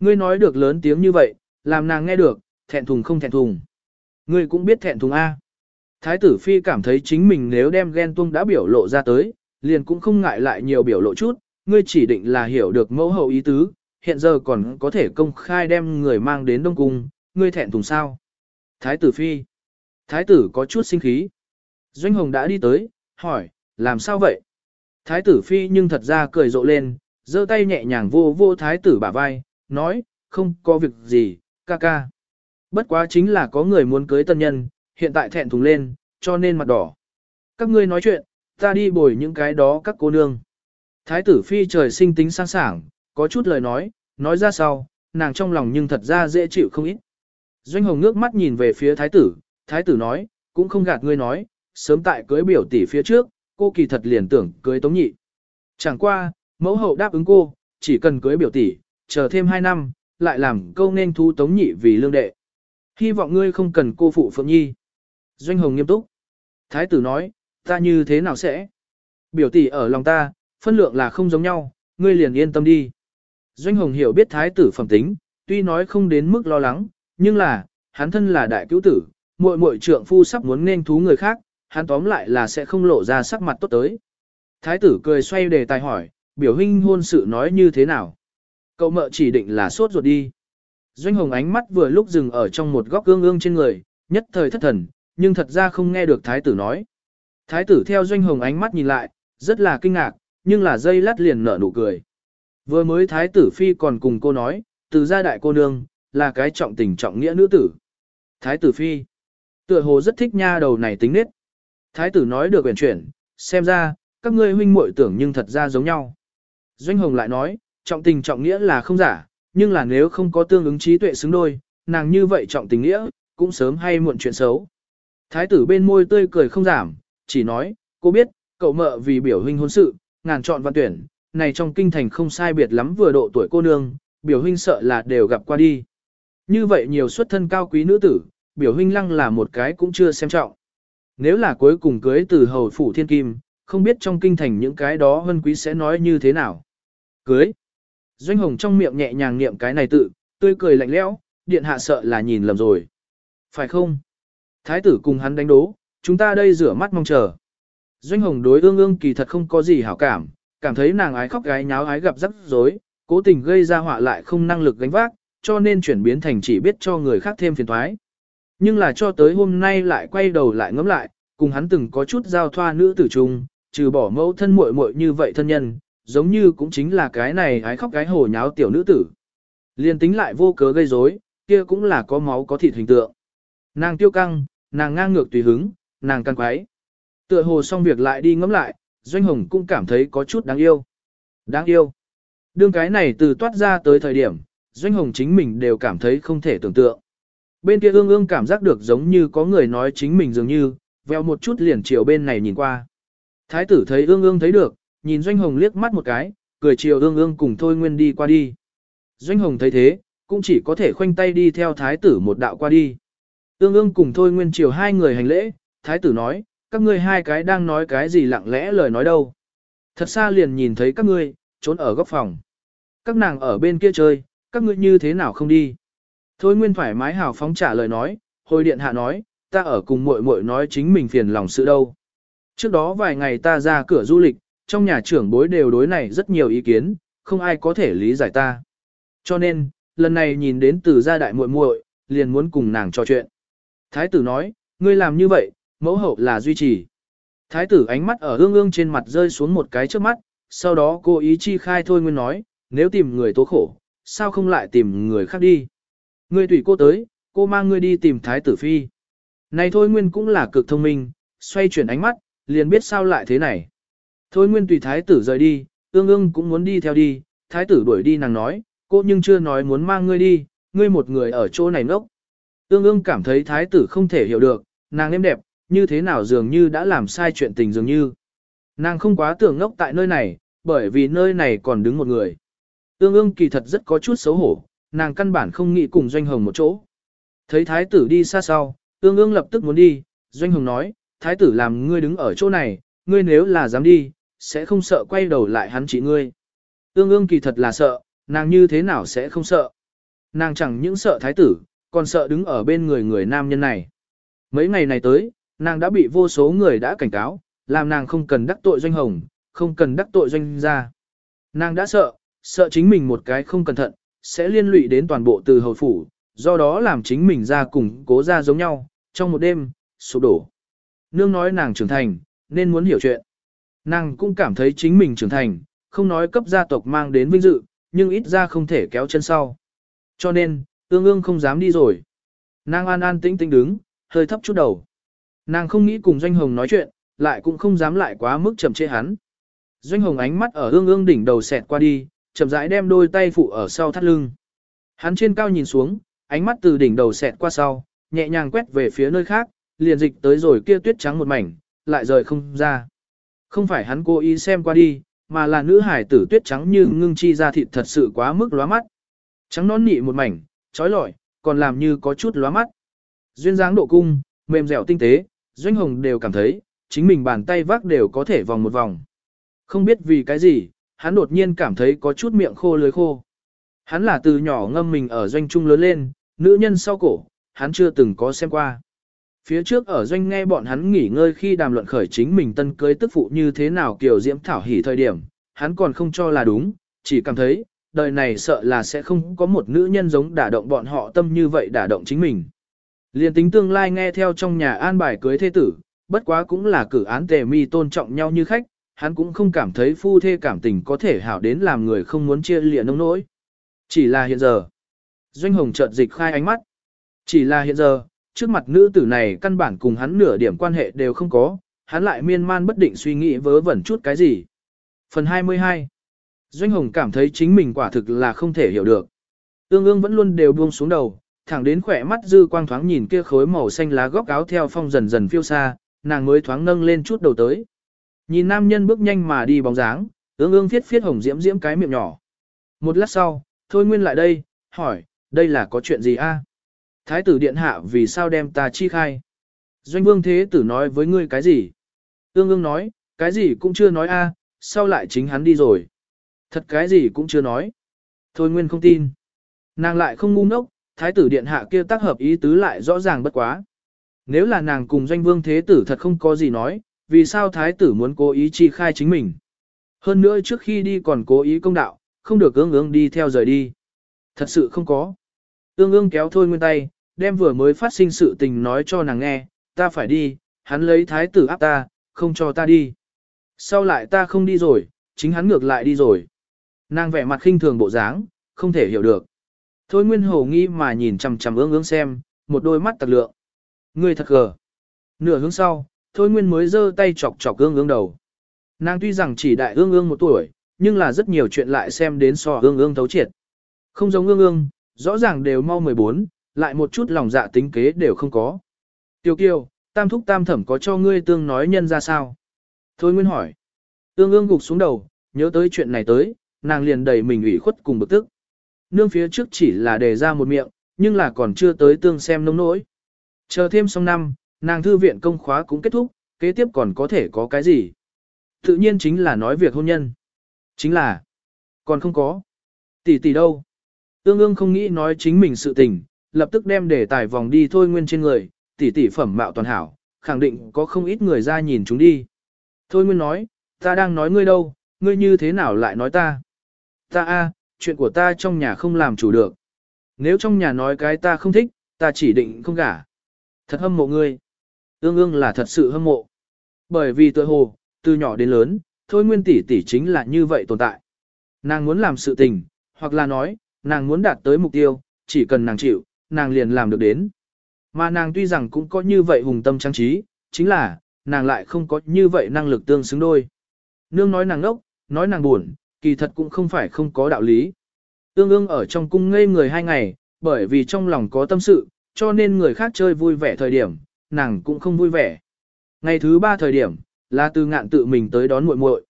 [SPEAKER 1] Ngươi nói được lớn tiếng như vậy, làm nàng nghe được, thẹn thùng không thẹn thùng. Ngươi cũng biết thẹn thùng A. Thái tử phi cảm thấy chính mình nếu đem ghen tuông đã biểu lộ ra tới, liền cũng không ngại lại nhiều biểu lộ chút, ngươi chỉ định là hiểu được mẫu hậu ý tứ, hiện giờ còn có thể công khai đem người mang đến Đông Cung, ngươi thẹn thùng sao. Thái tử phi. Thái tử có chút sinh khí. Doanh Hồng đã đi tới, hỏi, làm sao vậy? Thái tử phi nhưng thật ra cười rộ lên, giơ tay nhẹ nhàng vô vô thái tử bả vai, nói, không có việc gì, ca ca. Bất quá chính là có người muốn cưới tân nhân, hiện tại thẹn thùng lên, cho nên mặt đỏ. Các ngươi nói chuyện, ta đi bồi những cái đó các cô nương. Thái tử phi trời sinh tính sang sảng, có chút lời nói, nói ra sau, nàng trong lòng nhưng thật ra dễ chịu không ít. Doanh hồng ngước mắt nhìn về phía thái tử, thái tử nói, cũng không gạt ngươi nói, sớm tại cưới biểu tỷ phía trước, cô kỳ thật liền tưởng cưới tống nhị. Chẳng qua, mẫu hậu đáp ứng cô, chỉ cần cưới biểu tỷ, chờ thêm 2 năm, lại làm câu nên thu tống nhị vì lương đệ. Hy vọng ngươi không cần cô phụ Phượng Nhi. Doanh Hồng nghiêm túc. Thái tử nói, ta như thế nào sẽ? Biểu tỷ ở lòng ta, phân lượng là không giống nhau, ngươi liền yên tâm đi. Doanh Hồng hiểu biết thái tử phẩm tính, tuy nói không đến mức lo lắng, nhưng là, hắn thân là đại cứu tử, muội muội trượng phu sắp muốn nên thú người khác, hắn tóm lại là sẽ không lộ ra sắc mặt tốt tới. Thái tử cười xoay đề tài hỏi, biểu huynh hôn sự nói như thế nào? Cậu mợ chỉ định là sốt ruột đi. Doanh hồng ánh mắt vừa lúc dừng ở trong một góc gương ương trên người, nhất thời thất thần, nhưng thật ra không nghe được thái tử nói. Thái tử theo doanh hồng ánh mắt nhìn lại, rất là kinh ngạc, nhưng là dây lát liền nở nụ cười. Vừa mới thái tử phi còn cùng cô nói, từ gia đại cô nương, là cái trọng tình trọng nghĩa nữ tử. Thái tử phi, tựa hồ rất thích nha đầu này tính nết. Thái tử nói được quyền chuyển, xem ra, các ngươi huynh muội tưởng nhưng thật ra giống nhau. Doanh hồng lại nói, trọng tình trọng nghĩa là không giả, nhưng là nếu không có tương ứng trí tuệ xứng đôi, nàng như vậy trọng tình nghĩa, cũng sớm hay muộn chuyện xấu. Thái tử bên môi tươi cười không giảm, chỉ nói, cô biết, cậu mợ vì biểu huynh hôn sự, ngàn chọn văn tuyển, này trong kinh thành không sai biệt lắm vừa độ tuổi cô nương, biểu huynh sợ là đều gặp qua đi. Như vậy nhiều xuất thân cao quý nữ tử, biểu huynh lăng là một cái cũng chưa xem trọng. Nếu là cuối cùng cưới từ hầu phủ thiên kim, không biết trong kinh thành những cái đó hân quý sẽ nói như thế nào. Cưới. Doanh hồng trong miệng nhẹ nhàng niệm cái này tự, tươi cười lạnh lẽo, điện hạ sợ là nhìn lầm rồi. Phải không? Thái tử cùng hắn đánh đố, chúng ta đây rửa mắt mong chờ. Doanh hồng đối ương ương kỳ thật không có gì hảo cảm, cảm thấy nàng ái khóc gái nháo ái gặp rắc rối, cố tình gây ra họa lại không năng lực gánh vác, cho nên chuyển biến thành chỉ biết cho người khác thêm phiền toái. Nhưng là cho tới hôm nay lại quay đầu lại ngẫm lại, cùng hắn từng có chút giao thoa nữ tử trùng, trừ bỏ mẫu thân muội muội như vậy thân nhân, giống như cũng chính là cái này hái khóc cái hồ nháo tiểu nữ tử. Liên tính lại vô cớ gây rối, kia cũng là có máu có thịt hình tượng. Nàng tiêu căng, nàng ngang ngược tùy hứng, nàng căn quái. Tựa hồ xong việc lại đi ngẫm lại, Doanh Hồng cũng cảm thấy có chút đáng yêu. Đáng yêu. Đương cái này từ toát ra tới thời điểm, Doanh Hồng chính mình đều cảm thấy không thể tưởng tượng. Bên kia ương ương cảm giác được giống như có người nói chính mình dường như, veo một chút liền chiều bên này nhìn qua. Thái tử thấy ương ương thấy được, nhìn Doanh Hồng liếc mắt một cái, cười chiều ương ương cùng Thôi Nguyên đi qua đi. Doanh Hồng thấy thế, cũng chỉ có thể khoanh tay đi theo thái tử một đạo qua đi. Ương ương cùng Thôi Nguyên chiều hai người hành lễ, thái tử nói, các ngươi hai cái đang nói cái gì lặng lẽ lời nói đâu. Thật xa liền nhìn thấy các ngươi, trốn ở góc phòng. Các nàng ở bên kia chơi, các ngươi như thế nào không đi. Thôi Nguyên thoải mái hào phóng trả lời nói, hồi điện hạ nói, ta ở cùng muội muội nói chính mình phiền lòng sự đâu. Trước đó vài ngày ta ra cửa du lịch, trong nhà trưởng bối đều đối này rất nhiều ý kiến, không ai có thể lý giải ta. Cho nên, lần này nhìn đến từ gia đại muội muội, liền muốn cùng nàng trò chuyện. Thái tử nói, ngươi làm như vậy, mẫu hậu là duy trì. Thái tử ánh mắt ở ương ương trên mặt rơi xuống một cái trước mắt, sau đó cô ý chi khai thôi nguyên nói, nếu tìm người tố khổ, sao không lại tìm người khác đi. Ngươi tùy cô tới, cô mang ngươi đi tìm thái tử phi. Này thôi nguyên cũng là cực thông minh, xoay chuyển ánh mắt, liền biết sao lại thế này. Thôi nguyên tùy thái tử rời đi, ương ương cũng muốn đi theo đi, thái tử đuổi đi nàng nói, cô nhưng chưa nói muốn mang ngươi đi, ngươi một người ở chỗ này ngốc. Ương ương cảm thấy thái tử không thể hiểu được, nàng êm đẹp, như thế nào dường như đã làm sai chuyện tình dường như. Nàng không quá tưởng ngốc tại nơi này, bởi vì nơi này còn đứng một người. Ương ương kỳ thật rất có chút xấu hổ, nàng căn bản không nghĩ cùng Doanh Hồng một chỗ. Thấy thái tử đi xa sau, ương ương lập tức muốn đi, Doanh Hồng nói, thái tử làm ngươi đứng ở chỗ này, ngươi nếu là dám đi, sẽ không sợ quay đầu lại hắn chỉ ngươi. Ương ương kỳ thật là sợ, nàng như thế nào sẽ không sợ. Nàng chẳng những sợ thái tử, còn sợ đứng ở bên người người nam nhân này. Mấy ngày này tới, nàng đã bị vô số người đã cảnh cáo, làm nàng không cần đắc tội doanh hồng, không cần đắc tội doanh gia. Nàng đã sợ, sợ chính mình một cái không cẩn thận, sẽ liên lụy đến toàn bộ từ hầu phủ, do đó làm chính mình ra cùng cố ra giống nhau, trong một đêm, sụp đổ. Nương nói nàng trưởng thành, nên muốn hiểu chuyện. Nàng cũng cảm thấy chính mình trưởng thành, không nói cấp gia tộc mang đến vinh dự, nhưng ít ra không thể kéo chân sau. Cho nên, ương ương không dám đi rồi. Nàng an an tĩnh tĩnh đứng, hơi thấp chút đầu. Nàng không nghĩ cùng Doanh Hồng nói chuyện, lại cũng không dám lại quá mức chậm chế hắn. Doanh Hồng ánh mắt ở ương ương đỉnh đầu xẹt qua đi, chậm rãi đem đôi tay phụ ở sau thắt lưng. Hắn trên cao nhìn xuống, ánh mắt từ đỉnh đầu xẹt qua sau, nhẹ nhàng quét về phía nơi khác, liền dịch tới rồi kia tuyết trắng một mảnh, lại rời không ra. Không phải hắn cố ý xem qua đi, mà là nữ hải tử tuyết trắng như ngưng chi ra thịt thật sự quá mức lóa mắt. Trắng nón nị một mảnh, trói lọi, còn làm như có chút lóa mắt. Duyên dáng độ cung, mềm dẻo tinh tế, Doanh Hồng đều cảm thấy, chính mình bàn tay vác đều có thể vòng một vòng. Không biết vì cái gì, hắn đột nhiên cảm thấy có chút miệng khô lưới khô. Hắn là từ nhỏ ngâm mình ở doanh trung lớn lên, nữ nhân sau cổ, hắn chưa từng có xem qua. Phía trước ở doanh nghe bọn hắn nghỉ ngơi khi đàm luận khởi chính mình tân cưới tức phụ như thế nào kiểu diễm thảo hỉ thời điểm, hắn còn không cho là đúng, chỉ cảm thấy, đời này sợ là sẽ không có một nữ nhân giống đả động bọn họ tâm như vậy đả động chính mình. Liên tính tương lai nghe theo trong nhà an bài cưới thế tử, bất quá cũng là cử án tề mi tôn trọng nhau như khách, hắn cũng không cảm thấy phu thê cảm tình có thể hảo đến làm người không muốn chia lịa nông nỗi. Chỉ là hiện giờ. Doanh hồng chợt dịch khai ánh mắt. Chỉ là hiện giờ, trước mặt nữ tử này căn bản cùng hắn nửa điểm quan hệ đều không có, hắn lại miên man bất định suy nghĩ vớ vẩn chút cái gì. Phần 22 Doanh hồng cảm thấy chính mình quả thực là không thể hiểu được. Ương ương vẫn luôn đều buông xuống đầu, thẳng đến khỏe mắt dư quang thoáng nhìn kia khối màu xanh lá góc áo theo phong dần dần phiêu xa, nàng mới thoáng nâng lên chút đầu tới. Nhìn nam nhân bước nhanh mà đi bóng dáng, ương ương thiết phiết hồng diễm diễm cái miệng nhỏ. Một lát sau, thôi nguyên lại đây, hỏi, đây là có chuyện gì a? Thái tử điện hạ vì sao đem ta chi khai? Doanh vương thế tử nói với ngươi cái gì? Ương ương nói, cái gì cũng chưa nói a, sao lại chính hắn đi rồi? Thật cái gì cũng chưa nói. Thôi nguyên không tin. Nàng lại không ngu ngốc, thái tử điện hạ kia tác hợp ý tứ lại rõ ràng bất quá. Nếu là nàng cùng doanh vương thế tử thật không có gì nói, vì sao thái tử muốn cố ý chi khai chính mình. Hơn nữa trước khi đi còn cố ý công đạo, không được ương ương đi theo rời đi. Thật sự không có. Ương ương kéo thôi nguyên tay, đem vừa mới phát sinh sự tình nói cho nàng nghe, ta phải đi, hắn lấy thái tử áp ta, không cho ta đi. Sau lại ta không đi rồi, chính hắn ngược lại đi rồi. Nàng vẻ mặt khinh thường bộ dáng, không thể hiểu được. Thôi nguyên hồ nghi mà nhìn chằm chằm ương ương xem, một đôi mắt tặc lượng. Ngươi thật gờ. Nửa hướng sau, thôi nguyên mới giơ tay chọc chọc ương ương đầu. Nàng tuy rằng chỉ đại ương ương một tuổi, nhưng là rất nhiều chuyện lại xem đến so ương ương thấu triệt. Không giống ương ương, rõ ràng đều mau 14, lại một chút lòng dạ tính kế đều không có. Tiêu kiều, tam thúc tam thẩm có cho ngươi tương nói nhân ra sao? Thôi nguyên hỏi. Tương ương gục xuống đầu, nhớ tới chuyện này tới, nàng liền đẩy mình ủy khuất cùng bực tức. Nương phía trước chỉ là đề ra một miệng, nhưng là còn chưa tới tương xem nông nỗi. Chờ thêm xong năm, nàng thư viện công khóa cũng kết thúc, kế tiếp còn có thể có cái gì? Tự nhiên chính là nói việc hôn nhân. Chính là, còn không có. Tỷ tỷ đâu? Tương ương không nghĩ nói chính mình sự tình, lập tức đem đề tài vòng đi thôi nguyên trên người, tỷ tỷ phẩm mạo toàn hảo, khẳng định có không ít người ra nhìn chúng đi. Thôi nguyên nói, ta đang nói ngươi đâu, ngươi như thế nào lại nói ta? Ta a, chuyện của ta trong nhà không làm chủ được. Nếu trong nhà nói cái ta không thích, ta chỉ định không gả. Thật hâm mộ ngươi. Ương ương là thật sự hâm mộ. Bởi vì tự hồ, từ nhỏ đến lớn, thôi nguyên tỷ tỷ chính là như vậy tồn tại. Nàng muốn làm sự tình, hoặc là nói, nàng muốn đạt tới mục tiêu, chỉ cần nàng chịu, nàng liền làm được đến. Mà nàng tuy rằng cũng có như vậy hùng tâm trang trí, chính là, nàng lại không có như vậy năng lực tương xứng đôi. Nương nói nàng ngốc, nói nàng buồn, kỳ thật cũng không phải không có đạo lý. Tương ương ở trong cung ngây người hai ngày, bởi vì trong lòng có tâm sự, cho nên người khác chơi vui vẻ thời điểm, nàng cũng không vui vẻ. Ngày thứ ba thời điểm, là từ ngạn tự mình tới đón muội muội.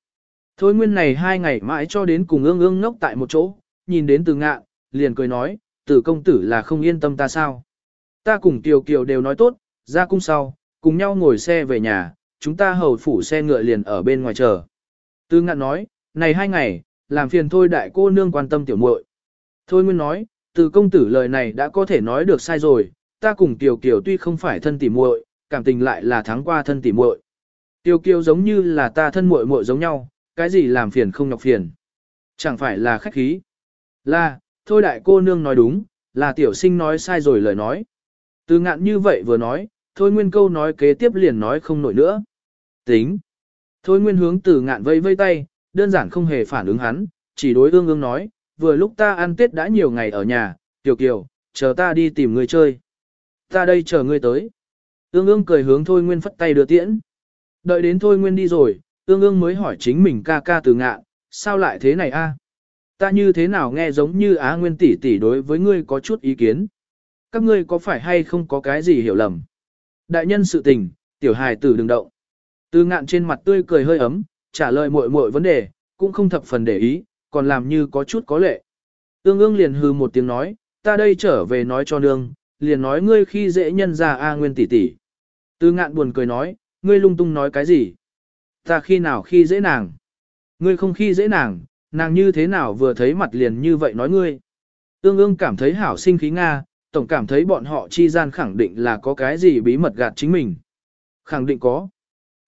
[SPEAKER 1] Thôi nguyên này hai ngày mãi cho đến cùng ương ương ngốc tại một chỗ, nhìn đến từ ngạn, liền cười nói, tử công tử là không yên tâm ta sao. Ta cùng Kiều Kiều đều nói tốt, ra cung sau, cùng nhau ngồi xe về nhà, chúng ta hầu phủ xe ngựa liền ở bên ngoài chờ. Tư ngạn nói, này hai ngày, làm phiền thôi đại cô nương quan tâm tiểu muội. Thôi nguyên nói, từ công tử lời này đã có thể nói được sai rồi, ta cùng Tiểu Kiều tuy không phải thân tỉ muội, cảm tình lại là thắng qua thân tỉ muội. Tiểu Kiều giống như là ta thân muội muội giống nhau, cái gì làm phiền không nhọc phiền. Chẳng phải là khách khí. Là, thôi đại cô nương nói đúng, là tiểu sinh nói sai rồi lời nói. Từ ngạn như vậy vừa nói, thôi nguyên câu nói kế tiếp liền nói không nổi nữa. Tính. Thôi nguyên hướng từ ngạn vây vây tay, đơn giản không hề phản ứng hắn, chỉ đối ương ương nói, vừa lúc ta ăn tết đã nhiều ngày ở nhà, tiểu kiều, chờ ta đi tìm người chơi. ta đây chờ ngươi tới. Ương ương cười hướng Thôi Nguyên phất tay đưa tiễn. Đợi đến Thôi Nguyên đi rồi, ương ương mới hỏi chính mình ca ca từ Ngạn, sao lại thế này a? Ta như thế nào nghe giống như Á Nguyên tỷ tỷ đối với ngươi có chút ý kiến. Các ngươi có phải hay không có cái gì hiểu lầm? Đại nhân sự tình, tiểu hài tử đừng động. Tư ngạn trên mặt tươi cười hơi ấm, trả lời muội muội vấn đề, cũng không thập phần để ý, còn làm như có chút có lệ. Tương ương liền hư một tiếng nói, ta đây trở về nói cho nương, liền nói ngươi khi dễ nhân ra A Nguyên tỷ tỷ. Tư ngạn buồn cười nói, ngươi lung tung nói cái gì? Ta khi nào khi dễ nàng? Ngươi không khi dễ nàng, nàng như thế nào vừa thấy mặt liền như vậy nói ngươi? Ương ương cảm thấy hảo sinh khí Nga, tổng cảm thấy bọn họ chi gian khẳng định là có cái gì bí mật gạt chính mình. Khẳng định có.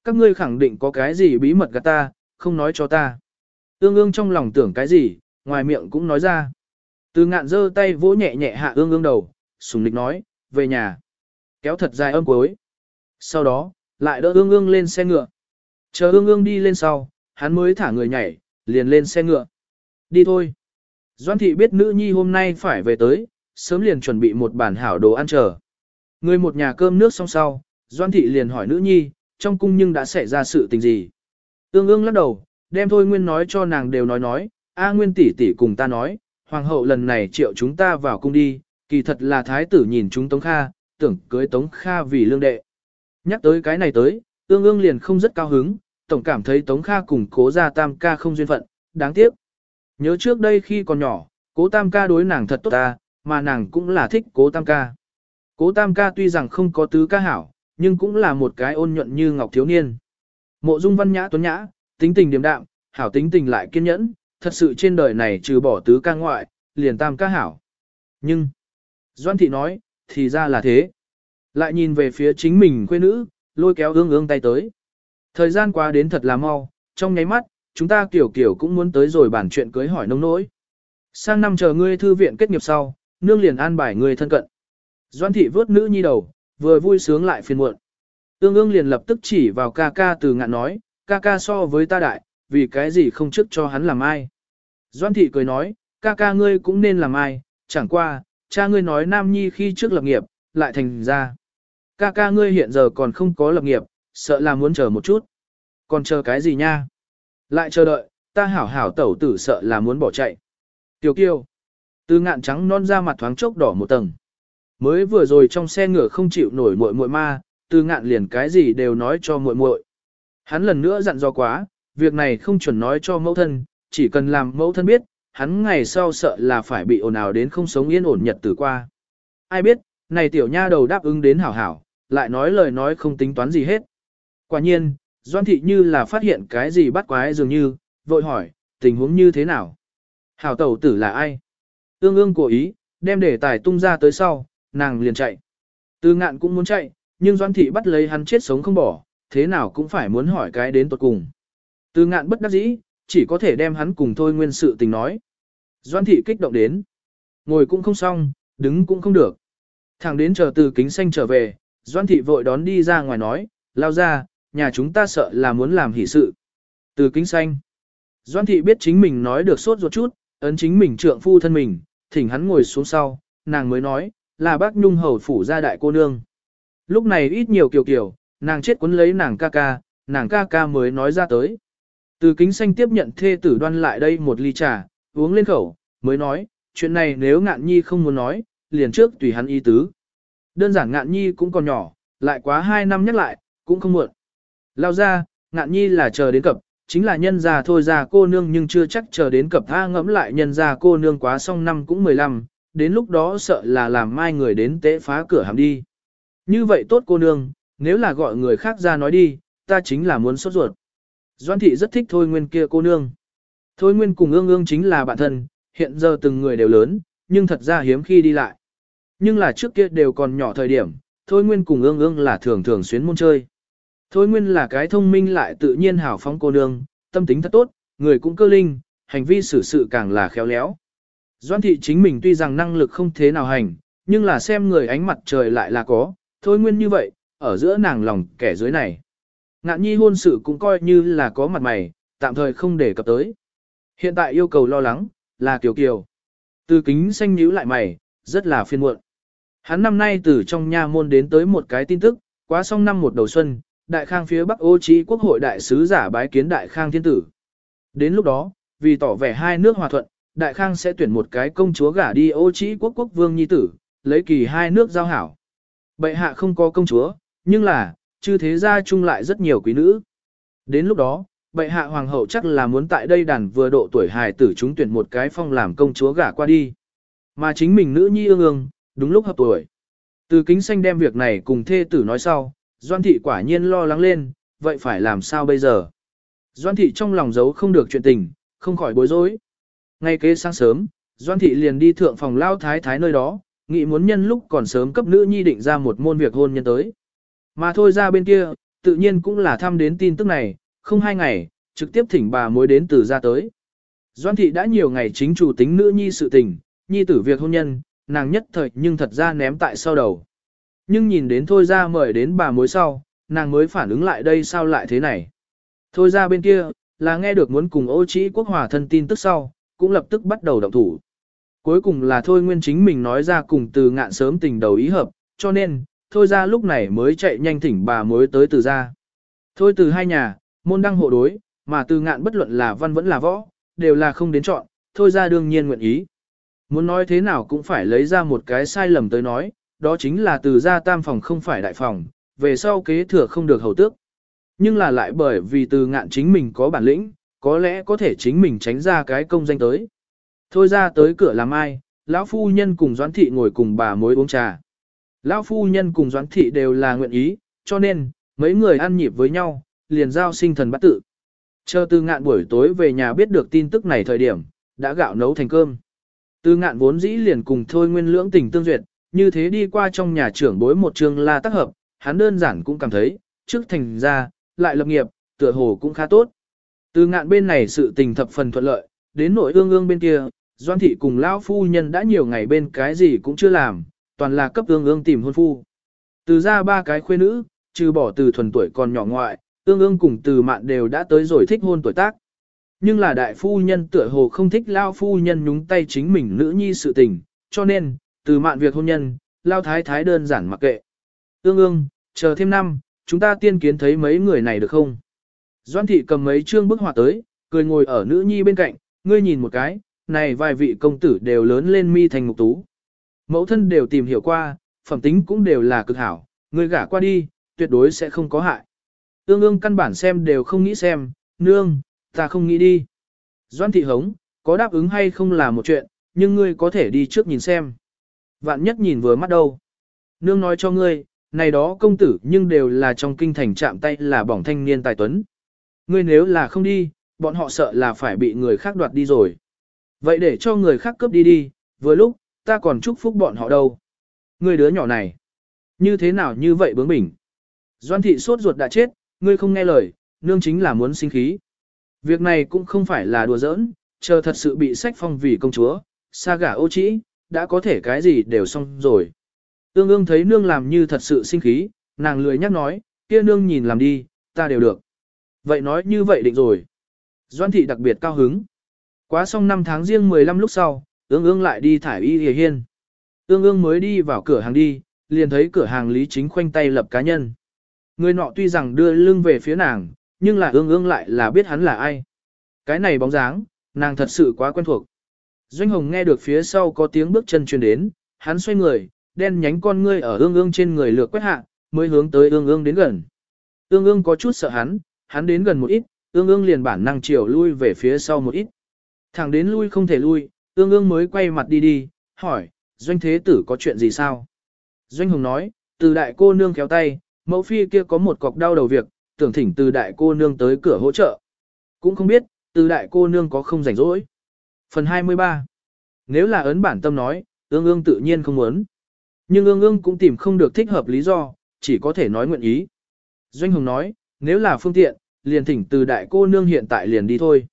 [SPEAKER 1] Các ngươi khẳng định có cái gì bí mật gạt ta, không nói cho ta. Ương ương trong lòng tưởng cái gì, ngoài miệng cũng nói ra. Từ ngạn giơ tay vỗ nhẹ nhẹ hạ ương ương đầu, sùng nịch nói, về nhà. Kéo thật dài âm cuối. Sau đó, lại đỡ ương ương lên xe ngựa. Chờ ương ương đi lên sau, hắn mới thả người nhảy, liền lên xe ngựa. Đi thôi. Doan thị biết nữ nhi hôm nay phải về tới, sớm liền chuẩn bị một bản hảo đồ ăn chờ. Người một nhà cơm nước xong sau, Doan thị liền hỏi nữ nhi, trong cung nhưng đã xảy ra sự tình gì. Tương ương lắc đầu, đem thôi nguyên nói cho nàng đều nói nói, A nguyên tỷ tỷ cùng ta nói, hoàng hậu lần này triệu chúng ta vào cung đi, kỳ thật là thái tử nhìn chúng Tống Kha, tưởng cưới Tống Kha vì lương đệ. Nhắc tới cái này tới, Tương ương liền không rất cao hứng, tổng cảm thấy Tống Kha cùng cố gia tam ca không duyên phận, đáng tiếc. Nhớ trước đây khi còn nhỏ, cố tam ca đối nàng thật tốt ta, mà nàng cũng là thích cố tam ca. Cố tam ca tuy rằng không có tứ ca hảo, nhưng cũng là một cái ôn nhuận như ngọc thiếu niên. Mộ dung văn nhã tuấn nhã, tính tình điềm đạm, hảo tính tình lại kiên nhẫn, thật sự trên đời này trừ bỏ tứ ca ngoại, liền tam ca hảo. Nhưng, Doan thị nói, thì ra là thế. Lại nhìn về phía chính mình quê nữ, lôi kéo ương ương tay tới. Thời gian qua đến thật là mau, trong nháy mắt, chúng ta kiểu kiểu cũng muốn tới rồi bản chuyện cưới hỏi nông nỗi. Sang năm chờ ngươi thư viện kết nghiệp sau, nương liền an bài ngươi thân cận. Doan thị vớt nữ nhi đầu, vừa vui sướng lại phiền muộn. Tương ương liền lập tức chỉ vào ca ca từ ngạn nói, ca ca so với ta đại, vì cái gì không trước cho hắn làm ai. Doan thị cười nói, ca ca ngươi cũng nên làm ai, chẳng qua, cha ngươi nói nam nhi khi trước lập nghiệp, lại thành ra. Ca ca ngươi hiện giờ còn không có lập nghiệp, sợ là muốn chờ một chút. Còn chờ cái gì nha? Lại chờ đợi, ta hảo hảo tẩu tử sợ là muốn bỏ chạy. Tiểu kiêu. Từ ngạn trắng non ra mặt thoáng chốc đỏ một tầng. Mới vừa rồi trong xe ngựa không chịu nổi muội muội ma, từ ngạn liền cái gì đều nói cho muội muội. Hắn lần nữa dặn dò quá, việc này không chuẩn nói cho mẫu thân, chỉ cần làm mẫu thân biết, hắn ngày sau sợ là phải bị ồn ào đến không sống yên ổn nhật từ qua. Ai biết, này tiểu nha đầu đáp ứng đến hảo hảo, lại nói lời nói không tính toán gì hết. Quả nhiên, Doan Thị như là phát hiện cái gì bắt quái dường như, vội hỏi, tình huống như thế nào? Hảo tẩu tử là ai? Ương ương cố ý, đem để tài tung ra tới sau, nàng liền chạy. Tư ngạn cũng muốn chạy, nhưng Doan Thị bắt lấy hắn chết sống không bỏ, thế nào cũng phải muốn hỏi cái đến tuột cùng. Tư ngạn bất đắc dĩ, chỉ có thể đem hắn cùng thôi nguyên sự tình nói. Doan Thị kích động đến. Ngồi cũng không xong, đứng cũng không được. Thằng đến chờ từ kính xanh trở về, Doan Thị vội đón đi ra ngoài nói, lao ra, nhà chúng ta sợ là muốn làm hỷ sự. Từ kính xanh. Doan Thị biết chính mình nói được sốt ruột chút, ấn chính mình trượng phu thân mình, thỉnh hắn ngồi xuống sau, nàng mới nói, là bác nhung hầu phủ gia đại cô nương. Lúc này ít nhiều kiều kiều, nàng chết cuốn lấy nàng ca ca, nàng ca ca mới nói ra tới. Từ kính xanh tiếp nhận thê tử đoan lại đây một ly trà, uống lên khẩu, mới nói, chuyện này nếu ngạn nhi không muốn nói, liền trước tùy hắn ý tứ. Đơn giản ngạn nhi cũng còn nhỏ, lại quá hai năm nhắc lại, cũng không muộn. Lao ra, ngạn nhi là chờ đến cập, chính là nhân già thôi già cô nương nhưng chưa chắc chờ đến cập tha ngẫm lại nhân già cô nương quá xong năm cũng 15, đến lúc đó sợ là làm mai người đến tế phá cửa hàm đi. Như vậy tốt cô nương, nếu là gọi người khác ra nói đi, ta chính là muốn sốt ruột. Doan thị rất thích thôi nguyên kia cô nương. Thôi nguyên cùng ương ương chính là bạn thân, hiện giờ từng người đều lớn, nhưng thật ra hiếm khi đi lại. Nhưng là trước kia đều còn nhỏ thời điểm, thôi nguyên cùng ương ương là thường thường xuyến môn chơi. Thôi nguyên là cái thông minh lại tự nhiên hảo phóng cô nương, tâm tính thật tốt, người cũng cơ linh, hành vi xử sự càng là khéo léo. Doan thị chính mình tuy rằng năng lực không thế nào hành, nhưng là xem người ánh mặt trời lại là có, thôi nguyên như vậy, ở giữa nàng lòng kẻ dưới này. Ngạn nhi hôn sự cũng coi như là có mặt mày, tạm thời không để cập tới. Hiện tại yêu cầu lo lắng, là kiều kiều. Từ kính xanh nhíu lại mày, rất là phiền muộn. Hắn năm nay từ trong nha môn đến tới một cái tin tức, quá xong năm một đầu xuân, đại khang phía bắc ô trí quốc hội đại sứ giả bái kiến đại khang thiên tử. Đến lúc đó, vì tỏ vẻ hai nước hòa thuận, đại khang sẽ tuyển một cái công chúa gả đi ô trí quốc quốc vương nhi tử, lấy kỳ hai nước giao hảo. Bệ hạ không có công chúa, nhưng là, chư thế gia chung lại rất nhiều quý nữ. Đến lúc đó, bệ hạ hoàng hậu chắc là muốn tại đây đàn vừa độ tuổi hài tử chúng tuyển một cái phong làm công chúa gả qua đi. Mà chính mình nữ nhi ương ương, đúng lúc hợp tuổi. Từ kính xanh đem việc này cùng thê tử nói sau, Doan thị quả nhiên lo lắng lên, vậy phải làm sao bây giờ? Doan thị trong lòng giấu không được chuyện tình, không khỏi bối rối. Ngay kế sáng sớm, Doan thị liền đi thượng phòng lao thái thái nơi đó, nghĩ muốn nhân lúc còn sớm cấp nữ nhi định ra một môn việc hôn nhân tới. Mà thôi ra bên kia, tự nhiên cũng là thăm đến tin tức này, không hai ngày, trực tiếp thỉnh bà mối đến từ ra tới. Doan thị đã nhiều ngày chính chủ tính nữ nhi sự tình, nhi tử việc hôn nhân, nàng nhất thời nhưng thật ra ném tại sau đầu. Nhưng nhìn đến thôi ra mời đến bà mối sau, nàng mới phản ứng lại đây sao lại thế này. Thôi ra bên kia, là nghe được muốn cùng ô trĩ quốc hòa thân tin tức sau, cũng lập tức bắt đầu động thủ. Cuối cùng là thôi nguyên chính mình nói ra cùng từ ngạn sớm tình đầu ý hợp, cho nên, thôi ra lúc này mới chạy nhanh thỉnh bà mối tới từ ra. Thôi từ hai nhà, môn đăng hộ đối, mà từ ngạn bất luận là văn vẫn là võ, đều là không đến chọn, thôi ra đương nhiên nguyện ý. Muốn nói thế nào cũng phải lấy ra một cái sai lầm tới nói, đó chính là từ gia tam phòng không phải đại phòng, về sau kế thừa không được hầu tước. Nhưng là lại bởi vì từ ngạn chính mình có bản lĩnh, có lẽ có thể chính mình tránh ra cái công danh tới. Thôi ra tới cửa làm ai, lão phu nhân cùng doãn thị ngồi cùng bà mối uống trà. Lão phu nhân cùng doãn thị đều là nguyện ý, cho nên, mấy người ăn nhịp với nhau, liền giao sinh thần bắt tự. Chờ từ ngạn buổi tối về nhà biết được tin tức này thời điểm, đã gạo nấu thành cơm. Từ ngạn vốn dĩ liền cùng thôi nguyên lưỡng tình tương duyệt, như thế đi qua trong nhà trưởng bối một trường la tác hợp, hắn đơn giản cũng cảm thấy, trước thành ra, lại lập nghiệp, tựa hồ cũng khá tốt. Từ ngạn bên này sự tình thập phần thuận lợi, đến nội ương ương bên kia, Doan thị cùng lão phu nhân đã nhiều ngày bên cái gì cũng chưa làm, toàn là cấp ương ương tìm hôn phu. Từ ra ba cái khuê nữ, trừ bỏ từ thuần tuổi còn nhỏ ngoại, ương ương cùng từ mạn đều đã tới rồi thích hôn tuổi tác. Nhưng là đại phu nhân tựa hồ không thích lao phu nhân nhúng tay chính mình nữ nhi sự tình, cho nên, từ mạn việc hôn nhân, lao thái thái đơn giản mặc kệ. Ương ương, chờ thêm năm, chúng ta tiên kiến thấy mấy người này được không? Doan thị cầm mấy chương bức họa tới, cười ngồi ở nữ nhi bên cạnh, ngươi nhìn một cái, này vài vị công tử đều lớn lên mi thành mục tú. Mẫu thân đều tìm hiểu qua, phẩm tính cũng đều là cực hảo, ngươi gả qua đi, tuyệt đối sẽ không có hại. Ương ương căn bản xem đều không nghĩ xem, nương, ta không nghĩ đi. Doan thị hống, có đáp ứng hay không là một chuyện, nhưng ngươi có thể đi trước nhìn xem. Vạn nhất nhìn vừa mắt đâu. Nương nói cho ngươi, này đó công tử nhưng đều là trong kinh thành chạm tay là bỏng thanh niên tài tuấn. Ngươi nếu là không đi, bọn họ sợ là phải bị người khác đoạt đi rồi. Vậy để cho người khác cướp đi đi, vừa lúc, ta còn chúc phúc bọn họ đâu. Ngươi đứa nhỏ này, như thế nào như vậy bướng bỉnh. Doan thị sốt ruột đã chết, ngươi không nghe lời, nương chính là muốn sinh khí. Việc này cũng không phải là đùa giỡn, chờ thật sự bị sách phong vì công chúa, xa gả ô trĩ, đã có thể cái gì đều xong rồi. Ương ương thấy nương làm như thật sự sinh khí, nàng lười nhắc nói, kia nương nhìn làm đi, ta đều được. Vậy nói như vậy định rồi. Doan thị đặc biệt cao hứng. Quá xong năm tháng riêng 15 lúc sau, ương ương lại đi thải y hề hiên. Ương ương mới đi vào cửa hàng đi, liền thấy cửa hàng lý chính khoanh tay lập cá nhân. Người nọ tuy rằng đưa lưng về phía nàng, nhưng là ương ương lại là biết hắn là ai. Cái này bóng dáng, nàng thật sự quá quen thuộc. Doanh Hồng nghe được phía sau có tiếng bước chân truyền đến, hắn xoay người, đen nhánh con ngươi ở ương ương trên người lược quét hạ, mới hướng tới ương ương đến gần. Ương ương có chút sợ hắn, hắn đến gần một ít, ương ương liền bản năng chiều lui về phía sau một ít. Thẳng đến lui không thể lui, ương ương mới quay mặt đi đi, hỏi, doanh thế tử có chuyện gì sao? Doanh Hồng nói, từ đại cô nương kéo tay, mẫu phi kia có một cọc đau đầu việc, tưởng thỉnh từ đại cô nương tới cửa hỗ trợ. Cũng không biết, từ đại cô nương có không rảnh rỗi. Phần 23 Nếu là ấn bản tâm nói, ương ương tự nhiên không muốn. Nhưng ương ương cũng tìm không được thích hợp lý do, chỉ có thể nói nguyện ý. Doanh Hồng nói, nếu là phương tiện, liền thỉnh từ đại cô nương hiện tại liền đi thôi.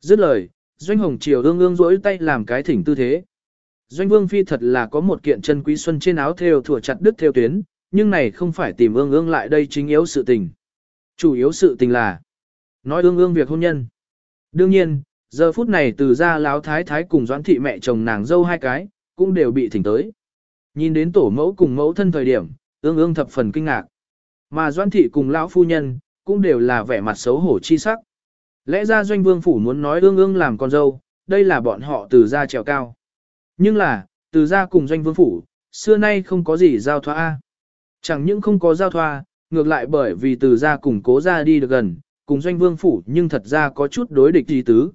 [SPEAKER 1] Dứt lời, Doanh Hồng chiều ương ương rỗi tay làm cái thỉnh tư thế. Doanh Vương Phi thật là có một kiện chân quý xuân trên áo thêu thủa chặt đứt theo tuyến, nhưng này không phải tìm ương ương lại đây chính yếu sự tình. Chủ yếu sự tình là nói ương ương việc hôn nhân. Đương nhiên, giờ phút này từ ra láo thái thái cùng doãn thị mẹ chồng nàng dâu hai cái, cũng đều bị thỉnh tới. Nhìn đến tổ mẫu cùng mẫu thân thời điểm, ương ương thập phần kinh ngạc. Mà doãn Thị cùng lão phu nhân, cũng đều là vẻ mặt xấu hổ chi sắc. Lẽ ra doanh vương phủ muốn nói ương ương làm con dâu, đây là bọn họ từ gia trèo cao. Nhưng là, từ gia cùng doanh vương phủ, xưa nay không có gì giao thoa. Chẳng những không có giao thoa, ngược lại bởi vì từ gia cùng cố gia đi được gần, cùng doanh vương phủ nhưng thật ra có chút đối địch gì tứ.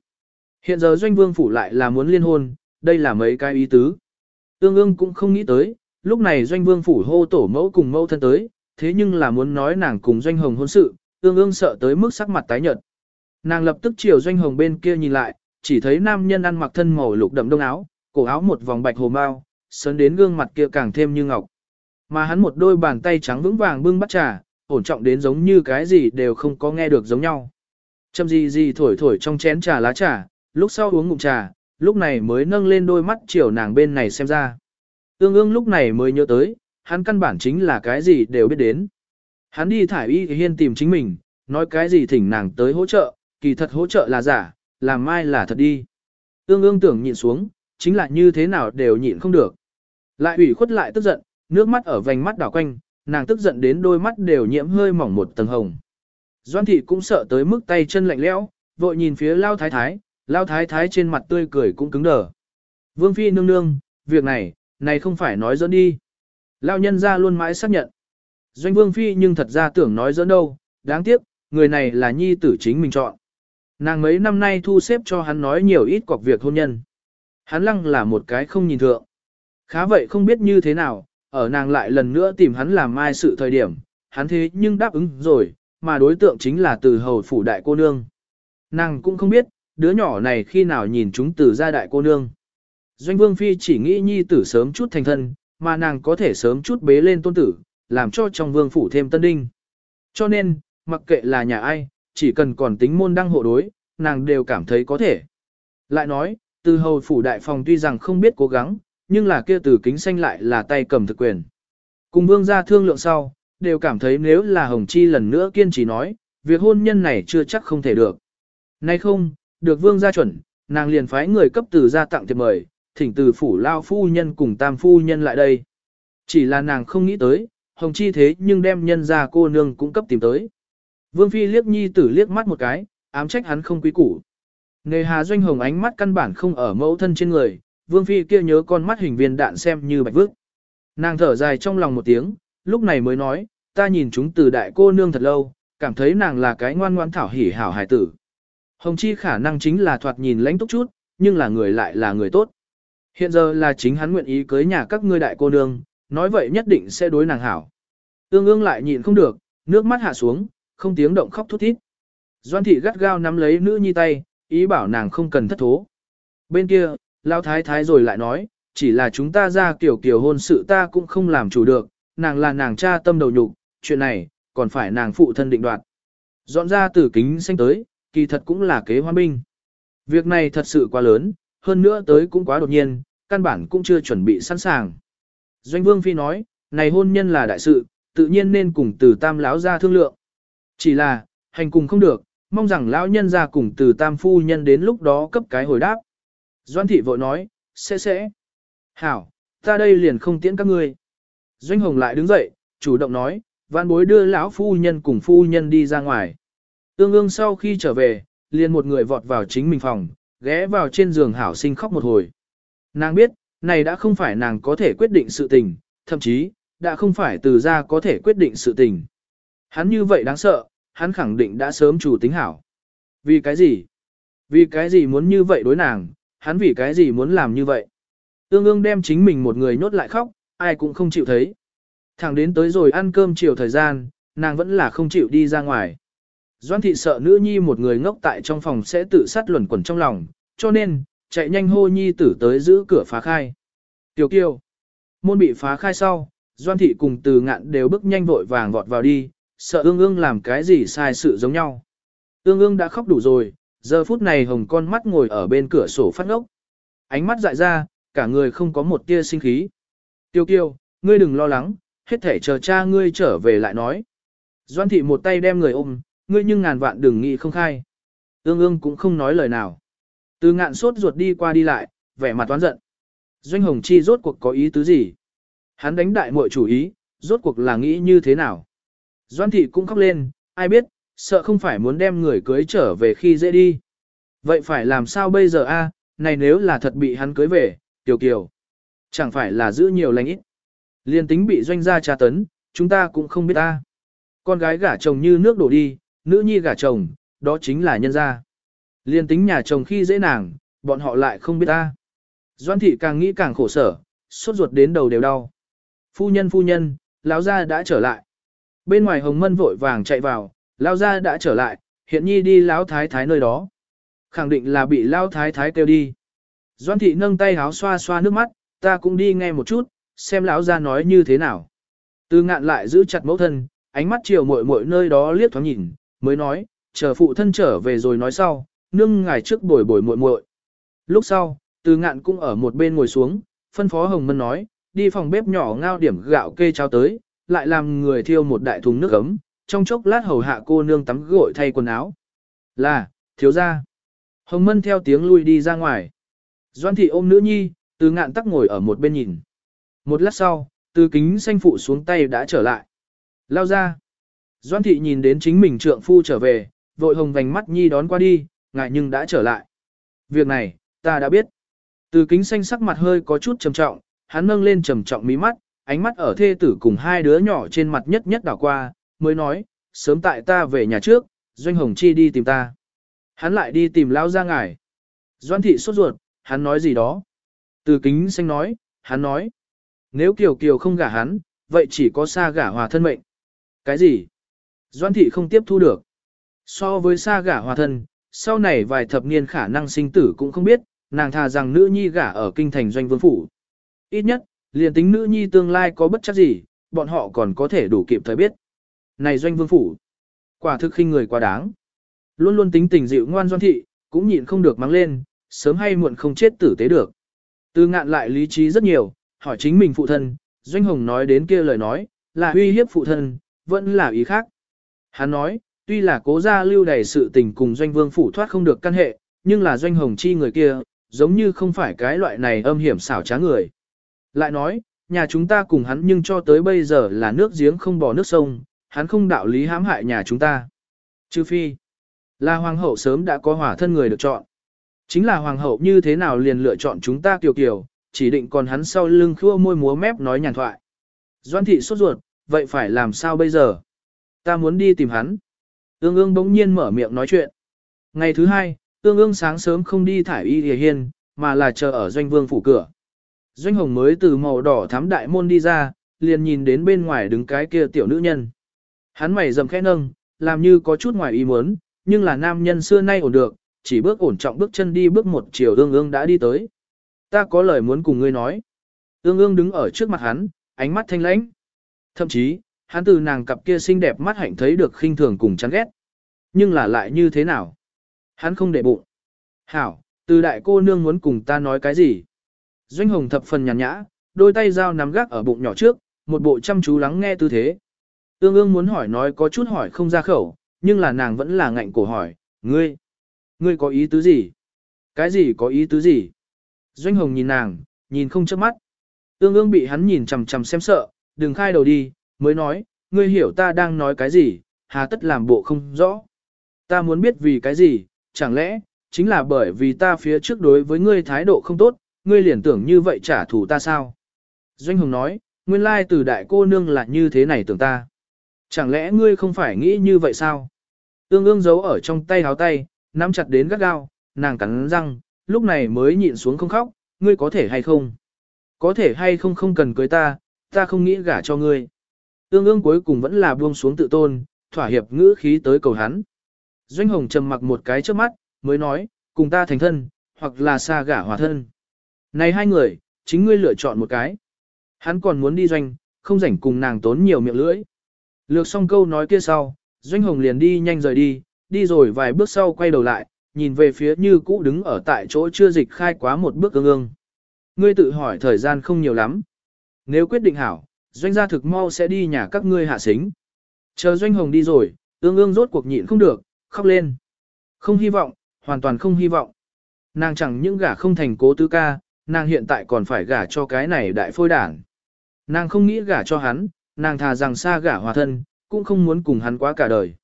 [SPEAKER 1] Hiện giờ doanh vương phủ lại là muốn liên hôn, đây là mấy cái ý tứ. tương ương cũng không nghĩ tới, lúc này doanh vương phủ hô tổ mẫu cùng mẫu thân tới, thế nhưng là muốn nói nàng cùng doanh hồng hôn sự, tương ương sợ tới mức sắc mặt tái nhợt. Nàng lập tức chiều doanh hồng bên kia nhìn lại, chỉ thấy nam nhân ăn mặc thân màu lục đậm đông áo, cổ áo một vòng bạch hồ mao, sấn đến gương mặt kia càng thêm như ngọc. Mà hắn một đôi bàn tay trắng vững vàng bưng bắt trà, ổn trọng đến giống như cái gì đều không có nghe được giống nhau. Châm gì gì thổi thổi trong chén trà lá trà, lúc sau uống ngụm trà, lúc này mới nâng lên đôi mắt chiều nàng bên này xem ra. Ương ương lúc này mới nhớ tới, hắn căn bản chính là cái gì đều biết đến. Hắn đi thải y hiên tìm chính mình, nói cái gì thỉnh nàng tới hỗ trợ, kỳ thật hỗ trợ là giả, làm mai là thật đi. Ương ương tưởng nhịn xuống, chính là như thế nào đều nhịn không được. Lại ủy khuất lại tức giận, nước mắt ở vành mắt đảo quanh, nàng tức giận đến đôi mắt đều nhiễm hơi mỏng một tầng hồng. Doan thị cũng sợ tới mức tay chân lạnh lẽo, vội nhìn phía lao thái thái, lao thái thái trên mặt tươi cười cũng cứng đờ. Vương phi nương nương, việc này, này không phải nói dẫn đi. Lao nhân ra luôn mãi xác nhận. Doanh vương phi nhưng thật ra tưởng nói dẫn đâu, đáng tiếc, người này là nhi tử chính mình chọn. Nàng mấy năm nay thu xếp cho hắn nói nhiều ít cọc việc hôn nhân. Hắn lăng là một cái không nhìn thượng. Khá vậy không biết như thế nào, ở nàng lại lần nữa tìm hắn làm mai sự thời điểm, hắn thế nhưng đáp ứng rồi, mà đối tượng chính là từ hầu phủ đại cô nương. Nàng cũng không biết, đứa nhỏ này khi nào nhìn chúng từ gia đại cô nương. Doanh vương phi chỉ nghĩ nhi tử sớm chút thành thân, mà nàng có thể sớm chút bế lên tôn tử, làm cho trong vương phủ thêm tân đinh. Cho nên, mặc kệ là nhà ai, chỉ cần còn tính môn đăng hộ đối, nàng đều cảm thấy có thể. Lại nói, từ hầu phủ đại phòng tuy rằng không biết cố gắng, nhưng là kia từ kính xanh lại là tay cầm thực quyền. Cùng vương gia thương lượng sau, đều cảm thấy nếu là Hồng Chi lần nữa kiên trì nói, việc hôn nhân này chưa chắc không thể được. Nay không, được vương gia chuẩn, nàng liền phái người cấp từ gia tặng thiệp mời, thỉnh từ phủ lao phu nhân cùng tam phu nhân lại đây. Chỉ là nàng không nghĩ tới, Hồng Chi thế nhưng đem nhân gia cô nương cũng cấp tìm tới. Vương Phi liếc nhi tử liếc mắt một cái, ám trách hắn không quý củ. Nề hà doanh hồng ánh mắt căn bản không ở mẫu thân trên người, Vương Phi kia nhớ con mắt hình viên đạn xem như bạch vước. Nàng thở dài trong lòng một tiếng, lúc này mới nói, ta nhìn chúng từ đại cô nương thật lâu, cảm thấy nàng là cái ngoan ngoan thảo hỉ hảo hài tử. Hồng Chi khả năng chính là thoạt nhìn lãnh túc chút, nhưng là người lại là người tốt. Hiện giờ là chính hắn nguyện ý cưới nhà các ngươi đại cô nương, nói vậy nhất định sẽ đối nàng hảo. Ương ương lại nhịn không được, nước mắt hạ xuống, không tiếng động khóc thút thít. Doan thị gắt gao nắm lấy nữ nhi tay, ý bảo nàng không cần thất thố. Bên kia, lao thái thái rồi lại nói, chỉ là chúng ta ra kiểu kiểu hôn sự ta cũng không làm chủ được, nàng là nàng cha tâm đầu nhục, chuyện này, còn phải nàng phụ thân định đoạt. Dọn ra từ kính xanh tới, kỳ thật cũng là kế hoa binh. Việc này thật sự quá lớn, hơn nữa tới cũng quá đột nhiên, căn bản cũng chưa chuẩn bị sẵn sàng. Doanh Vương Phi nói, này hôn nhân là đại sự, tự nhiên nên cùng từ tam lão ra thương lượng. Chỉ là, hành cùng không được, mong rằng lão nhân ra cùng từ tam phu nhân đến lúc đó cấp cái hồi đáp. Doan thị vội nói, sẽ sẽ. Hảo, ta đây liền không tiễn các ngươi. Doanh Hồng lại đứng dậy, chủ động nói, văn bối đưa lão phu nhân cùng phu nhân đi ra ngoài. Tương ương sau khi trở về, liền một người vọt vào chính mình phòng, ghé vào trên giường hảo sinh khóc một hồi. Nàng biết, này đã không phải nàng có thể quyết định sự tình, thậm chí, đã không phải từ ra có thể quyết định sự tình. Hắn như vậy đáng sợ, hắn khẳng định đã sớm chủ tính hảo. Vì cái gì? Vì cái gì muốn như vậy đối nàng, hắn vì cái gì muốn làm như vậy? tương ương đem chính mình một người nhốt lại khóc, ai cũng không chịu thấy. Thẳng đến tới rồi ăn cơm chiều thời gian, nàng vẫn là không chịu đi ra ngoài. Doan thị sợ nữ nhi một người ngốc tại trong phòng sẽ tự sát luẩn quẩn trong lòng, cho nên, chạy nhanh hô nhi tử tới giữ cửa phá khai. Tiểu kiều, môn bị phá khai sau, Doan thị cùng từ ngạn đều bước nhanh vội vàng vọt vào đi, sợ ương ương làm cái gì sai sự giống nhau. Ương ương đã khóc đủ rồi, giờ phút này hồng con mắt ngồi ở bên cửa sổ phát ngốc. Ánh mắt dại ra, cả người không có một tia sinh khí. Tiêu kiều, ngươi đừng lo lắng, hết thể chờ cha ngươi trở về lại nói. Doan thị một tay đem người ôm, ngươi nhưng ngàn vạn đừng nghĩ không khai. Ương ương cũng không nói lời nào. Từ ngạn sốt ruột đi qua đi lại, vẻ mặt toán giận. Doanh Hồng Chi rốt cuộc có ý tứ gì? Hắn đánh đại muội chủ ý, rốt cuộc là nghĩ như thế nào. Doan thị cũng khóc lên, ai biết, sợ không phải muốn đem người cưới trở về khi dễ đi. Vậy phải làm sao bây giờ a? này nếu là thật bị hắn cưới về, tiểu kiều. Chẳng phải là giữ nhiều lành ít. Liên tính bị doanh gia tra tấn, chúng ta cũng không biết ta. Con gái gả chồng như nước đổ đi, nữ nhi gả chồng, đó chính là nhân gia. Liên tính nhà chồng khi dễ nàng, bọn họ lại không biết ta. Doan thị càng nghĩ càng khổ sở, sốt ruột đến đầu đều đau. Phu nhân phu nhân, lão gia đã trở lại. Bên ngoài hồng mân vội vàng chạy vào, lão gia đã trở lại, hiện nhi đi lão thái thái nơi đó. Khẳng định là bị lão thái thái kêu đi. Doan thị nâng tay háo xoa xoa nước mắt, ta cũng đi nghe một chút, xem lão gia nói như thế nào. Từ ngạn lại giữ chặt mẫu thân, ánh mắt chiều muội muội nơi đó liếc thoáng nhìn, mới nói, chờ phụ thân trở về rồi nói sau, nương ngài trước bồi bồi muội muội. Lúc sau, từ ngạn cũng ở một bên ngồi xuống, phân phó Hồng Mân nói, đi phòng bếp nhỏ ngao điểm gạo kê cháo tới, lại làm người thiêu một đại thùng nước ấm, trong chốc lát hầu hạ cô nương tắm gội thay quần áo. Là, thiếu ra. Hồng Mân theo tiếng lui đi ra ngoài. Doan thị ôm nữ nhi, từ ngạn tắc ngồi ở một bên nhìn. Một lát sau, từ kính xanh phụ xuống tay đã trở lại. Lao ra. Doan thị nhìn đến chính mình trượng phu trở về, vội hồng vành mắt nhi đón qua đi, ngại nhưng đã trở lại. Việc này, ta đã biết. Từ kính xanh sắc mặt hơi có chút trầm trọng, hắn nâng lên trầm trọng mí mắt, ánh mắt ở thê tử cùng hai đứa nhỏ trên mặt nhất nhất đảo qua, mới nói, sớm tại ta về nhà trước, Doanh Hồng Chi đi tìm ta. Hắn lại đi tìm Lao ra ngài. Doan thị sốt ruột, hắn nói gì đó. Từ kính xanh nói, hắn nói, nếu Kiều Kiều không gả hắn, vậy chỉ có xa gả hòa thân mệnh. Cái gì? Doan thị không tiếp thu được. So với xa gả hòa thân, sau này vài thập niên khả năng sinh tử cũng không biết, nàng thà rằng nữ nhi gả ở kinh thành doanh vương phủ. Ít nhất, liền tính nữ nhi tương lai có bất chắc gì, bọn họ còn có thể đủ kịp thời biết. Này doanh vương phủ, quả thực khinh người quá đáng. Luôn luôn tính tình dịu ngoan doan thị, cũng nhịn không được mắng lên, sớm hay muộn không chết tử tế được. Từ ngạn lại lý trí rất nhiều, hỏi chính mình phụ thân, doanh hồng nói đến kia lời nói, là uy hiếp phụ thân, vẫn là ý khác. Hắn nói, tuy là cố gia lưu đầy sự tình cùng doanh vương phủ thoát không được căn hệ, nhưng là doanh hồng chi người kia, giống như không phải cái loại này âm hiểm xảo trá người. Lại nói, nhà chúng ta cùng hắn nhưng cho tới bây giờ là nước giếng không bỏ nước sông, hắn không đạo lý hãm hại nhà chúng ta. Trừ phi, là hoàng hậu sớm đã có hỏa thân người được chọn. Chính là hoàng hậu như thế nào liền lựa chọn chúng ta kiều kiều, chỉ định còn hắn sau lưng khua môi múa mép nói nhàn thoại. Doan thị sốt ruột, vậy phải làm sao bây giờ? Ta muốn đi tìm hắn. Ương ương bỗng nhiên mở miệng nói chuyện. Ngày thứ hai, ương ương sáng sớm không đi thải y hề hiên, mà là chờ ở doanh vương phủ cửa. Doanh hồng mới từ màu đỏ thám đại môn đi ra, liền nhìn đến bên ngoài đứng cái kia tiểu nữ nhân. Hắn mày dầm khẽ nâng, làm như có chút ngoài ý muốn, nhưng là nam nhân xưa nay ổn được, chỉ bước ổn trọng bước chân đi bước một chiều ương ương đã đi tới. Ta có lời muốn cùng ngươi nói. Ương ương đứng ở trước mặt hắn, ánh mắt thanh lãnh. Thậm chí, hắn từ nàng cặp kia xinh đẹp mắt hạnh thấy được khinh thường cùng chán ghét. Nhưng là lại như thế nào? Hắn không để bụng. Hảo, từ đại cô nương muốn cùng ta nói cái gì? Doanh hồng thập phần nhàn nhã, đôi tay dao nắm gác ở bụng nhỏ trước, một bộ chăm chú lắng nghe tư thế. Ương ương muốn hỏi nói có chút hỏi không ra khẩu, nhưng là nàng vẫn là ngạnh cổ hỏi, ngươi, ngươi có ý tứ gì? Cái gì có ý tứ gì? Doanh hồng nhìn nàng, nhìn không chớp mắt. Ương ương bị hắn nhìn chằm chằm xem sợ, đừng khai đầu đi, mới nói, ngươi hiểu ta đang nói cái gì, hà tất làm bộ không rõ. Ta muốn biết vì cái gì, chẳng lẽ, chính là bởi vì ta phía trước đối với ngươi thái độ không tốt, ngươi liền tưởng như vậy trả thù ta sao? Doanh Hồng nói, nguyên lai từ đại cô nương là như thế này tưởng ta. Chẳng lẽ ngươi không phải nghĩ như vậy sao? Ương ương giấu ở trong tay háo tay, nắm chặt đến gắt gao, nàng cắn răng, lúc này mới nhịn xuống không khóc, ngươi có thể hay không? Có thể hay không không cần cưới ta, ta không nghĩ gả cho ngươi. Ương ương cuối cùng vẫn là buông xuống tự tôn, thỏa hiệp ngữ khí tới cầu hắn. Doanh Hồng trầm mặc một cái trước mắt, mới nói, cùng ta thành thân, hoặc là xa gả hòa thân. Này hai người, chính ngươi lựa chọn một cái. Hắn còn muốn đi doanh, không rảnh cùng nàng tốn nhiều miệng lưỡi. Lược xong câu nói kia sau, Doanh Hồng liền đi nhanh rời đi, đi rồi vài bước sau quay đầu lại, nhìn về phía như cũ đứng ở tại chỗ chưa dịch khai quá một bước ương ương. Ngươi tự hỏi thời gian không nhiều lắm. Nếu quyết định hảo, Doanh gia thực mau sẽ đi nhà các ngươi hạ xính. Chờ Doanh Hồng đi rồi, ương ương rốt cuộc nhịn không được, khóc lên. Không hy vọng, hoàn toàn không hy vọng. Nàng chẳng những gả không thành cố tứ ca, nàng hiện tại còn phải gả cho cái này đại phôi đảng. Nàng không nghĩ gả cho hắn, nàng thà rằng xa gả hòa thân, cũng không muốn cùng hắn quá cả đời.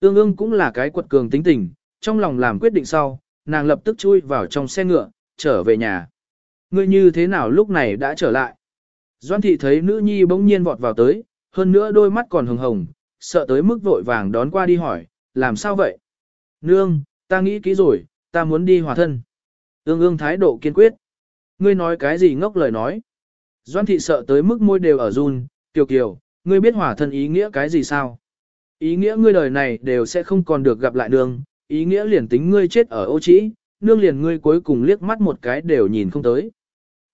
[SPEAKER 1] Ương ương cũng là cái quật cường tính tình, trong lòng làm quyết định sau, nàng lập tức chui vào trong xe ngựa, trở về nhà. Ngươi như thế nào lúc này đã trở lại? Doan thị thấy nữ nhi bỗng nhiên vọt vào tới, hơn nữa đôi mắt còn hồng hồng, sợ tới mức vội vàng đón qua đi hỏi, làm sao vậy? Nương, ta nghĩ kỹ rồi, ta muốn đi hòa thân. Ương ương thái độ kiên quyết. Ngươi nói cái gì ngốc lời nói? Doan thị sợ tới mức môi đều ở run, kiều kiều, ngươi biết hòa thân ý nghĩa cái gì sao? Ý nghĩa ngươi đời này đều sẽ không còn được gặp lại nương, ý nghĩa liền tính ngươi chết ở ô trĩ, nương liền ngươi cuối cùng liếc mắt một cái đều nhìn không tới.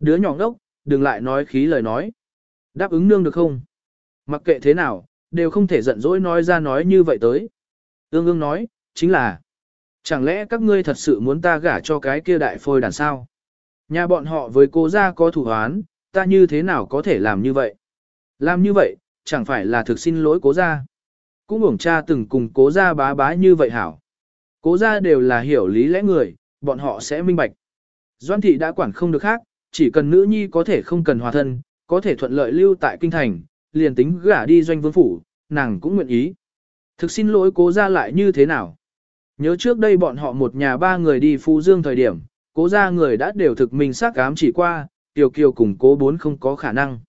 [SPEAKER 1] Đứa nhỏ ngốc, đừng lại nói khí lời nói. Đáp ứng nương được không? Mặc kệ thế nào, đều không thể giận dỗi nói ra nói như vậy tới. Ương ương nói, chính là, chẳng lẽ các ngươi thật sự muốn ta gả cho cái kia đại phôi đàn sao? Nhà bọn họ với cô gia có thủ hoán, ta như thế nào có thể làm như vậy? Làm như vậy, chẳng phải là thực xin lỗi cố gia. Cũng bổng cha từng cùng cố gia bá bá như vậy hảo. Cố gia đều là hiểu lý lẽ người, bọn họ sẽ minh bạch. Doan thị đã quản không được khác, chỉ cần nữ nhi có thể không cần hòa thân, có thể thuận lợi lưu tại kinh thành, liền tính gả đi doanh vương phủ, nàng cũng nguyện ý. Thực xin lỗi cố gia lại như thế nào? Nhớ trước đây bọn họ một nhà ba người đi Phú Dương thời điểm, cố gia người đã đều thực mình xác ám chỉ qua, Tiểu Kiều cùng cố bốn không có khả năng.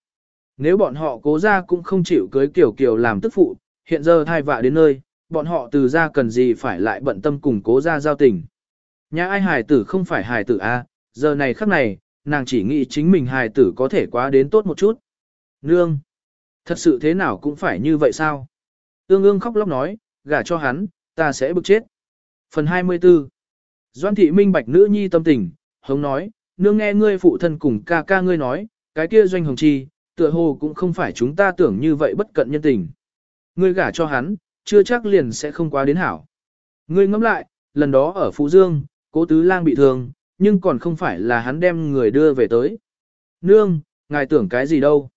[SPEAKER 1] Nếu bọn họ cố gia cũng không chịu cưới tiểu Kiều làm tức phụ, hiện giờ thai vạ đến nơi, bọn họ từ gia cần gì phải lại bận tâm cùng cố gia giao tình. Nhà ai hài tử không phải hài tử a, giờ này khắc này, nàng chỉ nghĩ chính mình hài tử có thể quá đến tốt một chút. Nương! Thật sự thế nào cũng phải như vậy sao? Ương ương khóc lóc nói, gả cho hắn, ta sẽ bực chết. Phần 24 Doan thị minh bạch nữ nhi tâm tình, hống nói, nương nghe ngươi phụ thân cùng ca ca ngươi nói, cái kia doanh hồng chi, tựa hồ cũng không phải chúng ta tưởng như vậy bất cận nhân tình. Ngươi gả cho hắn, chưa chắc liền sẽ không quá đến hảo. Ngươi ngẫm lại, lần đó ở Phú Dương, cố tứ lang bị thương, nhưng còn không phải là hắn đem người đưa về tới. Nương, ngài tưởng cái gì đâu.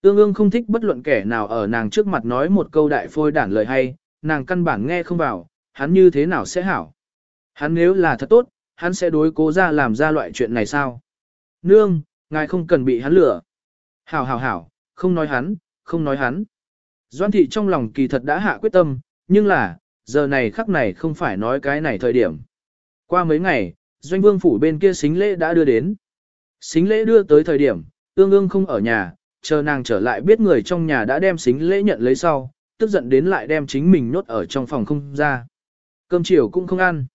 [SPEAKER 1] Tương ương không thích bất luận kẻ nào ở nàng trước mặt nói một câu đại phôi đản lời hay, nàng căn bản nghe không vào, hắn như thế nào sẽ hảo. Hắn nếu là thật tốt, hắn sẽ đối cố ra làm ra loại chuyện này sao? Nương, ngài không cần bị hắn lừa. Hảo hảo hảo, không nói hắn, không nói hắn. Doan thị trong lòng kỳ thật đã hạ quyết tâm, nhưng là, giờ này khắc này không phải nói cái này thời điểm. Qua mấy ngày, doanh vương phủ bên kia xính lễ đã đưa đến. Xính lễ đưa tới thời điểm, ương ương không ở nhà, chờ nàng trở lại biết người trong nhà đã đem xính lễ nhận lấy sau, tức giận đến lại đem chính mình nhốt ở trong phòng không ra. Cơm chiều cũng không ăn.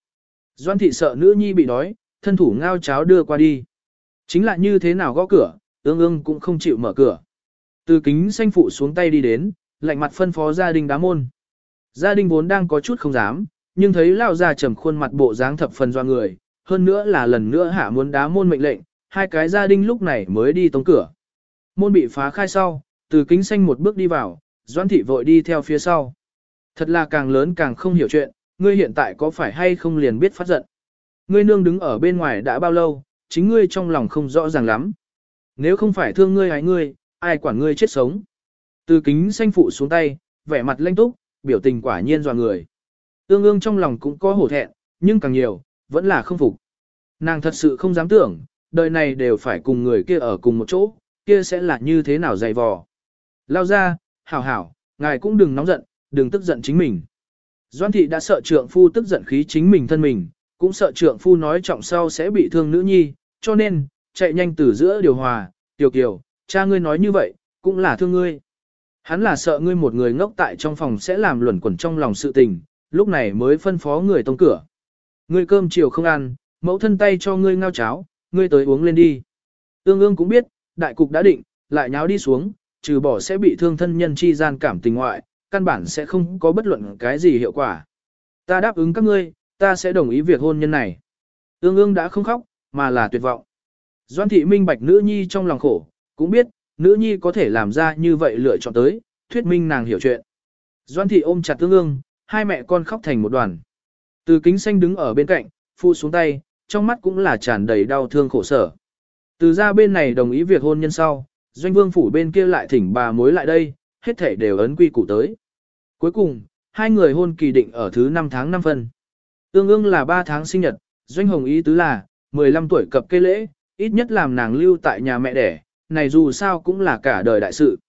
[SPEAKER 1] Doan thị sợ nữ nhi bị đói, thân thủ ngao cháo đưa qua đi. Chính là như thế nào gõ cửa, ương ương cũng không chịu mở cửa. Từ kính xanh phụ xuống tay đi đến, lạnh mặt phân phó gia đình đá môn. Gia đình vốn đang có chút không dám, nhưng thấy lao ra trầm khuôn mặt bộ dáng thập phần do người, hơn nữa là lần nữa hạ muốn đá môn mệnh lệnh, hai cái gia đình lúc này mới đi tống cửa. Môn bị phá khai sau, từ kính xanh một bước đi vào, doãn thị vội đi theo phía sau. Thật là càng lớn càng không hiểu chuyện, ngươi hiện tại có phải hay không liền biết phát giận. Ngươi nương đứng ở bên ngoài đã bao lâu, chính ngươi trong lòng không rõ ràng lắm. Nếu không phải thương ngươi hay ngươi, ai quản ngươi chết sống. Từ kính xanh phụ xuống tay, vẻ mặt lanh túc, biểu tình quả nhiên dò người. Tương ương trong lòng cũng có hổ thẹn, nhưng càng nhiều, vẫn là không phục. Nàng thật sự không dám tưởng, đời này đều phải cùng người kia ở cùng một chỗ, kia sẽ là như thế nào dày vò. Lao ra, hảo hảo, ngài cũng đừng nóng giận, đừng tức giận chính mình. Doan thị đã sợ trượng phu tức giận khí chính mình thân mình, cũng sợ trượng phu nói trọng sau sẽ bị thương nữ nhi, cho nên, chạy nhanh từ giữa điều hòa, tiểu kiều, cha ngươi nói như vậy, cũng là thương ngươi. Hắn là sợ ngươi một người ngốc tại trong phòng sẽ làm luẩn quẩn trong lòng sự tình, lúc này mới phân phó người tông cửa. Ngươi cơm chiều không ăn, mẫu thân tay cho ngươi ngao cháo, ngươi tới uống lên đi. Ương ương cũng biết, đại cục đã định, lại nháo đi xuống, trừ bỏ sẽ bị thương thân nhân chi gian cảm tình ngoại, căn bản sẽ không có bất luận cái gì hiệu quả. Ta đáp ứng các ngươi, ta sẽ đồng ý việc hôn nhân này. Ương ương đã không khóc, mà là tuyệt vọng. Doan thị minh bạch nữ nhi trong lòng khổ, cũng biết, nữ nhi có thể làm ra như vậy lựa chọn tới, thuyết minh nàng hiểu chuyện. Doan thị ôm chặt tương ương, hai mẹ con khóc thành một đoàn. Từ kính xanh đứng ở bên cạnh, phu xuống tay, trong mắt cũng là tràn đầy đau thương khổ sở. Từ ra bên này đồng ý việc hôn nhân sau, doanh vương phủ bên kia lại thỉnh bà mối lại đây, hết thể đều ấn quy củ tới. Cuối cùng, hai người hôn kỳ định ở thứ 5 tháng 5 phân. Tương ương là 3 tháng sinh nhật, doanh hồng ý tứ là, 15 tuổi cập cây lễ, ít nhất làm nàng lưu tại nhà mẹ đẻ, này dù sao cũng là cả đời đại sự.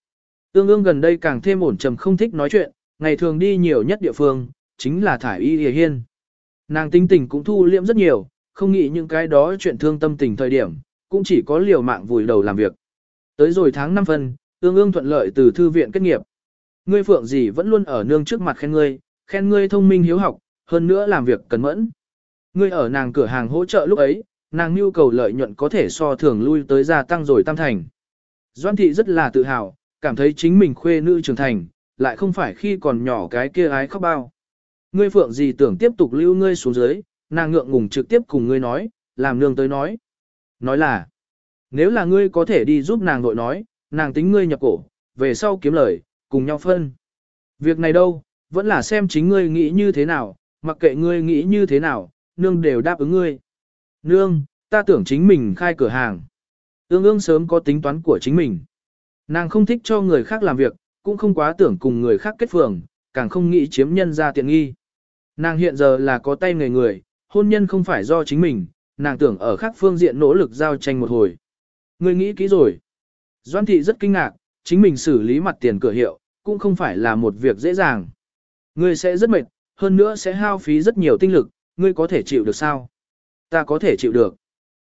[SPEAKER 1] Tương ương gần đây càng thêm ổn trầm không thích nói chuyện, ngày thường đi nhiều nhất địa phương, chính là thải y hề hiên. Nàng tinh tình cũng thu liễm rất nhiều, không nghĩ những cái đó chuyện thương tâm tình thời điểm, cũng chỉ có liều mạng vùi đầu làm việc. Tới rồi tháng 5 phân, ương ương thuận lợi từ thư viện kết nghiệp. Ngươi phượng gì vẫn luôn ở nương trước mặt khen ngươi, khen ngươi thông minh hiếu học, hơn nữa làm việc cẩn mẫn. Ngươi ở nàng cửa hàng hỗ trợ lúc ấy, nàng nhu cầu lợi nhuận có thể so thường lui tới gia tăng rồi tam thành. Doan thị rất là tự hào, cảm thấy chính mình khuê nữ trưởng thành, lại không phải khi còn nhỏ cái kia ái khóc bao. Ngươi phượng gì tưởng tiếp tục lưu ngươi xuống dưới, nàng ngượng ngùng trực tiếp cùng ngươi nói, làm nương tới nói. Nói là, nếu là ngươi có thể đi giúp nàng nội nói, nàng tính ngươi nhập cổ, về sau kiếm lời, cùng nhau phân. Việc này đâu, vẫn là xem chính ngươi nghĩ như thế nào, mặc kệ ngươi nghĩ như thế nào, nương đều đáp ứng ngươi. Nương, ta tưởng chính mình khai cửa hàng. Ương ương sớm có tính toán của chính mình. Nàng không thích cho người khác làm việc, cũng không quá tưởng cùng người khác kết phường, càng không nghĩ chiếm nhân ra tiện nghi. Nàng hiện giờ là có tay người người, hôn nhân không phải do chính mình, nàng tưởng ở khác phương diện nỗ lực giao tranh một hồi. Người nghĩ kỹ rồi. Doan thị rất kinh ngạc, chính mình xử lý mặt tiền cửa hiệu, cũng không phải là một việc dễ dàng. Ngươi sẽ rất mệt, hơn nữa sẽ hao phí rất nhiều tinh lực, ngươi có thể chịu được sao? Ta có thể chịu được.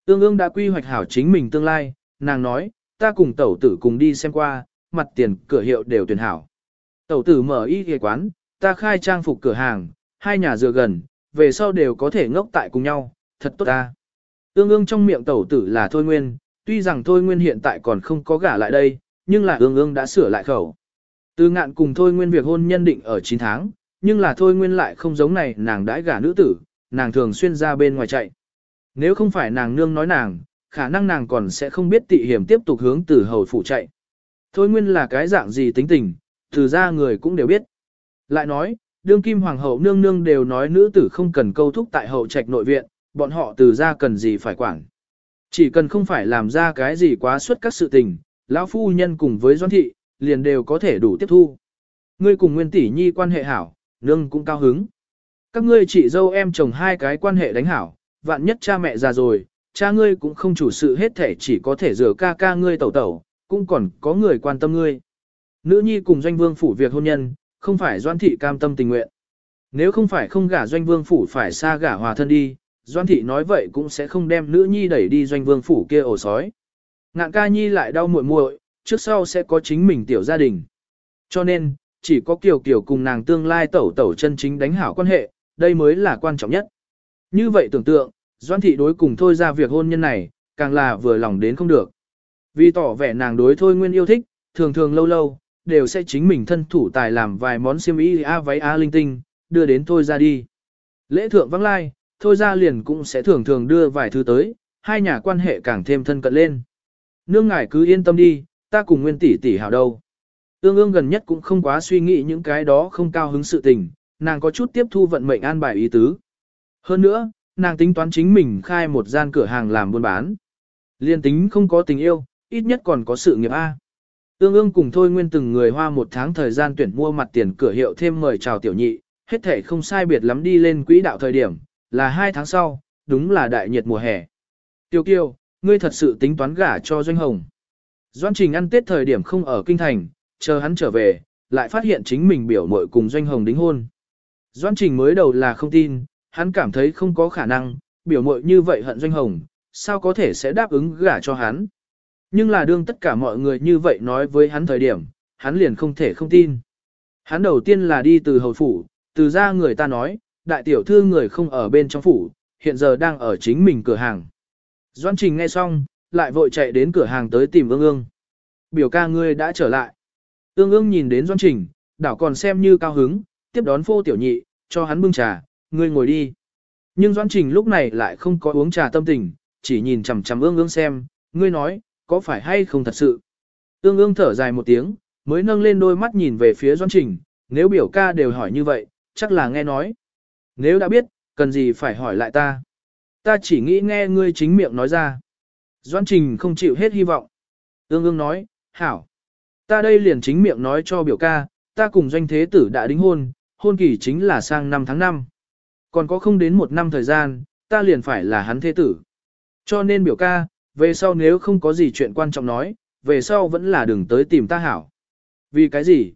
[SPEAKER 1] Tương ương đã quy hoạch hảo chính mình tương lai, nàng nói, ta cùng tẩu tử cùng đi xem qua, mặt tiền cửa hiệu đều tuyển hảo. Tẩu tử mở y ghề quán, ta khai trang phục cửa hàng, hai nhà dựa gần, về sau đều có thể ngốc tại cùng nhau, thật tốt ta. Ương ương trong miệng tẩu tử là Thôi Nguyên, tuy rằng Thôi Nguyên hiện tại còn không có gả lại đây, nhưng là ương ương đã sửa lại khẩu. Từ ngạn cùng Thôi Nguyên việc hôn nhân định ở 9 tháng, nhưng là Thôi Nguyên lại không giống này nàng đãi gả nữ tử, nàng thường xuyên ra bên ngoài chạy. Nếu không phải nàng nương nói nàng, khả năng nàng còn sẽ không biết tị hiểm tiếp tục hướng từ hầu phủ chạy. Thôi Nguyên là cái dạng gì tính tình, từ ra người cũng đều biết. Lại nói, đương kim hoàng hậu nương nương đều nói nữ tử không cần câu thúc tại hậu trạch nội viện, bọn họ từ ra cần gì phải quản. Chỉ cần không phải làm ra cái gì quá suất các sự tình, lão phu nhân cùng với doan thị, liền đều có thể đủ tiếp thu. Ngươi cùng nguyên tỷ nhi quan hệ hảo, nương cũng cao hứng. Các ngươi chị dâu em chồng hai cái quan hệ đánh hảo, vạn nhất cha mẹ già rồi, cha ngươi cũng không chủ sự hết thể chỉ có thể rửa ca ca ngươi tẩu tẩu, cũng còn có người quan tâm ngươi. Nữ nhi cùng doanh vương phủ việc hôn nhân, không phải doan thị cam tâm tình nguyện. Nếu không phải không gả doanh vương phủ phải xa gả hòa thân đi, doan thị nói vậy cũng sẽ không đem nữ nhi đẩy đi doanh vương phủ kia ổ sói. Ngạn ca nhi lại đau muội muội, trước sau sẽ có chính mình tiểu gia đình. Cho nên, chỉ có Kiều Kiều cùng nàng tương lai tẩu tẩu chân chính đánh hảo quan hệ, đây mới là quan trọng nhất. Như vậy tưởng tượng, Doan Thị đối cùng thôi ra việc hôn nhân này, càng là vừa lòng đến không được. Vì tỏ vẻ nàng đối thôi nguyên yêu thích, thường thường lâu lâu, đều sẽ chính mình thân thủ tài làm vài món xiêm y a váy a linh tinh, đưa đến thôi ra đi. Lễ thượng vắng lai, thôi ra liền cũng sẽ thường thường đưa vài thứ tới, hai nhà quan hệ càng thêm thân cận lên. Nương ngài cứ yên tâm đi, ta cùng nguyên tỷ tỷ hảo đâu. Ương ương gần nhất cũng không quá suy nghĩ những cái đó không cao hứng sự tình, nàng có chút tiếp thu vận mệnh an bài ý tứ. Hơn nữa, nàng tính toán chính mình khai một gian cửa hàng làm buôn bán. Liên tính không có tình yêu, ít nhất còn có sự nghiệp A. Ương ương cùng thôi nguyên từng người hoa một tháng thời gian tuyển mua mặt tiền cửa hiệu thêm mời chào tiểu nhị, hết thể không sai biệt lắm đi lên quỹ đạo thời điểm, là hai tháng sau, đúng là đại nhiệt mùa hè. Tiêu kiêu, ngươi thật sự tính toán gả cho doanh hồng. Doan Trình ăn Tết thời điểm không ở kinh thành, chờ hắn trở về, lại phát hiện chính mình biểu muội cùng Doanh Hồng đính hôn. Doan Trình mới đầu là không tin, hắn cảm thấy không có khả năng, biểu muội như vậy hận Doanh Hồng, sao có thể sẽ đáp ứng gả cho hắn. Nhưng là đương tất cả mọi người như vậy nói với hắn thời điểm, hắn liền không thể không tin. Hắn đầu tiên là đi từ hầu phủ, từ ra người ta nói, đại tiểu thư người không ở bên trong phủ, hiện giờ đang ở chính mình cửa hàng. Doan Trình nghe xong, lại vội chạy đến cửa hàng tới tìm ương ương. Biểu ca ngươi đã trở lại. Ương ương nhìn đến Doan Trình, đảo còn xem như cao hứng, tiếp đón phô tiểu nhị, cho hắn bưng trà, ngươi ngồi đi. Nhưng Doan Trình lúc này lại không có uống trà tâm tình, chỉ nhìn chằm chằm ương ương xem, ngươi nói, có phải hay không thật sự. Ương ương thở dài một tiếng, mới nâng lên đôi mắt nhìn về phía Doan Trình, nếu biểu ca đều hỏi như vậy, chắc là nghe nói. Nếu đã biết, cần gì phải hỏi lại ta. Ta chỉ nghĩ nghe ngươi chính miệng nói ra. Doan Trình không chịu hết hy vọng. Ương ương nói, hảo. Ta đây liền chính miệng nói cho biểu ca, ta cùng doanh thế tử đã đính hôn, hôn kỳ chính là sang năm tháng 5. Còn có không đến một năm thời gian, ta liền phải là hắn thế tử. Cho nên biểu ca, về sau nếu không có gì chuyện quan trọng nói, về sau vẫn là đừng tới tìm ta hảo. Vì cái gì?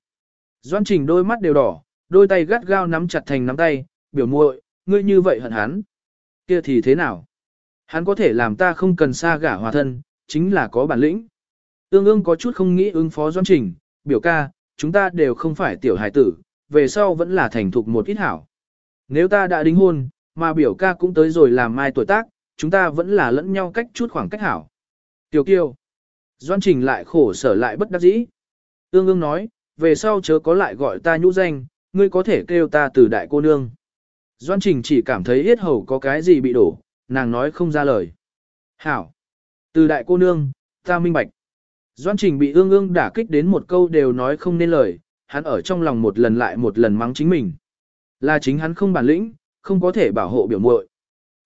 [SPEAKER 1] Doan Trình đôi mắt đều đỏ, đôi tay gắt gao nắm chặt thành nắm tay, biểu muội, ngươi như vậy hận hắn. Kia thì thế nào? Hắn có thể làm ta không cần xa gả hòa thân, chính là có bản lĩnh. Tương ương có chút không nghĩ ứng phó Doan Trình, biểu ca, chúng ta đều không phải tiểu hải tử, về sau vẫn là thành thục một ít hảo. Nếu ta đã đính hôn, mà biểu ca cũng tới rồi làm mai tuổi tác, chúng ta vẫn là lẫn nhau cách chút khoảng cách hảo. Tiểu kiêu. Doan Trình lại khổ sở lại bất đắc dĩ. Ương ương nói, về sau chớ có lại gọi ta nhũ danh, ngươi có thể kêu ta từ đại cô nương. Doan Trình chỉ cảm thấy yết hầu có cái gì bị đổ, nàng nói không ra lời. Hảo. Từ đại cô nương, ta minh bạch. Doan Trình bị ương ương đả kích đến một câu đều nói không nên lời, hắn ở trong lòng một lần lại một lần mắng chính mình. Là chính hắn không bản lĩnh, không có thể bảo hộ biểu muội.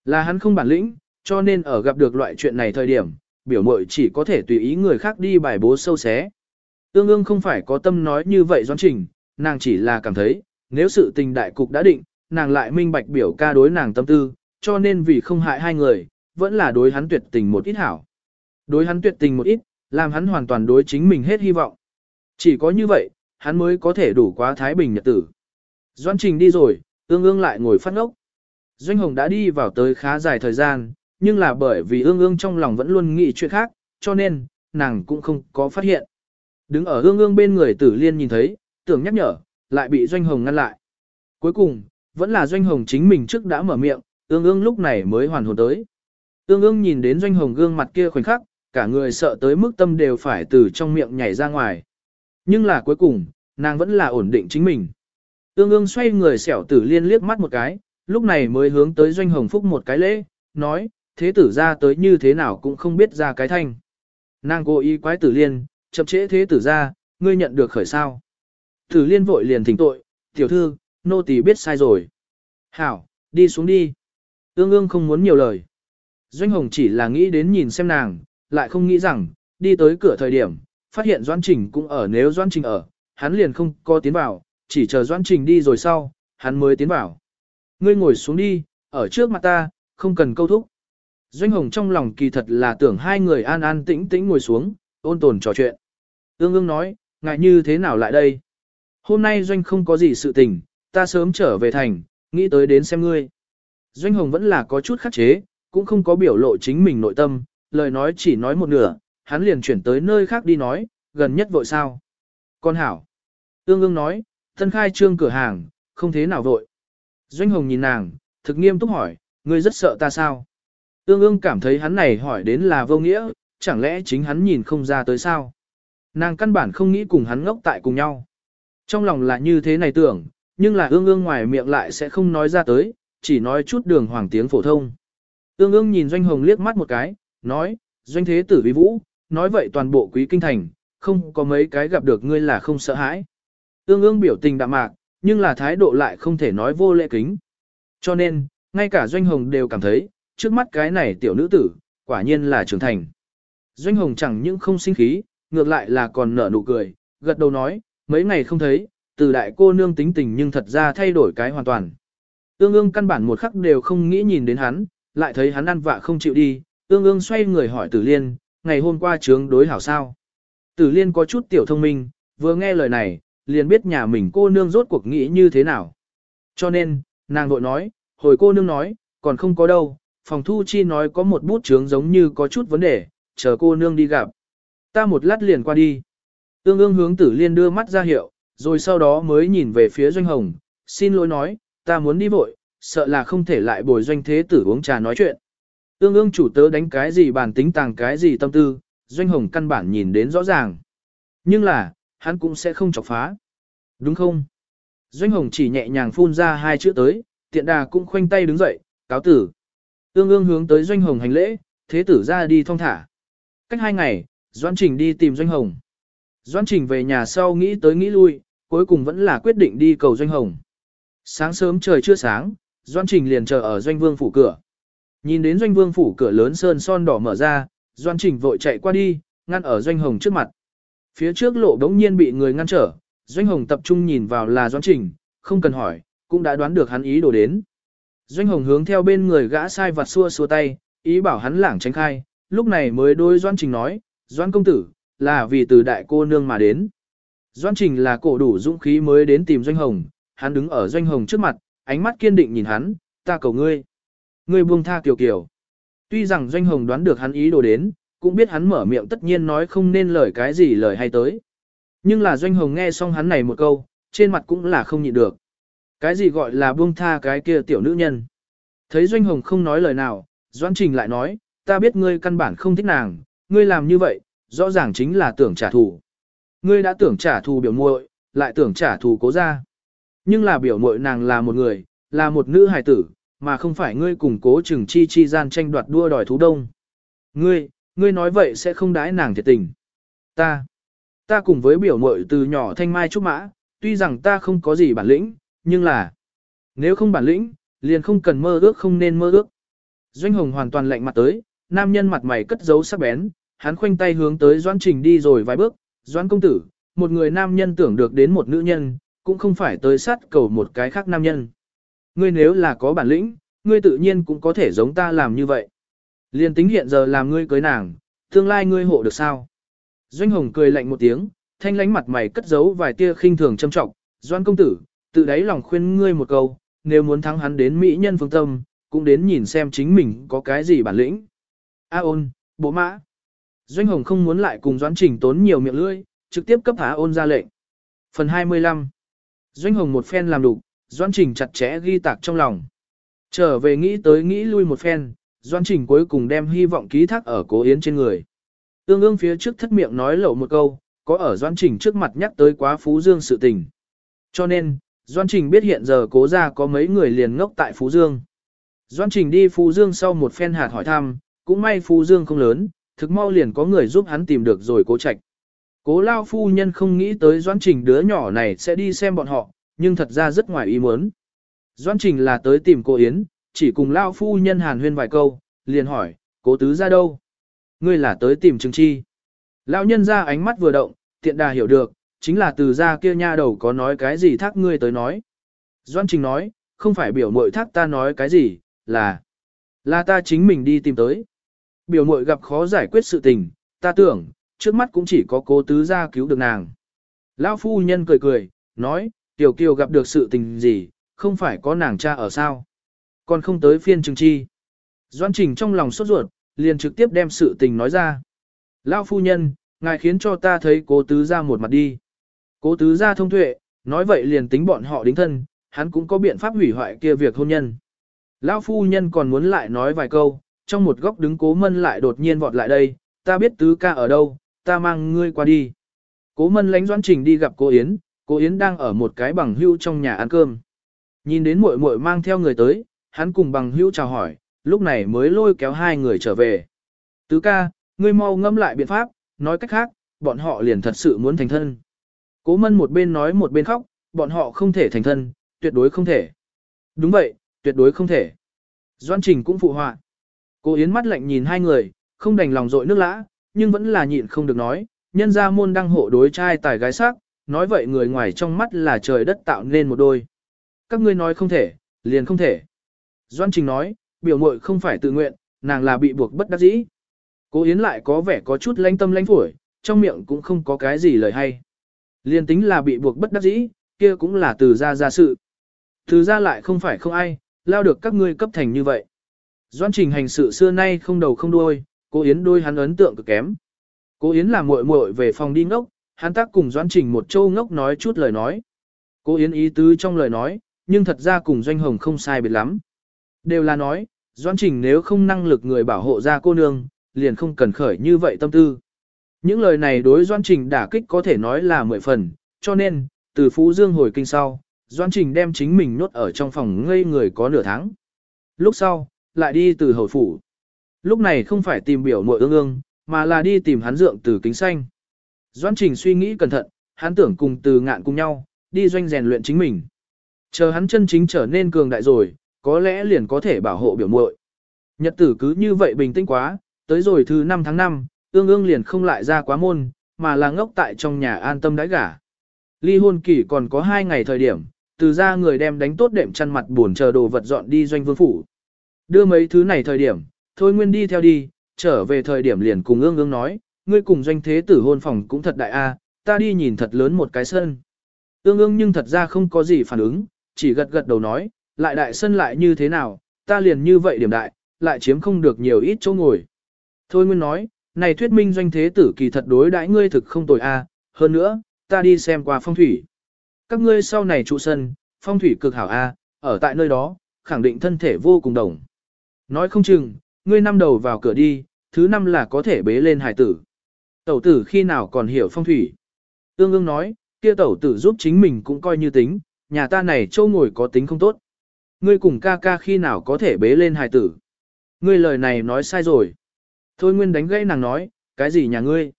[SPEAKER 1] Là hắn không bản lĩnh, cho nên ở gặp được loại chuyện này thời điểm, biểu muội chỉ có thể tùy ý người khác đi bài bố sâu xé. Tương ương không phải có tâm nói như vậy Doan Trình, nàng chỉ là cảm thấy, nếu sự tình đại cục đã định, nàng lại minh bạch biểu ca đối nàng tâm tư, cho nên vì không hại hai người, vẫn là đối hắn tuyệt tình một ít hảo. Đối hắn tuyệt tình một ít, làm hắn hoàn toàn đối chính mình hết hy vọng. Chỉ có như vậy, hắn mới có thể đủ quá thái bình nhật tử. Doan Trình đi rồi, tương ương lại ngồi phát ngốc. Doanh Hồng đã đi vào tới khá dài thời gian, nhưng là bởi vì ương ương trong lòng vẫn luôn nghĩ chuyện khác, cho nên, nàng cũng không có phát hiện. Đứng ở ương ương bên người tử liên nhìn thấy, tưởng nhắc nhở, lại bị Doanh Hồng ngăn lại. Cuối cùng, vẫn là Doanh Hồng chính mình trước đã mở miệng, ương ương lúc này mới hoàn hồn tới. Ương ương nhìn đến Doanh Hồng gương mặt kia khoảnh khắc, cả người sợ tới mức tâm đều phải từ trong miệng nhảy ra ngoài. Nhưng là cuối cùng, nàng vẫn là ổn định chính mình. Ương ương xoay người xẻo tử liên liếc mắt một cái, lúc này mới hướng tới Doanh Hồng Phúc một cái lễ, nói, thế tử ra tới như thế nào cũng không biết ra cái thanh. Nàng cố ý quái tử liên, chậm trễ thế tử ra, ngươi nhận được khởi sao. Tử liên vội liền thỉnh tội, tiểu thư, nô tỳ biết sai rồi. Hảo, đi xuống đi. Ương ương không muốn nhiều lời. Doanh Hồng chỉ là nghĩ đến nhìn xem nàng, lại không nghĩ rằng, đi tới cửa thời điểm, phát hiện Doan Trình cũng ở nếu Doan Trình ở, hắn liền không có tiến vào, chỉ chờ Doan Trình đi rồi sau, hắn mới tiến vào. Ngươi ngồi xuống đi, ở trước mặt ta, không cần câu thúc. Doanh Hồng trong lòng kỳ thật là tưởng hai người an an tĩnh tĩnh ngồi xuống, ôn tồn trò chuyện. Ương ương nói, ngại như thế nào lại đây? Hôm nay Doanh không có gì sự tình, ta sớm trở về thành, nghĩ tới đến xem ngươi. Doanh Hồng vẫn là có chút khắc chế, cũng không có biểu lộ chính mình nội tâm, lời nói chỉ nói một nửa, hắn liền chuyển tới nơi khác đi nói, gần nhất vội sao. Con hảo. Ương ương nói, thân khai trương cửa hàng, không thế nào vội. Doanh Hồng nhìn nàng, thực nghiêm túc hỏi, ngươi rất sợ ta sao? Ương ương cảm thấy hắn này hỏi đến là vô nghĩa, chẳng lẽ chính hắn nhìn không ra tới sao? Nàng căn bản không nghĩ cùng hắn ngốc tại cùng nhau. Trong lòng là như thế này tưởng, nhưng là ương ương ngoài miệng lại sẽ không nói ra tới, chỉ nói chút đường hoàng tiếng phổ thông. Ương ương nhìn Doanh Hồng liếc mắt một cái, nói, Doanh thế tử vi vũ, nói vậy toàn bộ quý kinh thành, không có mấy cái gặp được ngươi là không sợ hãi. Ương ương biểu tình đạm mạc, nhưng là thái độ lại không thể nói vô lễ kính. Cho nên, ngay cả Doanh Hồng đều cảm thấy, trước mắt cái này tiểu nữ tử, quả nhiên là trưởng thành. Doanh Hồng chẳng những không sinh khí, ngược lại là còn nở nụ cười, gật đầu nói, mấy ngày không thấy, từ đại cô nương tính tình nhưng thật ra thay đổi cái hoàn toàn. Ương ương căn bản một khắc đều không nghĩ nhìn đến hắn, lại thấy hắn ăn vạ không chịu đi, ương ương xoay người hỏi tử liên, ngày hôm qua trướng đối hảo sao. Tử liên có chút tiểu thông minh, vừa nghe lời này, liền biết nhà mình cô nương rốt cuộc nghĩ như thế nào. Cho nên, nàng vội nói, hồi cô nương nói, còn không có đâu, phòng thu chi nói có một bút chướng giống như có chút vấn đề, chờ cô nương đi gặp. Ta một lát liền qua đi. Tương ương hướng tử liên đưa mắt ra hiệu, rồi sau đó mới nhìn về phía doanh hồng, xin lỗi nói, ta muốn đi vội, sợ là không thể lại bồi doanh thế tử uống trà nói chuyện. Tương ương chủ tớ đánh cái gì bàn tính tàng cái gì tâm tư, doanh hồng căn bản nhìn đến rõ ràng. Nhưng là, hắn cũng sẽ không chọc phá. Đúng không? Doanh hồng chỉ nhẹ nhàng phun ra hai chữ tới, tiện đà cũng khoanh tay đứng dậy, cáo tử. Ương ương hướng tới doanh hồng hành lễ, thế tử ra đi thong thả. Cách hai ngày, Doan Trình đi tìm doanh hồng. Doan Trình về nhà sau nghĩ tới nghĩ lui, cuối cùng vẫn là quyết định đi cầu doanh hồng. Sáng sớm trời chưa sáng, Doan Trình liền chờ ở doanh vương phủ cửa. Nhìn đến doanh vương phủ cửa lớn sơn son đỏ mở ra, Doan Trình vội chạy qua đi, ngăn ở doanh hồng trước mặt. Phía trước lộ đống nhiên bị người ngăn trở, doanh hồng tập trung nhìn vào là Doan Trình, không cần hỏi, cũng đã đoán được hắn ý đồ đến. Doanh hồng hướng theo bên người gã sai vặt xua xua tay, ý bảo hắn lảng tránh khai, lúc này mới đôi Doan Trình nói, Doan công tử, là vì từ đại cô nương mà đến. Doan Trình là cổ đủ dũng khí mới đến tìm Doanh Hồng, hắn đứng ở Doanh Hồng trước mặt, ánh mắt kiên định nhìn hắn, ta cầu ngươi. Ngươi buông tha Kiều Kiều. Tuy rằng Doanh Hồng đoán được hắn ý đồ đến, cũng biết hắn mở miệng tất nhiên nói không nên lời cái gì lời hay tới. Nhưng là Doanh Hồng nghe xong hắn này một câu, trên mặt cũng là không nhịn được. Cái gì gọi là buông tha cái kia tiểu nữ nhân. Thấy Doanh Hồng không nói lời nào, Doãn Trình lại nói, ta biết ngươi căn bản không thích nàng, ngươi làm như vậy, rõ ràng chính là tưởng trả thù. Ngươi đã tưởng trả thù biểu muội, lại tưởng trả thù cố ra. Nhưng là biểu muội nàng là một người, là một nữ hài tử, mà không phải ngươi cùng cố chừng chi chi gian tranh đoạt đua đòi thú đông. Ngươi, ngươi nói vậy sẽ không đái nàng thiệt tình. Ta, ta cùng với biểu muội từ nhỏ thanh mai trúc mã, tuy rằng ta không có gì bản lĩnh, nhưng là, nếu không bản lĩnh, liền không cần mơ ước không nên mơ ước. Doanh Hồng hoàn toàn lạnh mặt tới, nam nhân mặt mày cất giấu sắc bén, hắn khoanh tay hướng tới Doan Trình đi rồi vài bước, Doan công tử, một người nam nhân tưởng được đến một nữ nhân, cũng không phải tới sát cầu một cái khác nam nhân. Ngươi nếu là có bản lĩnh, ngươi tự nhiên cũng có thể giống ta làm như vậy. Liên tính hiện giờ làm ngươi cưới nàng, tương lai ngươi hộ được sao? Doanh Hồng cười lạnh một tiếng, thanh lánh mặt mày cất giấu vài tia khinh thường châm trọng, Doan công tử, tự đáy lòng khuyên ngươi một câu, nếu muốn thắng hắn đến mỹ nhân phương tâm, cũng đến nhìn xem chính mình có cái gì bản lĩnh. A ôn, bộ mã. Doanh Hồng không muốn lại cùng Doãn Trình tốn nhiều miệng lưỡi, trực tiếp cấp Á ôn ra lệnh. Phần 25 Doanh Hồng một phen làm đủ, Doãn Trình chặt chẽ ghi tạc trong lòng. Trở về nghĩ tới nghĩ lui một phen, Doãn Trình cuối cùng đem hy vọng ký thác ở cố yến trên người. Tương ương phía trước thất miệng nói lẩu một câu, có ở Doãn Trình trước mặt nhắc tới quá Phú Dương sự tình. Cho nên, Doan Trình biết hiện giờ cố ra có mấy người liền ngốc tại Phú Dương. Doan Trình đi Phú Dương sau một phen hạt hỏi thăm, cũng may Phú Dương không lớn, thực mau liền có người giúp hắn tìm được rồi cố trạch. Cố lao phu nhân không nghĩ tới Doan Trình đứa nhỏ này sẽ đi xem bọn họ, nhưng thật ra rất ngoài ý muốn. Doan Trình là tới tìm cô Yến, chỉ cùng lao phu nhân hàn huyên vài câu, liền hỏi, cố tứ ra đâu? Ngươi là tới tìm Trừng Chi. Lão nhân ra ánh mắt vừa động, tiện đà hiểu được, chính là từ ra kia nha đầu có nói cái gì thác ngươi tới nói. Doãn Trình nói, không phải biểu mội thác ta nói cái gì, là, là ta chính mình đi tìm tới. Biểu mội gặp khó giải quyết sự tình, ta tưởng, trước mắt cũng chỉ có cố tứ gia cứu được nàng. Lão phu nhân cười cười, nói, tiểu kiều gặp được sự tình gì, không phải có nàng cha ở sao. Còn không tới phiên trừng chi. Doan trình trong lòng sốt ruột, liền trực tiếp đem sự tình nói ra. Lão phu nhân, ngài khiến cho ta thấy cố tứ gia một mặt đi. Cố tứ gia thông tuệ, nói vậy liền tính bọn họ đính thân, hắn cũng có biện pháp hủy hoại kia việc hôn nhân. Lão phu nhân còn muốn lại nói vài câu, trong một góc đứng cố mân lại đột nhiên vọt lại đây, ta biết tứ ca ở đâu, ta mang ngươi qua đi. Cố mân lánh doãn trình đi gặp cô Yến, cô Yến đang ở một cái bằng hưu trong nhà ăn cơm. Nhìn đến muội muội mang theo người tới, hắn cùng bằng hưu chào hỏi, lúc này mới lôi kéo hai người trở về. Tứ ca, ngươi mau ngâm lại biện pháp, nói cách khác, bọn họ liền thật sự muốn thành thân. Cố mân một bên nói một bên khóc, bọn họ không thể thành thân, tuyệt đối không thể. Đúng vậy, tuyệt đối không thể. Doan Trình cũng phụ họa. Cô Yến mắt lạnh nhìn hai người, không đành lòng dội nước lã, nhưng vẫn là nhịn không được nói, nhân ra môn đăng hộ đối trai tài gái sắc, nói vậy người ngoài trong mắt là trời đất tạo nên một đôi. Các ngươi nói không thể, liền không thể. Doan Trình nói, biểu muội không phải tự nguyện, nàng là bị buộc bất đắc dĩ. Cô Yến lại có vẻ có chút lãnh tâm lãnh phổi, trong miệng cũng không có cái gì lời hay. Liên tính là bị buộc bất đắc dĩ, kia cũng là từ ra ra sự. Từ ra lại không phải không ai, lao được các ngươi cấp thành như vậy. Doan trình hành sự xưa nay không đầu không đuôi, cô Yến đôi hắn ấn tượng cực kém. Cô Yến làm muội muội về phòng đi ngốc, hắn tác cùng Doan trình một châu ngốc nói chút lời nói. Cô Yến ý tứ trong lời nói, nhưng thật ra cùng Doanh Hồng không sai biệt lắm. Đều là nói, Doan trình nếu không năng lực người bảo hộ ra cô nương, liền không cần khởi như vậy tâm tư. Những lời này đối Doan trình đả kích có thể nói là mười phần, cho nên, từ Phú Dương hồi kinh sau, Doan Trình đem chính mình nhốt ở trong phòng ngây người có nửa tháng. Lúc sau, lại đi từ hồi phủ. Lúc này không phải tìm biểu mội ương ương, mà là đi tìm hắn dượng từ kính xanh. Doan Trình suy nghĩ cẩn thận, hắn tưởng cùng từ ngạn cùng nhau, đi doanh rèn luyện chính mình. Chờ hắn chân chính trở nên cường đại rồi, có lẽ liền có thể bảo hộ biểu muội. Nhật tử cứ như vậy bình tĩnh quá, tới rồi thứ 5 tháng 5, ương ương liền không lại ra quá môn, mà là ngốc tại trong nhà an tâm đãi gả. Ly hôn kỳ còn có 2 ngày thời điểm, từ ra người đem đánh tốt đệm chăn mặt buồn chờ đồ vật dọn đi doanh vương phủ. Đưa mấy thứ này thời điểm, thôi nguyên đi theo đi, trở về thời điểm liền cùng ương ương nói, ngươi cùng doanh thế tử hôn phòng cũng thật đại a, ta đi nhìn thật lớn một cái sân. Ương ương nhưng thật ra không có gì phản ứng, chỉ gật gật đầu nói, lại đại sân lại như thế nào, ta liền như vậy điểm đại, lại chiếm không được nhiều ít chỗ ngồi. Thôi Nguyên nói, này thuyết minh doanh thế tử kỳ thật đối đãi ngươi thực không tồi a, hơn nữa, ta đi xem qua phong thủy. Các ngươi sau này trụ sân, phong thủy cực hảo a, ở tại nơi đó, khẳng định thân thể vô cùng đồng. Nói không chừng, ngươi năm đầu vào cửa đi, thứ năm là có thể bế lên hải tử. Tẩu tử khi nào còn hiểu phong thủy. tương ương nói, kia tẩu tử giúp chính mình cũng coi như tính, nhà ta này châu ngồi có tính không tốt. Ngươi cùng ca ca khi nào có thể bế lên hải tử. Ngươi lời này nói sai rồi. Thôi Nguyên đánh gãy nàng nói, cái gì nhà ngươi?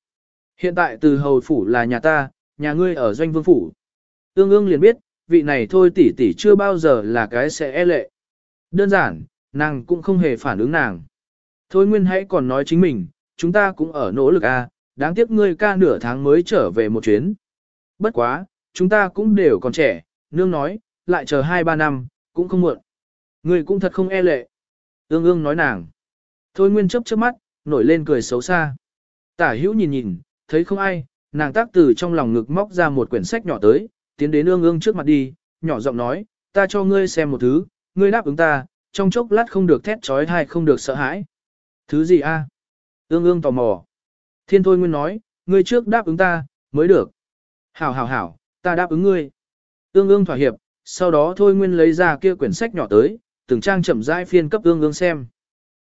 [SPEAKER 1] Hiện tại từ hầu phủ là nhà ta, nhà ngươi ở doanh vương phủ. Ương ương liền biết, vị này thôi tỷ tỷ chưa bao giờ là cái sẽ e lệ. Đơn giản, nàng cũng không hề phản ứng nàng. Thôi Nguyên hãy còn nói chính mình, chúng ta cũng ở nỗ lực a, à, đáng tiếc ngươi ca nửa tháng mới trở về một chuyến. Bất quá, chúng ta cũng đều còn trẻ, nương nói, lại chờ 2-3 năm, cũng không muộn. Ngươi cũng thật không e lệ. Ương ương nói nàng. Thôi Nguyên chớp chớp mắt, nổi lên cười xấu xa. Tả hữu nhìn nhìn, thấy không ai, nàng tác từ trong lòng ngực móc ra một quyển sách nhỏ tới, tiến đến ương ương trước mặt đi, nhỏ giọng nói, ta cho ngươi xem một thứ, ngươi đáp ứng ta, trong chốc lát không được thét trói hay không được sợ hãi. Thứ gì a? Ương ương tò mò. Thiên thôi nguyên nói, ngươi trước đáp ứng ta, mới được. Hảo hảo hảo, ta đáp ứng ngươi. Ương ương thỏa hiệp, sau đó thôi nguyên lấy ra kia quyển sách nhỏ tới, từng trang chậm rãi phiên cấp ương ương xem.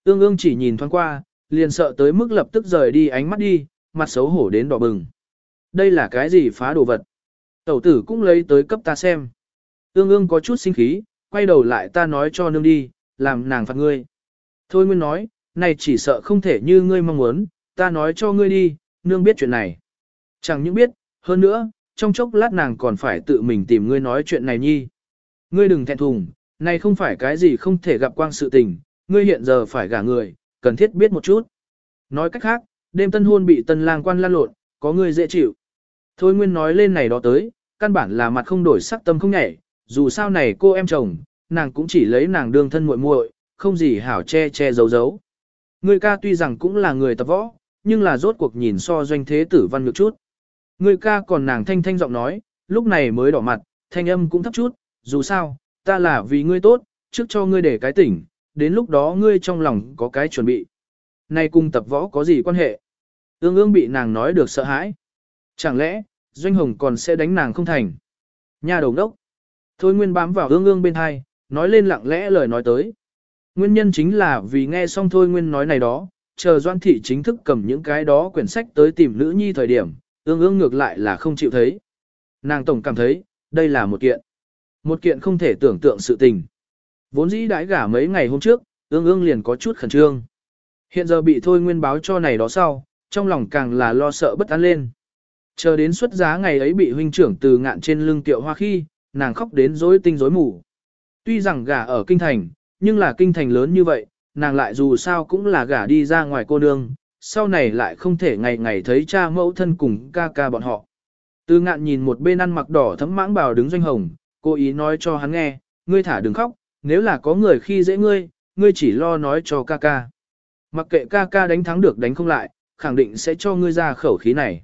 [SPEAKER 1] Ương ương chỉ nhìn thoáng qua, liền sợ tới mức lập tức rời đi ánh mắt đi, mặt xấu hổ đến đỏ bừng. Đây là cái gì phá đồ vật? Tẩu tử cũng lấy tới cấp ta xem. Ương ương có chút sinh khí, quay đầu lại ta nói cho nương đi, làm nàng phạt ngươi. Thôi nguyên nói, này chỉ sợ không thể như ngươi mong muốn, ta nói cho ngươi đi, nương biết chuyện này. Chẳng những biết, hơn nữa, trong chốc lát nàng còn phải tự mình tìm ngươi nói chuyện này nhi. Ngươi đừng thẹn thùng, này không phải cái gì không thể gặp quang sự tình, ngươi hiện giờ phải gả người, cần thiết biết một chút. Nói cách khác, đêm tân hôn bị tân lang quan lan lộn, có người dễ chịu. Thôi Nguyên nói lên này đó tới, căn bản là mặt không đổi sắc tâm không nhảy, dù sao này cô em chồng, nàng cũng chỉ lấy nàng đương thân muội muội, không gì hảo che che giấu giấu. Ngươi ca tuy rằng cũng là người tập võ, nhưng là rốt cuộc nhìn so doanh thế tử văn nhược chút. Ngươi ca còn nàng thanh thanh giọng nói, lúc này mới đỏ mặt, thanh âm cũng thấp chút, dù sao, ta là vì ngươi tốt, trước cho ngươi để cái tỉnh, đến lúc đó ngươi trong lòng có cái chuẩn bị. nay cùng tập võ có gì quan hệ? Ương ương bị nàng nói được sợ hãi. Chẳng lẽ, Doanh Hồng còn sẽ đánh nàng không thành? Nhà đầu đốc. Thôi Nguyên bám vào ương ương bên hai, nói lên lặng lẽ lời nói tới. Nguyên nhân chính là vì nghe xong Thôi Nguyên nói này đó, chờ Doan Thị chính thức cầm những cái đó quyển sách tới tìm nữ nhi thời điểm, ương ương ngược lại là không chịu thấy. Nàng tổng cảm thấy, đây là một kiện. Một kiện không thể tưởng tượng sự tình. Vốn dĩ đãi gả mấy ngày hôm trước, ương ương liền có chút khẩn trương. Hiện giờ bị Thôi Nguyên báo cho này đó sau, trong lòng càng là lo sợ bất an lên. Chờ đến xuất giá ngày ấy bị huynh trưởng từ ngạn trên lưng tiệu hoa khi, nàng khóc đến rối tinh rối mù. Tuy rằng gả ở kinh thành, nhưng là kinh thành lớn như vậy, nàng lại dù sao cũng là gả đi ra ngoài cô nương, sau này lại không thể ngày ngày thấy cha mẫu thân cùng ca ca bọn họ. Từ ngạn nhìn một bên ăn mặc đỏ thấm mãng bào đứng doanh hồng, cô ý nói cho hắn nghe, ngươi thả đừng khóc, nếu là có người khi dễ ngươi, ngươi chỉ lo nói cho ca ca. Mặc kệ ca ca đánh thắng được đánh không lại, khẳng định sẽ cho ngươi ra khẩu khí này.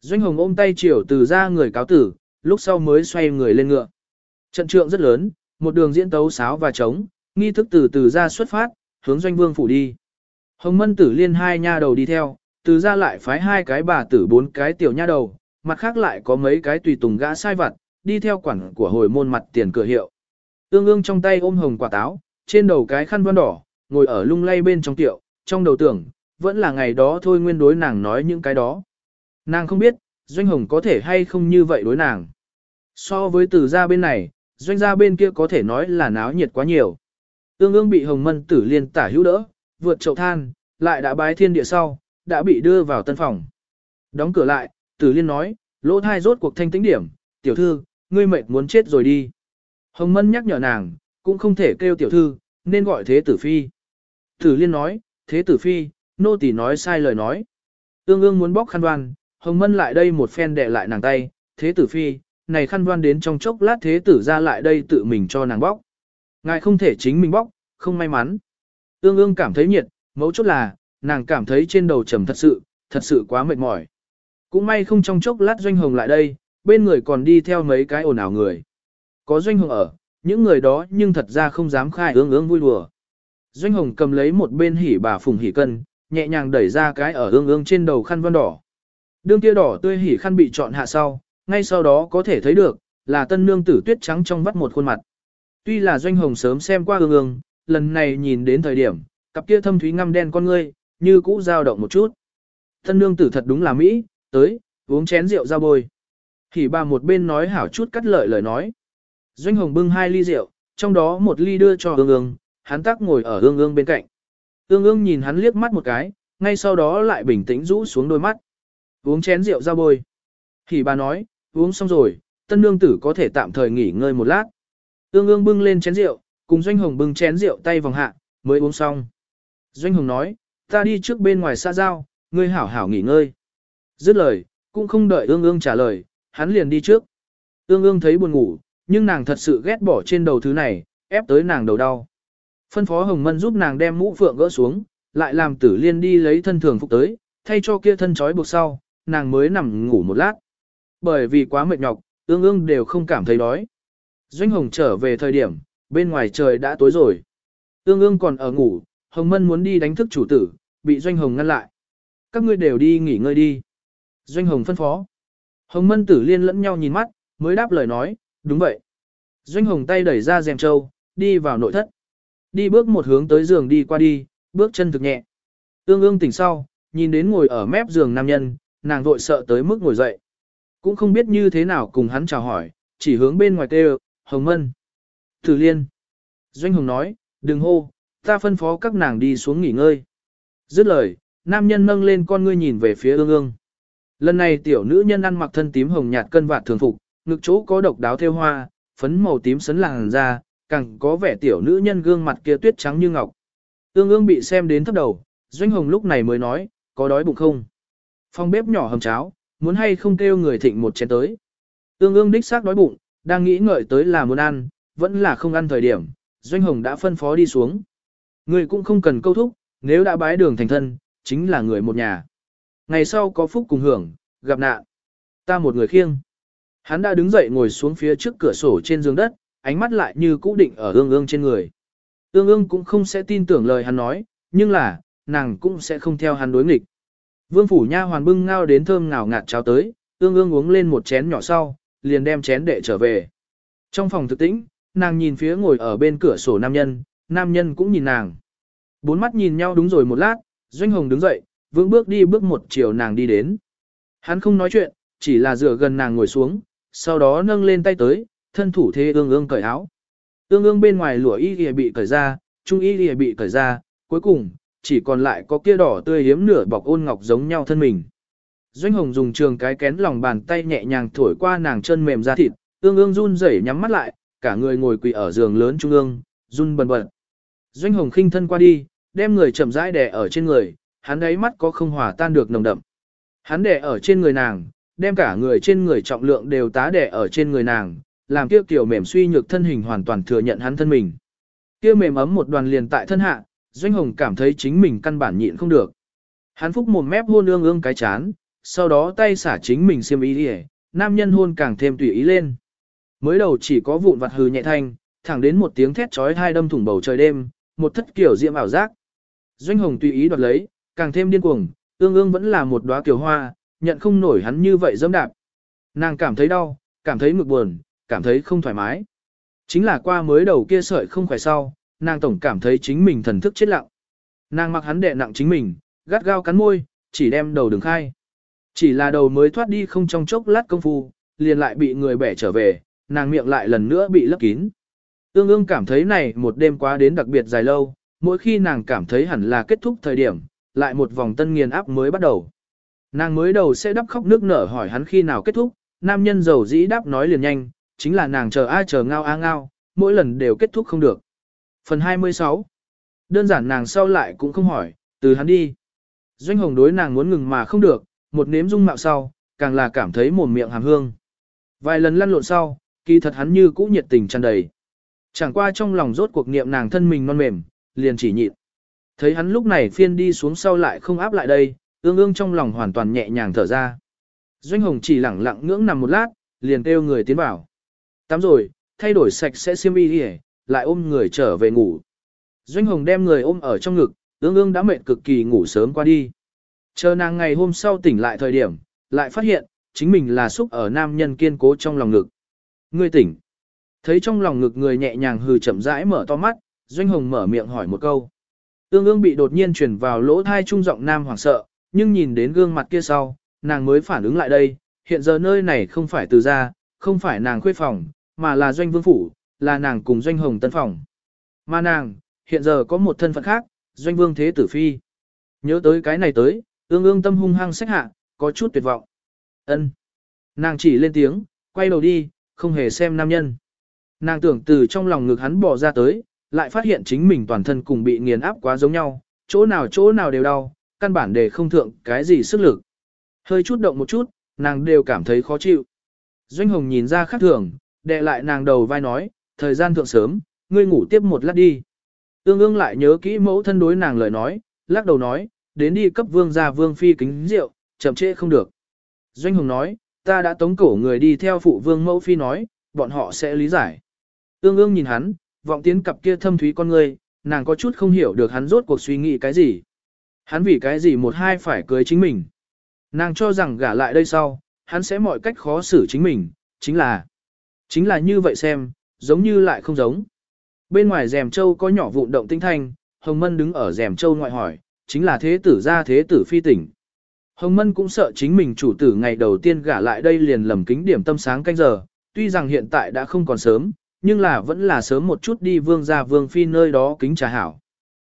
[SPEAKER 1] Doanh hồng ôm tay chiều từ ra người cáo tử, lúc sau mới xoay người lên ngựa. Trận trượng rất lớn, một đường diễn tấu sáo và trống, nghi thức từ từ ra xuất phát, hướng doanh vương phủ đi. Hồng mân tử liên hai nha đầu đi theo, từ ra lại phái hai cái bà tử bốn cái tiểu nha đầu, mặt khác lại có mấy cái tùy tùng gã sai vặt, đi theo quản của hồi môn mặt tiền cửa hiệu. Ương ương trong tay ôm hồng quả táo, trên đầu cái khăn vân đỏ, ngồi ở lung lay bên trong tiệu, trong đầu tưởng, vẫn là ngày đó thôi nguyên đối nàng nói những cái đó. Nàng không biết, doanh hồng có thể hay không như vậy đối nàng. So với từ gia bên này, doanh gia bên kia có thể nói là náo nhiệt quá nhiều. Ương ương bị hồng mân tử liên tả hữu đỡ, vượt chậu than, lại đã bái thiên địa sau, đã bị đưa vào tân phòng. Đóng cửa lại, tử liên nói, lỗ thai rốt cuộc thanh tĩnh điểm, tiểu thư, ngươi mệt muốn chết rồi đi. Hồng mân nhắc nhở nàng, cũng không thể kêu tiểu thư, nên gọi thế tử phi. Tử liên nói, thế tử phi, nô tỳ nói sai lời nói. Ương ương muốn bóc khăn đoan, hồng mân lại đây một phen đè lại nàng tay, thế tử phi, này khăn đoan đến trong chốc lát thế tử ra lại đây tự mình cho nàng bóc. Ngài không thể chính mình bóc, không may mắn. Ương ương cảm thấy nhiệt, mấu chốt là, nàng cảm thấy trên đầu trầm thật sự, thật sự quá mệt mỏi. Cũng may không trong chốc lát doanh hồng lại đây, bên người còn đi theo mấy cái ồn ào người. Có doanh hồng ở, những người đó nhưng thật ra không dám khai ương ương vui đùa. Doanh hồng cầm lấy một bên hỉ bà phùng hỉ cân, nhẹ nhàng đẩy ra cái ở ương ương trên đầu khăn vân đỏ. Đương kia đỏ tươi hỉ khăn bị chọn hạ sau, ngay sau đó có thể thấy được, là tân nương tử tuyết trắng trong vắt một khuôn mặt. Tuy là doanh hồng sớm xem qua ương ương, lần này nhìn đến thời điểm, cặp kia thâm thúy ngăm đen con ngươi, như cũ dao động một chút. Tân nương tử thật đúng là Mỹ, tới, uống chén rượu ra bôi. Hỉ bà một bên nói hảo chút cắt lợi lời nói. Doanh hồng bưng hai ly rượu, trong đó một ly đưa cho ương ương, hắn tắc ngồi ở ương ương bên cạnh. Ương ương nhìn hắn liếc mắt một cái, ngay sau đó lại bình tĩnh rũ xuống đôi mắt. Uống chén rượu ra bôi. thì bà nói, uống xong rồi, tân nương tử có thể tạm thời nghỉ ngơi một lát. Ương ương bưng lên chén rượu, cùng Doanh Hồng bưng chén rượu tay vòng hạ, mới uống xong. Doanh Hồng nói, ta đi trước bên ngoài xa giao, ngươi hảo hảo nghỉ ngơi. Dứt lời, cũng không đợi ương ương trả lời, hắn liền đi trước. Ương ương thấy buồn ngủ, nhưng nàng thật sự ghét bỏ trên đầu thứ này, ép tới nàng đầu đau. Phân phó Hồng Mân giúp nàng đem mũ phượng gỡ xuống, lại làm tử liên đi lấy thân thường phục tới, thay cho kia thân trói buộc sau, nàng mới nằm ngủ một lát. Bởi vì quá mệt nhọc, ương ương đều không cảm thấy đói. Doanh Hồng trở về thời điểm, bên ngoài trời đã tối rồi. Ương ương còn ở ngủ, Hồng Mân muốn đi đánh thức chủ tử, bị Doanh Hồng ngăn lại. Các ngươi đều đi nghỉ ngơi đi. Doanh Hồng phân phó. Hồng Mân tử liên lẫn nhau nhìn mắt, mới đáp lời nói, đúng vậy. Doanh Hồng tay đẩy ra rèm trâu, đi vào nội thất. Đi bước một hướng tới giường đi qua đi, bước chân thực nhẹ. Ương ương tỉnh sau, nhìn đến ngồi ở mép giường nam nhân, nàng vội sợ tới mức ngồi dậy. Cũng không biết như thế nào cùng hắn chào hỏi, chỉ hướng bên ngoài kêu, Hồng Mân. Thử Liên. Doanh Hồng nói, đừng hô, ta phân phó các nàng đi xuống nghỉ ngơi. Dứt lời, nam nhân nâng lên con ngươi nhìn về phía ương ương. Lần này tiểu nữ nhân ăn mặc thân tím hồng nhạt cân vạt thường phục, ngực chỗ có độc đáo theo hoa, phấn màu tím sấn làn da, càng có vẻ tiểu nữ nhân gương mặt kia tuyết trắng như ngọc. Ương ương bị xem đến thấp đầu, Doanh Hồng lúc này mới nói, có đói bụng không? Phòng bếp nhỏ hầm cháo, muốn hay không kêu người thịnh một chén tới. Ương ương đích xác đói bụng, đang nghĩ ngợi tới là muốn ăn, vẫn là không ăn thời điểm, Doanh Hồng đã phân phó đi xuống. Người cũng không cần câu thúc, nếu đã bái đường thành thân, chính là người một nhà. Ngày sau có phúc cùng hưởng, gặp nạn. Ta một người khiêng. Hắn đã đứng dậy ngồi xuống phía trước cửa sổ trên giường đất, ánh mắt lại như cũ định ở ương ương trên người. Ương ương cũng không sẽ tin tưởng lời hắn nói, nhưng là, nàng cũng sẽ không theo hắn đối nghịch. Vương phủ nha hoàn bưng ngao đến thơm ngào ngạt cháo tới, ương ương uống lên một chén nhỏ sau, liền đem chén đệ trở về. Trong phòng thực tĩnh, nàng nhìn phía ngồi ở bên cửa sổ nam nhân, nam nhân cũng nhìn nàng. Bốn mắt nhìn nhau đúng rồi một lát, Doanh Hồng đứng dậy, vững bước đi bước một chiều nàng đi đến. Hắn không nói chuyện, chỉ là dựa gần nàng ngồi xuống, sau đó nâng lên tay tới, thân thủ thế ương ương cởi áo. Ương ương bên ngoài lụa y lìa bị cởi ra, trung y lìa bị cởi ra, cuối cùng, chỉ còn lại có kia đỏ tươi hiếm nửa bọc ôn ngọc giống nhau thân mình. Doanh Hồng dùng trường cái kén lòng bàn tay nhẹ nhàng thổi qua nàng chân mềm ra thịt, ương ương run rẩy nhắm mắt lại, cả người ngồi quỳ ở giường lớn trung ương, run bần bật. Doanh Hồng khinh thân qua đi, đem người chậm rãi đè ở trên người, hắn ấy mắt có không hòa tan được nồng đậm. Hắn đè ở trên người nàng, đem cả người trên người trọng lượng đều tá đẻ ở trên người nàng, làm kia kiểu mềm suy nhược thân hình hoàn toàn thừa nhận hắn thân mình. Kia mềm ấm một đoàn liền tại thân hạ, Doanh Hồng cảm thấy chính mình căn bản nhịn không được. Hắn phúc một mép hôn ương ương cái chán, sau đó tay xả chính mình xiêm ý đi nam nhân hôn càng thêm tùy ý lên. Mới đầu chỉ có vụn vặt hừ nhẹ thanh, thẳng đến một tiếng thét chói hai đâm thủng bầu trời đêm, một thất kiểu diệm ảo giác. Doanh Hồng tùy ý đoạt lấy, càng thêm điên cuồng, ương ương vẫn là một đóa kiều hoa, nhận không nổi hắn như vậy dẫm đạp. Nàng cảm thấy đau, cảm thấy ngực buồn, cảm thấy không thoải mái. Chính là qua mới đầu kia sợi không khỏe sau, nàng tổng cảm thấy chính mình thần thức chết lặng. Nàng mặc hắn đè nặng chính mình, gắt gao cắn môi, chỉ đem đầu đường khai. Chỉ là đầu mới thoát đi không trong chốc lát công phu, liền lại bị người bẻ trở về, nàng miệng lại lần nữa bị lấp kín. Ương ương cảm thấy này một đêm quá đến đặc biệt dài lâu, mỗi khi nàng cảm thấy hẳn là kết thúc thời điểm, lại một vòng tân nghiền áp mới bắt đầu. Nàng mới đầu sẽ đắp khóc nước nở hỏi hắn khi nào kết thúc, nam nhân giàu dĩ đáp nói liền nhanh, chính là nàng chờ ai chờ ngao a ngao, mỗi lần đều kết thúc không được. Phần 26 Đơn giản nàng sau lại cũng không hỏi, từ hắn đi. Doanh hồng đối nàng muốn ngừng mà không được, một nếm dung mạo sau, càng là cảm thấy mồm miệng hàm hương. Vài lần lăn lộn sau, kỳ thật hắn như cũ nhiệt tình tràn đầy. Chẳng qua trong lòng rốt cuộc niệm nàng thân mình non mềm, liền chỉ nhịn. Thấy hắn lúc này phiên đi xuống sau lại không áp lại đây, ương ương trong lòng hoàn toàn nhẹ nhàng thở ra. Doanh Hồng chỉ lẳng lặng ngưỡng nằm một lát, liền kêu người tiến vào. Tắm rồi, thay đổi sạch sẽ xiêm y đi lại ôm người trở về ngủ. Doanh Hồng đem người ôm ở trong ngực, ương ương đã mệt cực kỳ ngủ sớm qua đi. Chờ nàng ngày hôm sau tỉnh lại thời điểm, lại phát hiện, chính mình là xúc ở nam nhân kiên cố trong lòng ngực. Ngươi tỉnh. Thấy trong lòng ngực người nhẹ nhàng hừ chậm rãi mở to mắt, Doanh Hồng mở miệng hỏi một câu. Ương ương bị đột nhiên truyền vào lỗ thai trung giọng nam hoảng sợ, nhưng nhìn đến gương mặt kia sau, nàng mới phản ứng lại đây, hiện giờ nơi này không phải từ gia, không phải nàng khuê phòng, mà là doanh vương phủ, là nàng cùng doanh hồng tân phòng. Mà nàng, hiện giờ có một thân phận khác, doanh vương thế tử phi. Nhớ tới cái này tới, ương ương tâm hung hăng sách hạ, có chút tuyệt vọng. ân Nàng chỉ lên tiếng, quay đầu đi, không hề xem nam nhân. Nàng tưởng từ trong lòng ngực hắn bỏ ra tới, lại phát hiện chính mình toàn thân cùng bị nghiền áp quá giống nhau, chỗ nào chỗ nào đều đau, căn bản để không thượng cái gì sức lực. Hơi chút động một chút, nàng đều cảm thấy khó chịu. Doanh Hồng nhìn ra khác thường, đè lại nàng đầu vai nói, thời gian thượng sớm, ngươi ngủ tiếp một lát đi. Ương ương lại nhớ kỹ mẫu thân đối nàng lời nói, lắc đầu nói, đến đi cấp vương gia vương phi kính rượu, chậm trễ không được. Doanh Hồng nói, ta đã tống cổ người đi theo phụ vương mẫu phi nói, bọn họ sẽ lý giải. Ương ương nhìn hắn, vọng tiến cặp kia thâm thúy con ngươi, nàng có chút không hiểu được hắn rốt cuộc suy nghĩ cái gì. Hắn vì cái gì một hai phải cưới chính mình. Nàng cho rằng gả lại đây sau, hắn sẽ mọi cách khó xử chính mình, chính là, chính là như vậy xem, giống như lại không giống. Bên ngoài rèm châu có nhỏ vụn động tinh thanh, Hồng Mân đứng ở rèm châu ngoại hỏi, chính là thế tử ra thế tử phi tỉnh. Hồng Mân cũng sợ chính mình chủ tử ngày đầu tiên gả lại đây liền lầm kính điểm tâm sáng canh giờ, tuy rằng hiện tại đã không còn sớm, nhưng là vẫn là sớm một chút đi vương gia vương phi nơi đó kính trà hảo.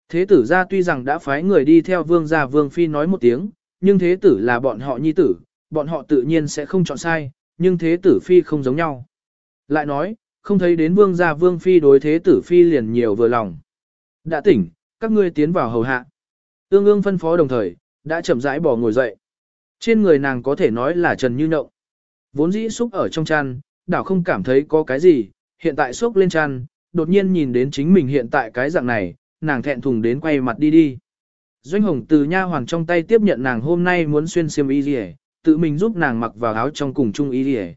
[SPEAKER 1] Thế tử ra tuy rằng đã phái người đi theo vương gia vương phi nói một tiếng, nhưng thế tử là bọn họ nhi tử, bọn họ tự nhiên sẽ không chọn sai, nhưng thế tử phi không giống nhau. Lại nói, không thấy đến vương gia vương phi đối thế tử phi liền nhiều vừa lòng. Đã tỉnh, các ngươi tiến vào hầu hạ. Ương ương phân phó đồng thời, đã chậm rãi bỏ ngồi dậy. Trên người nàng có thể nói là trần như nậu. Vốn dĩ xúc ở trong chăn, đảo không cảm thấy có cái gì, hiện tại xúc lên chăn, đột nhiên nhìn đến chính mình hiện tại cái dạng này, nàng thẹn thùng đến quay mặt đi đi. Doanh Hồng từ nha hoàng trong tay tiếp nhận nàng hôm nay muốn xuyên xiêm y liễu, tự mình giúp nàng mặc vào áo trong cùng chung y liễu.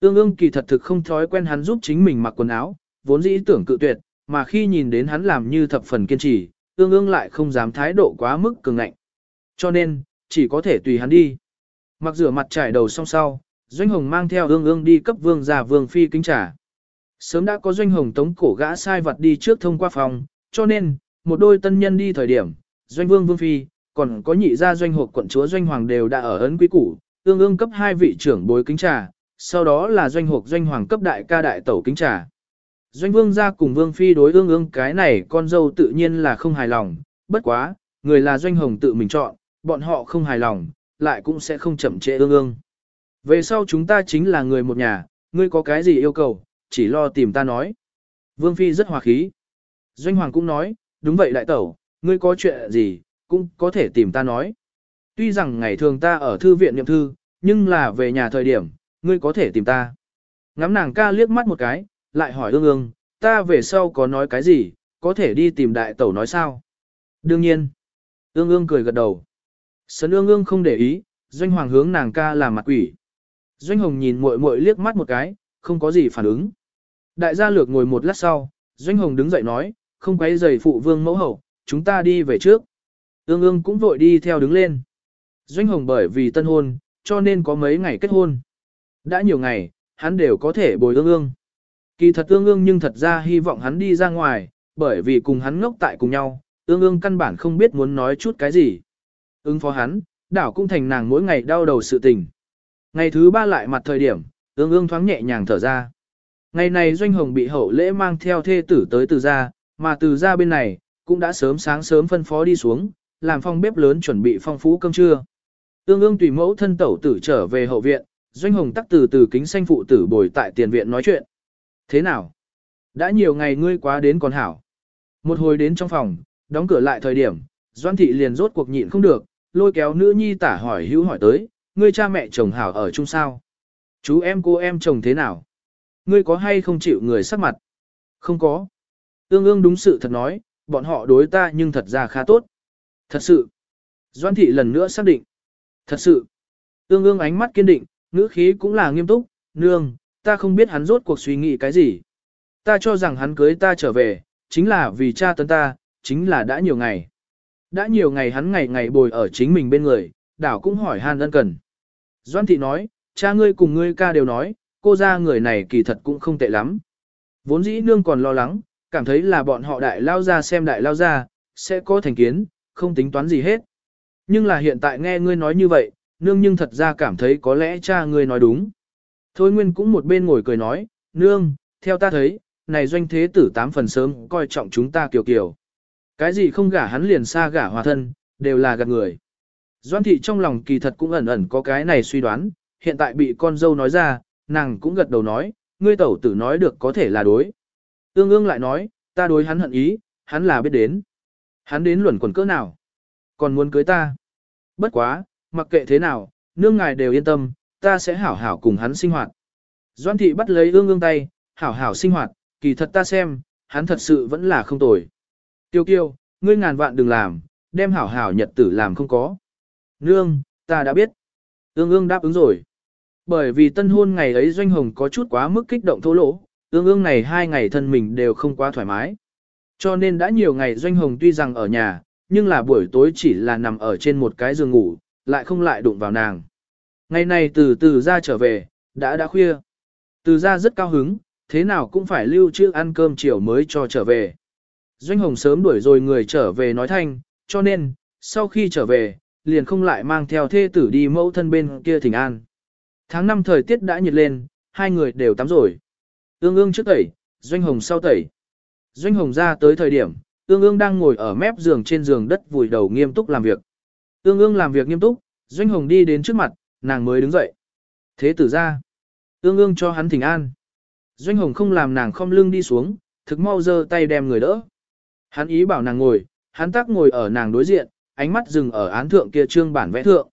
[SPEAKER 1] Ương ương kỳ thật thực không thói quen hắn giúp chính mình mặc quần áo, vốn dĩ tưởng cự tuyệt, mà khi nhìn đến hắn làm như thập phần kiên trì, ương ương lại không dám thái độ quá mức cường ngạnh. Cho nên, chỉ có thể tùy hắn đi. Mặc rửa mặt trải đầu xong sau, Doanh Hồng mang theo ương ương đi cấp vương gia vương phi kính trả. Sớm đã có Doanh Hồng tống cổ gã sai vật đi trước thông qua phòng, cho nên, một đôi tân nhân đi thời điểm, doanh vương vương phi, còn có nhị gia doanh hộp quận chúa doanh hoàng đều đã ở ấn quý củ, tương ương cấp hai vị trưởng bối kính trà, sau đó là doanh hộp doanh hoàng cấp đại ca đại tẩu kính trà. Doanh vương gia cùng vương phi đối ương ương cái này con dâu tự nhiên là không hài lòng, bất quá, người là doanh hồng tự mình chọn, bọn họ không hài lòng, lại cũng sẽ không chậm trễ ương ương. Về sau chúng ta chính là người một nhà, ngươi có cái gì yêu cầu, chỉ lo tìm ta nói. Vương phi rất hòa khí. Doanh hoàng cũng nói, đúng vậy đại tẩu, ngươi có chuyện gì, cũng có thể tìm ta nói. Tuy rằng ngày thường ta ở thư viện niệm thư, nhưng là về nhà thời điểm, ngươi có thể tìm ta. Ngắm nàng ca liếc mắt một cái, lại hỏi ương ương, ta về sau có nói cái gì, có thể đi tìm đại tẩu nói sao? Đương nhiên. Ương ương cười gật đầu. Sấn ương ương không để ý, doanh hoàng hướng nàng ca làm mặt quỷ. Doanh hồng nhìn muội muội liếc mắt một cái, không có gì phản ứng. Đại gia lược ngồi một lát sau, doanh hồng đứng dậy nói, không quấy giày phụ vương mẫu hậu, chúng ta đi về trước. Ương ương cũng vội đi theo đứng lên. Doanh hồng bởi vì tân hôn, cho nên có mấy ngày kết hôn. Đã nhiều ngày, hắn đều có thể bồi ương ương. Kỳ thật ương ương nhưng thật ra hy vọng hắn đi ra ngoài, bởi vì cùng hắn ngốc tại cùng nhau, ương ương căn bản không biết muốn nói chút cái gì. Ứng phó hắn, đảo cũng thành nàng mỗi ngày đau đầu sự tình. Ngày thứ ba lại mặt thời điểm, ương ương thoáng nhẹ nhàng thở ra. Ngày này doanh hồng bị hậu lễ mang theo thê tử tới từ gia, mà từ gia bên này, cũng đã sớm sáng sớm phân phó đi xuống, làm phòng bếp lớn chuẩn bị phong phú cơm trưa. Tương ương tùy mẫu thân tẩu tử trở về hậu viện, doanh hồng tắc từ từ kính xanh phụ tử bồi tại tiền viện nói chuyện. Thế nào? Đã nhiều ngày ngươi quá đến còn hảo. Một hồi đến trong phòng, đóng cửa lại thời điểm, Doan thị liền rốt cuộc nhịn không được, lôi kéo nữ nhi tả hỏi hữu hỏi tới, ngươi cha mẹ chồng hảo ở chung sao? Chú em cô em chồng thế nào? Ngươi có hay không chịu người sắc mặt? Không có. Ương ương đúng sự thật nói, bọn họ đối ta nhưng thật ra khá tốt. Thật sự. Doan thị lần nữa xác định. Thật sự. Ương ương ánh mắt kiên định, ngữ khí cũng là nghiêm túc, nương, ta không biết hắn rốt cuộc suy nghĩ cái gì. Ta cho rằng hắn cưới ta trở về, chính là vì cha tấn ta, chính là đã nhiều ngày. Đã nhiều ngày hắn ngày ngày bồi ở chính mình bên người, đảo cũng hỏi han ân cần. Doan thị nói, cha ngươi cùng ngươi ca đều nói, cô ra người này kỳ thật cũng không tệ lắm. Vốn dĩ nương còn lo lắng, cảm thấy là bọn họ đại lao ra xem đại lao ra, sẽ có thành kiến, không tính toán gì hết. Nhưng là hiện tại nghe ngươi nói như vậy, nương nhưng thật ra cảm thấy có lẽ cha ngươi nói đúng. Thôi Nguyên cũng một bên ngồi cười nói, nương, theo ta thấy, này doanh thế tử tám phần sớm coi trọng chúng ta kiều kiều. Cái gì không gả hắn liền xa gả hòa thân, đều là gạt người. Doan thị trong lòng kỳ thật cũng ẩn ẩn có cái này suy đoán, hiện tại bị con dâu nói ra, nàng cũng gật đầu nói, ngươi tẩu tử nói được có thể là đối. Ương ương lại nói, ta đối hắn hận ý, hắn là biết đến. Hắn đến luẩn quẩn cỡ nào. Còn muốn cưới ta. Bất quá, mặc kệ thế nào, nương ngài đều yên tâm, ta sẽ hảo hảo cùng hắn sinh hoạt. Doan thị bắt lấy ương ương tay, hảo hảo sinh hoạt, kỳ thật ta xem, hắn thật sự vẫn là không tồi. Tiêu kiêu, ngươi ngàn vạn đừng làm, đem hảo hảo nhật tử làm không có. Nương, ta đã biết. Ương ương đáp ứng rồi. Bởi vì tân hôn ngày ấy doanh hồng có chút quá mức kích động thô lỗ, ương ương này hai ngày thân mình đều không quá thoải mái. Cho nên đã nhiều ngày doanh hồng tuy rằng ở nhà, nhưng là buổi tối chỉ là nằm ở trên một cái giường ngủ, lại không lại đụng vào nàng. Ngày này từ từ ra trở về, đã đã khuya. Từ ra rất cao hứng, thế nào cũng phải lưu trữ ăn cơm chiều mới cho trở về. Doanh Hồng sớm đuổi rồi người trở về nói thanh, cho nên, sau khi trở về, liền không lại mang theo thê tử đi mẫu thân bên kia thỉnh an. Tháng năm thời tiết đã nhiệt lên, hai người đều tắm rồi. Ương ương trước tẩy, Doanh Hồng sau tẩy. Doanh Hồng ra tới thời điểm, ương ương đang ngồi ở mép giường trên giường đất vùi đầu nghiêm túc làm việc. Ương ương làm việc nghiêm túc, Doanh Hồng đi đến trước mặt, nàng mới đứng dậy. Thế tử ra. Ương ương cho hắn thỉnh an. Doanh Hồng không làm nàng không lưng đi xuống, thực mau giơ tay đem người đỡ. Hắn ý bảo nàng ngồi, hắn tác ngồi ở nàng đối diện, ánh mắt dừng ở án thượng kia trương bản vẽ thượng.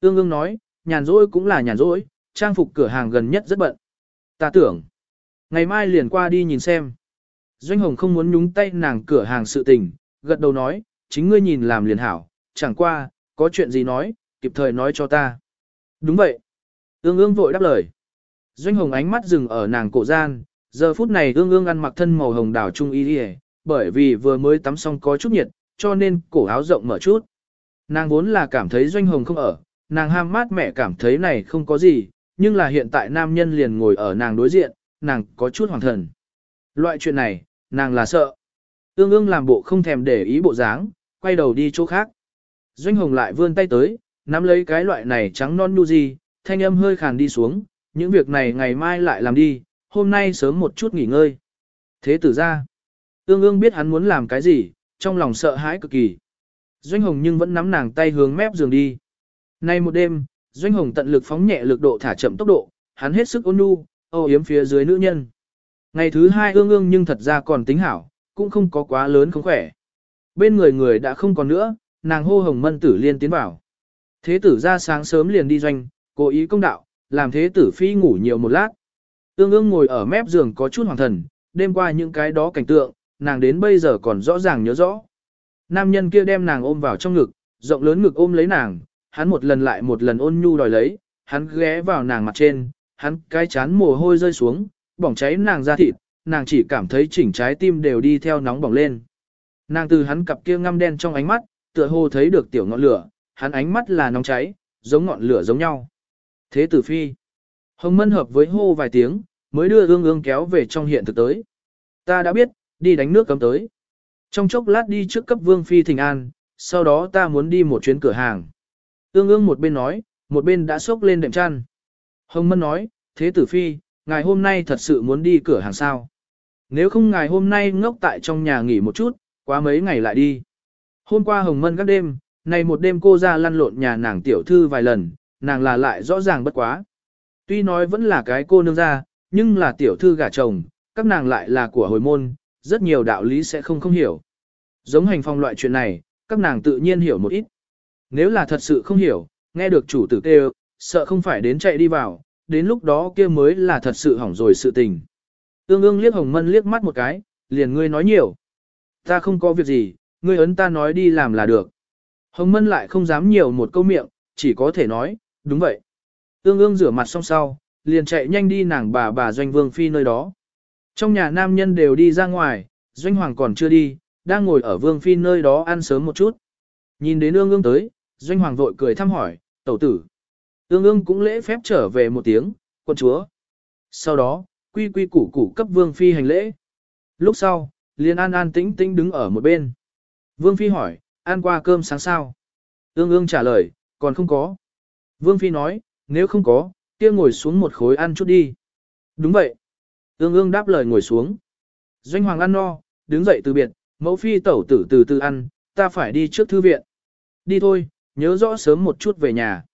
[SPEAKER 1] Ương ương nói, nhàn rỗi cũng là nhàn rỗi, trang phục cửa hàng gần nhất rất bận. Ta tưởng, ngày mai liền qua đi nhìn xem. Doanh Hồng không muốn nhúng tay nàng cửa hàng sự tình, gật đầu nói, chính ngươi nhìn làm liền hảo, chẳng qua, có chuyện gì nói, kịp thời nói cho ta. Đúng vậy. Ương ương vội đáp lời. Doanh Hồng ánh mắt dừng ở nàng cổ gian, giờ phút này ương ương ăn mặc thân màu hồng đảo trung y đi bởi vì vừa mới tắm xong có chút nhiệt, cho nên cổ áo rộng mở chút. Nàng vốn là cảm thấy Doanh Hồng không ở, nàng ham mát mẹ cảm thấy này không có gì, nhưng là hiện tại nam nhân liền ngồi ở nàng đối diện, nàng có chút hoàng thần. Loại chuyện này, nàng là sợ. Ương ương làm bộ không thèm để ý bộ dáng, quay đầu đi chỗ khác. Doanh Hồng lại vươn tay tới, nắm lấy cái loại này trắng non nu gì, thanh âm hơi khàn đi xuống, những việc này ngày mai lại làm đi, hôm nay sớm một chút nghỉ ngơi. Thế tử ra, ương ương biết hắn muốn làm cái gì, trong lòng sợ hãi cực kỳ. Doanh Hồng nhưng vẫn nắm nàng tay hướng mép giường đi. Nay một đêm, Doanh Hồng tận lực phóng nhẹ lực độ thả chậm tốc độ, hắn hết sức ôn nhu, âu yếm phía dưới nữ nhân. Ngày thứ hai ương ương nhưng thật ra còn tính hảo, cũng không có quá lớn không khỏe. Bên người người đã không còn nữa, nàng hô hồng mân tử liên tiến vào. Thế tử ra sáng sớm liền đi doanh, cố ý công đạo, làm thế tử phi ngủ nhiều một lát. Ương ương ngồi ở mép giường có chút hoàng thần, đêm qua những cái đó cảnh tượng, nàng đến bây giờ còn rõ ràng nhớ rõ. Nam nhân kia đem nàng ôm vào trong ngực, rộng lớn ngực ôm lấy nàng, hắn một lần lại một lần ôn nhu đòi lấy, hắn ghé vào nàng mặt trên, hắn cái chán mồ hôi rơi xuống, bỏng cháy nàng ra thịt, nàng chỉ cảm thấy chỉnh trái tim đều đi theo nóng bỏng lên. Nàng từ hắn cặp kia ngăm đen trong ánh mắt, tựa hồ thấy được tiểu ngọn lửa, hắn ánh mắt là nóng cháy, giống ngọn lửa giống nhau. Thế tử phi. Hồng Mân hợp với hô vài tiếng, mới đưa ương ương kéo về trong hiện thực tới. Ta đã biết, đi đánh nước cấm tới. Trong chốc lát đi trước cấp vương phi thỉnh an, sau đó ta muốn đi một chuyến cửa hàng. Ương ương một bên nói, một bên đã xốc lên đệm chăn. Hồng Mân nói, thế tử phi, ngài hôm nay thật sự muốn đi cửa hàng sao. Nếu không ngài hôm nay ngốc tại trong nhà nghỉ một chút, quá mấy ngày lại đi. Hôm qua Hồng Mân các đêm, này một đêm cô ra lăn lộn nhà nàng tiểu thư vài lần, nàng là lại rõ ràng bất quá. Tuy nói vẫn là cái cô nương ra, nhưng là tiểu thư gả chồng, các nàng lại là của hồi môn, rất nhiều đạo lý sẽ không không hiểu. Giống hành phong loại chuyện này, các nàng tự nhiên hiểu một ít. Nếu là thật sự không hiểu, nghe được chủ tử kêu, sợ không phải đến chạy đi vào, đến lúc đó kia mới là thật sự hỏng rồi sự tình. Ương ương liếc hồng mân liếc mắt một cái, liền ngươi nói nhiều. Ta không có việc gì, ngươi ấn ta nói đi làm là được. Hồng Mân lại không dám nhiều một câu miệng, chỉ có thể nói, đúng vậy. Ương ương rửa mặt xong sau, liền chạy nhanh đi nàng bà bà Doanh Vương Phi nơi đó. Trong nhà nam nhân đều đi ra ngoài, Doanh Hoàng còn chưa đi, đang ngồi ở Vương Phi nơi đó ăn sớm một chút. Nhìn đến ương ương tới, Doanh Hoàng vội cười thăm hỏi, tẩu tử. Ương ương cũng lễ phép trở về một tiếng, quân chúa. Sau đó, quy quy củ củ cấp Vương Phi hành lễ. Lúc sau, liền an an tĩnh tĩnh đứng ở một bên. Vương Phi hỏi, ăn qua cơm sáng sao? Ương ương trả lời, còn không có. Vương Phi nói, nếu không có, kia ngồi xuống một khối ăn chút đi. Đúng vậy. Ương ương đáp lời ngồi xuống. Doanh Hoàng ăn no, đứng dậy từ biệt, mẫu Phi tẩu tử từ từ ăn, ta phải đi trước thư viện. Đi thôi, nhớ rõ sớm một chút về nhà.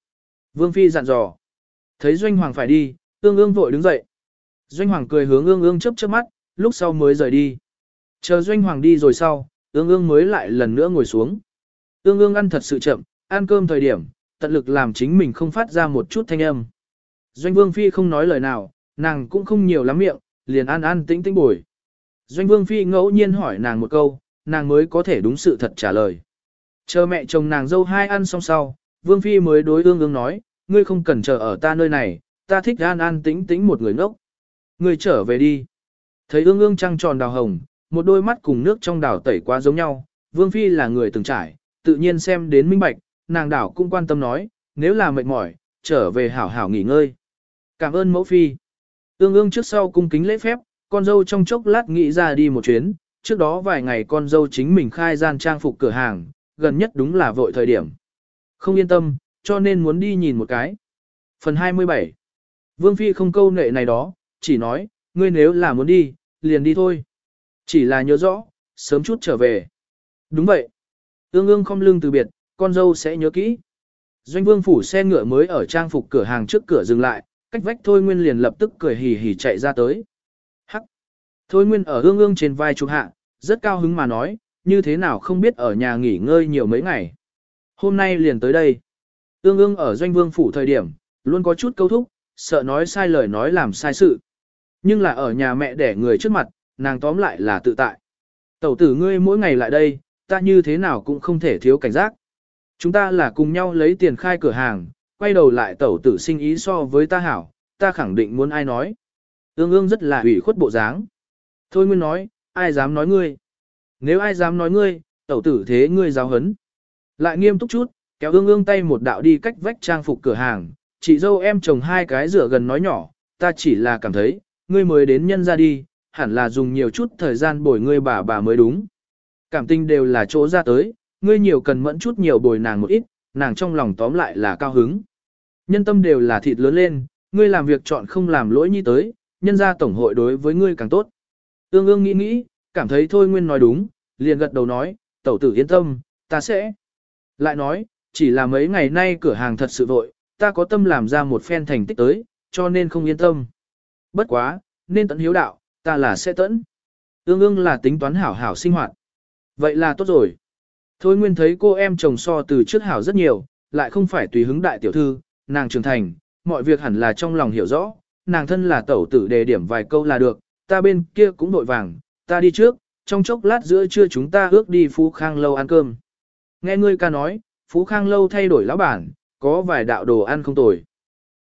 [SPEAKER 1] Vương Phi dặn dò. Thấy Doanh Hoàng phải đi, ương ương vội đứng dậy. Doanh Hoàng cười hướng ương ương chớp chớp mắt, lúc sau mới rời đi. Chờ Doanh Hoàng đi rồi sau, ương ương mới lại lần nữa ngồi xuống. Ương ương ăn thật sự chậm, ăn cơm thời điểm, tận lực làm chính mình không phát ra một chút thanh âm. Doanh Vương Phi không nói lời nào, nàng cũng không nhiều lắm miệng, liền ăn ăn tĩnh tĩnh bồi. Doanh Vương Phi ngẫu nhiên hỏi nàng một câu, nàng mới có thể đúng sự thật trả lời. Chờ mẹ chồng nàng dâu hai ăn xong sau, Vương Phi mới đối ương ương nói, ngươi không cần chờ ở ta nơi này, ta thích an an tĩnh tĩnh một người ngốc. Ngươi trở về đi. Thấy ương ương trăng tròn đào hồng, một đôi mắt cùng nước trong đảo tẩy quá giống nhau, Vương Phi là người từng trải, tự nhiên xem đến minh bạch, nàng đảo cũng quan tâm nói, nếu là mệt mỏi, trở về hảo hảo nghỉ ngơi. Cảm ơn mẫu Phi. Ương ương trước sau cung kính lễ phép, con dâu trong chốc lát nghĩ ra đi một chuyến, trước đó vài ngày con dâu chính mình khai gian trang phục cửa hàng, gần nhất đúng là vội thời điểm. Không yên tâm, cho nên muốn đi nhìn một cái. Phần 27 Vương Phi không câu nệ này đó, chỉ nói, ngươi nếu là muốn đi, liền đi thôi. Chỉ là nhớ rõ, sớm chút trở về. Đúng vậy. Ương ương không lưng từ biệt, con dâu sẽ nhớ kỹ. Doanh vương phủ xe ngựa mới ở trang phục cửa hàng trước cửa dừng lại, cách vách Thôi Nguyên liền lập tức cười hì hì chạy ra tới. Hắc! Thôi Nguyên ở ương ương trên vai chụp hạ, rất cao hứng mà nói, như thế nào không biết ở nhà nghỉ ngơi nhiều mấy ngày. Hôm nay liền tới đây. Tương ương ở doanh vương phủ thời điểm, luôn có chút câu thúc, sợ nói sai lời nói làm sai sự. Nhưng là ở nhà mẹ đẻ người trước mặt, nàng tóm lại là tự tại. Tẩu tử ngươi mỗi ngày lại đây, ta như thế nào cũng không thể thiếu cảnh giác. Chúng ta là cùng nhau lấy tiền khai cửa hàng, quay đầu lại tẩu tử sinh ý so với ta hảo, ta khẳng định muốn ai nói. Ương ương rất là ủy khuất bộ dáng. Thôi nguyên nói, ai dám nói ngươi. Nếu ai dám nói ngươi, tẩu tử thế ngươi giáo hấn. Lại nghiêm túc chút, kéo ương ương tay một đạo đi cách vách trang phục cửa hàng, chị dâu em chồng hai cái rửa gần nói nhỏ, ta chỉ là cảm thấy, ngươi mới đến nhân ra đi, hẳn là dùng nhiều chút thời gian bồi ngươi bà bà mới đúng. Cảm tình đều là chỗ ra tới, ngươi nhiều cần mẫn chút nhiều bồi nàng một ít, nàng trong lòng tóm lại là cao hứng. Nhân tâm đều là thịt lớn lên, ngươi làm việc chọn không làm lỗi như tới, nhân ra tổng hội đối với ngươi càng tốt. Ương ương nghĩ nghĩ, cảm thấy thôi nguyên nói đúng, liền gật đầu nói, tẩu tử yên tâm, ta sẽ. Lại nói, chỉ là mấy ngày nay cửa hàng thật sự vội, ta có tâm làm ra một phen thành tích tới, cho nên không yên tâm. Bất quá, nên tận hiếu đạo, ta là sẽ tận. Ương ương là tính toán hảo hảo sinh hoạt. Vậy là tốt rồi. Thôi nguyên thấy cô em chồng so từ trước hảo rất nhiều, lại không phải tùy hứng đại tiểu thư, nàng trưởng thành, mọi việc hẳn là trong lòng hiểu rõ, nàng thân là tẩu tử đề điểm vài câu là được, ta bên kia cũng đội vàng, ta đi trước, trong chốc lát giữa trưa chúng ta ước đi Phú Khang Lâu ăn cơm. Nghe ngươi ca nói, Phú Khang Lâu thay đổi lão bản, có vài đạo đồ ăn không tồi.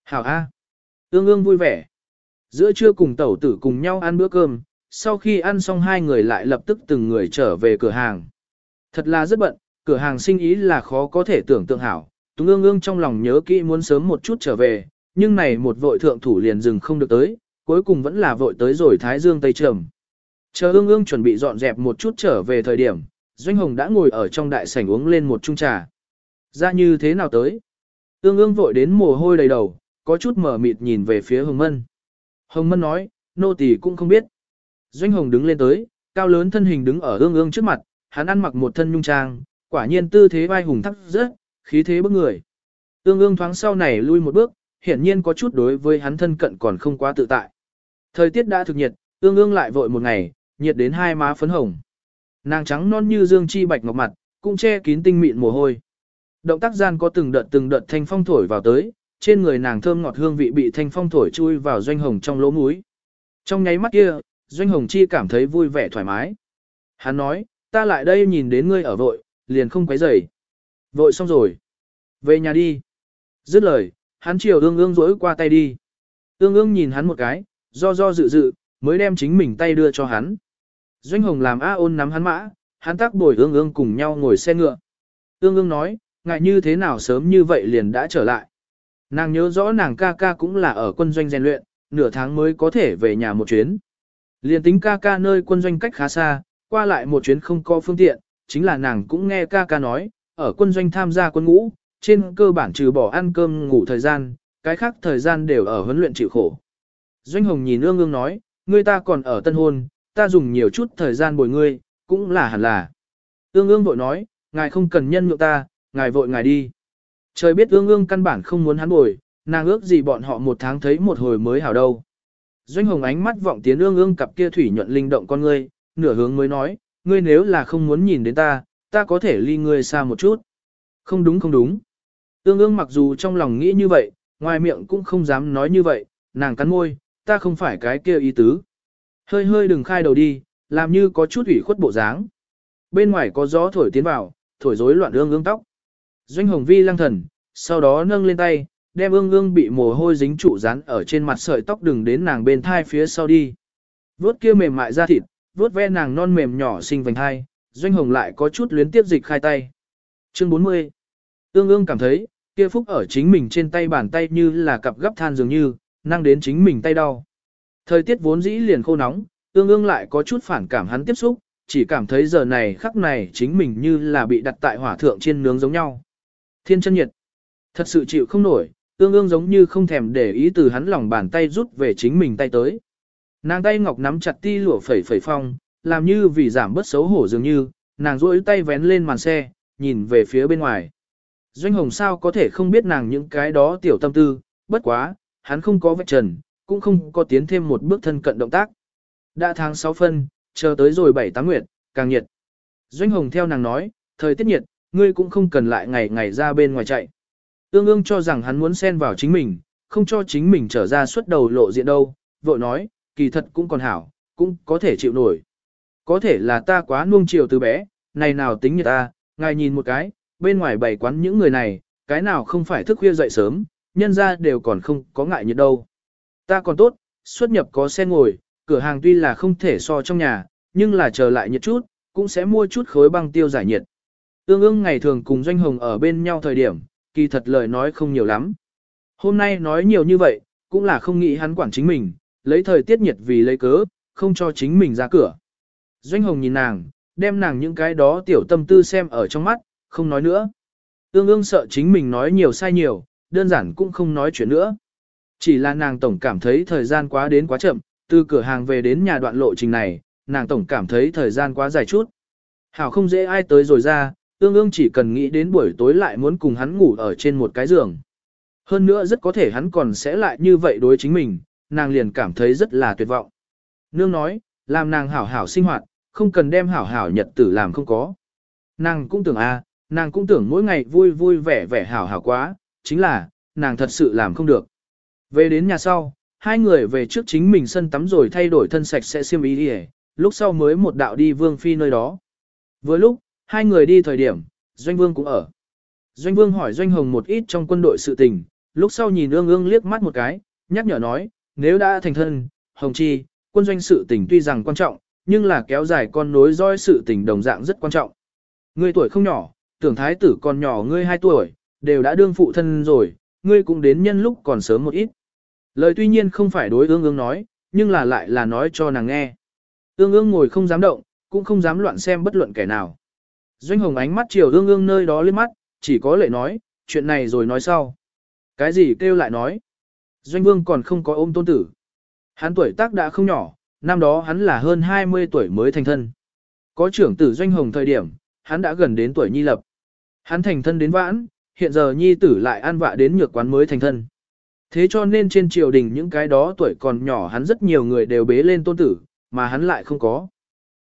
[SPEAKER 1] Hảo A. Ương ương vui vẻ. Giữa trưa cùng tẩu tử cùng nhau ăn bữa cơm, sau khi ăn xong hai người lại lập tức từng người trở về cửa hàng. Thật là rất bận, cửa hàng sinh ý là khó có thể tưởng tượng hảo. Tùng ương ương trong lòng nhớ kỹ muốn sớm một chút trở về, nhưng này một vội thượng thủ liền dừng không được tới, cuối cùng vẫn là vội tới rồi Thái Dương Tây Trầm. Chờ ương ương chuẩn bị dọn dẹp một chút trở về thời điểm, Doanh Hồng đã ngồi ở trong đại sảnh uống lên một chung trà. Ra như thế nào tới? Ương ương vội đến mồ hôi đầy đầu, có chút mở mịt nhìn về phía Hồng Mân. Hồng Mân nói, nô tỳ cũng không biết. Doanh Hồng đứng lên tới, cao lớn thân hình đứng ở ương ương trước mặt, hắn ăn mặc một thân nhung trang, quả nhiên tư thế vai hùng thắc rất, khí thế bức người. Ương ương thoáng sau này lui một bước, hiển nhiên có chút đối với hắn thân cận còn không quá tự tại. Thời tiết đã thực nhiệt, ương ương lại vội một ngày, nhiệt đến hai má phấn hồng. Nàng trắng non như dương chi bạch ngọc mặt, cũng che kín tinh mịn mồ hôi. Động tác gian có từng đợt từng đợt thanh phong thổi vào tới, trên người nàng thơm ngọt hương vị bị thanh phong thổi chui vào doanh hồng trong lỗ mũi. Trong nháy mắt kia, doanh hồng chi cảm thấy vui vẻ thoải mái. Hắn nói, ta lại đây nhìn đến ngươi ở vội, liền không quấy rầy. Vội xong rồi. Về nhà đi. Dứt lời, hắn chiều ương ương rỗi qua tay đi. Ương ương nhìn hắn một cái, do do dự dự, mới đem chính mình tay đưa cho hắn. Doanh Hồng làm A ôn nắm hắn mã, hắn tác bồi ương ương cùng nhau ngồi xe ngựa. Ương ương nói, ngại như thế nào sớm như vậy liền đã trở lại. Nàng nhớ rõ nàng ca ca cũng là ở quân doanh rèn luyện, nửa tháng mới có thể về nhà một chuyến. Liền tính ca ca nơi quân doanh cách khá xa, qua lại một chuyến không có phương tiện, chính là nàng cũng nghe ca ca nói, ở quân doanh tham gia quân ngũ, trên cơ bản trừ bỏ ăn cơm ngủ thời gian, cái khác thời gian đều ở huấn luyện chịu khổ. Doanh Hồng nhìn ương ương nói, ngươi ta còn ở tân hôn, ta dùng nhiều chút thời gian bồi ngươi, cũng là hẳn là. Ương ương vội nói, ngài không cần nhân nhượng ta, ngài vội ngài đi. Trời biết ương ương căn bản không muốn hắn bồi, nàng ước gì bọn họ một tháng thấy một hồi mới hảo đâu. Doanh hồng ánh mắt vọng tiến ương ương cặp kia thủy nhuận linh động con ngươi, nửa hướng mới nói, ngươi nếu là không muốn nhìn đến ta, ta có thể ly ngươi xa một chút. Không đúng không đúng. Ương ương mặc dù trong lòng nghĩ như vậy, ngoài miệng cũng không dám nói như vậy, nàng cắn môi, ta không phải cái kia ý tứ. Hơi hơi đừng khai đầu đi, làm như có chút ủy khuất bộ dáng. Bên ngoài có gió thổi tiến vào, thổi rối loạn ương ương tóc. Doanh hồng vi lăng thần, sau đó nâng lên tay, đem ương ương bị mồ hôi dính trụ rán ở trên mặt sợi tóc đừng đến nàng bên thai phía sau đi. Vốt kia mềm mại ra thịt, vốt ve nàng non mềm nhỏ xinh vành thai, doanh hồng lại có chút luyến tiếp dịch khai tay. Chương 40 Ương ương cảm thấy, kia phúc ở chính mình trên tay bàn tay như là cặp gấp than dường như, năng đến chính mình tay đau. Thời tiết vốn dĩ liền khô nóng, ương ương lại có chút phản cảm hắn tiếp xúc, chỉ cảm thấy giờ này khắc này chính mình như là bị đặt tại hỏa thượng trên nướng giống nhau. Thiên chân nhiệt. Thật sự chịu không nổi, ương ương giống như không thèm để ý từ hắn lòng bàn tay rút về chính mình tay tới. Nàng tay ngọc nắm chặt ti lụa phẩy phẩy phong, làm như vì giảm bớt xấu hổ dường như, nàng duỗi tay vén lên màn xe, nhìn về phía bên ngoài. Doanh hồng sao có thể không biết nàng những cái đó tiểu tâm tư, bất quá, hắn không có vạch trần, cũng không có tiến thêm một bước thân cận động tác. Đã tháng 6 phân, chờ tới rồi 7 8 nguyệt, càng nhiệt. Doanh hồng theo nàng nói, thời tiết nhiệt, ngươi cũng không cần lại ngày ngày ra bên ngoài chạy. Ương ương cho rằng hắn muốn xen vào chính mình, không cho chính mình trở ra suốt đầu lộ diện đâu, vội nói, kỳ thật cũng còn hảo, cũng có thể chịu nổi. Có thể là ta quá nuông chiều từ bé, này nào tính như ta, ngài nhìn một cái, bên ngoài bày quán những người này, cái nào không phải thức khuya dậy sớm, nhân ra đều còn không có ngại nhiệt đâu. Ta còn tốt, xuất nhập có xe ngồi, cửa hàng tuy là không thể so trong nhà, nhưng là chờ lại nhiệt chút, cũng sẽ mua chút khối băng tiêu giải nhiệt. Ương ương ngày thường cùng Doanh Hồng ở bên nhau thời điểm, kỳ thật lời nói không nhiều lắm. Hôm nay nói nhiều như vậy, cũng là không nghĩ hắn quản chính mình, lấy thời tiết nhiệt vì lấy cớ, không cho chính mình ra cửa. Doanh Hồng nhìn nàng, đem nàng những cái đó tiểu tâm tư xem ở trong mắt, không nói nữa. Ương ương sợ chính mình nói nhiều sai nhiều, đơn giản cũng không nói chuyện nữa. Chỉ là nàng tổng cảm thấy thời gian quá đến quá chậm, từ cửa hàng về đến nhà đoạn lộ trình này, nàng tổng cảm thấy thời gian quá dài chút. Hảo không dễ ai tới rồi ra, ương ương chỉ cần nghĩ đến buổi tối lại muốn cùng hắn ngủ ở trên một cái giường. Hơn nữa rất có thể hắn còn sẽ lại như vậy đối chính mình, nàng liền cảm thấy rất là tuyệt vọng. Nương nói, làm nàng hảo hảo sinh hoạt, không cần đem hảo hảo nhật tử làm không có. Nàng cũng tưởng a, à, nàng cũng tưởng mỗi ngày vui vui vẻ vẻ hảo hảo quá, chính là, nàng thật sự làm không được. Về đến nhà sau, hai người về trước chính mình sân tắm rồi thay đổi thân sạch sẽ xiêm ý đi lúc sau mới một đạo đi vương phi nơi đó. Vừa lúc, hai người đi thời điểm, Doanh Vương cũng ở. Doanh Vương hỏi Doanh Hồng một ít trong quân đội sự tình, lúc sau nhìn ương ương liếc mắt một cái, nhắc nhở nói, nếu đã thành thân, Hồng Chi, quân doanh sự tình tuy rằng quan trọng, nhưng là kéo dài con nối roi sự tình đồng dạng rất quan trọng. Ngươi tuổi không nhỏ, tưởng thái tử còn nhỏ ngươi 2 tuổi, đều đã đương phụ thân rồi, ngươi cũng đến nhân lúc còn sớm một ít. Lời tuy nhiên không phải đối ương ương nói, nhưng là lại là nói cho nàng nghe. Ương ương ngồi không dám động, cũng không dám loạn xem bất luận kẻ nào. Doanh hồng ánh mắt chiều ương ương nơi đó lên mắt, chỉ có lệ nói, chuyện này rồi nói sau. Cái gì kêu lại nói. Doanh vương còn không có ôm tôn tử. Hắn tuổi tác đã không nhỏ, năm đó hắn là hơn 20 tuổi mới thành thân. Có trưởng tử doanh hồng thời điểm, hắn đã gần đến tuổi nhi lập. Hắn thành thân đến vãn, hiện giờ nhi tử lại an vạ đến nhược quán mới thành thân. Thế cho nên trên triều đình những cái đó tuổi còn nhỏ hắn rất nhiều người đều bế lên tôn tử, mà hắn lại không có.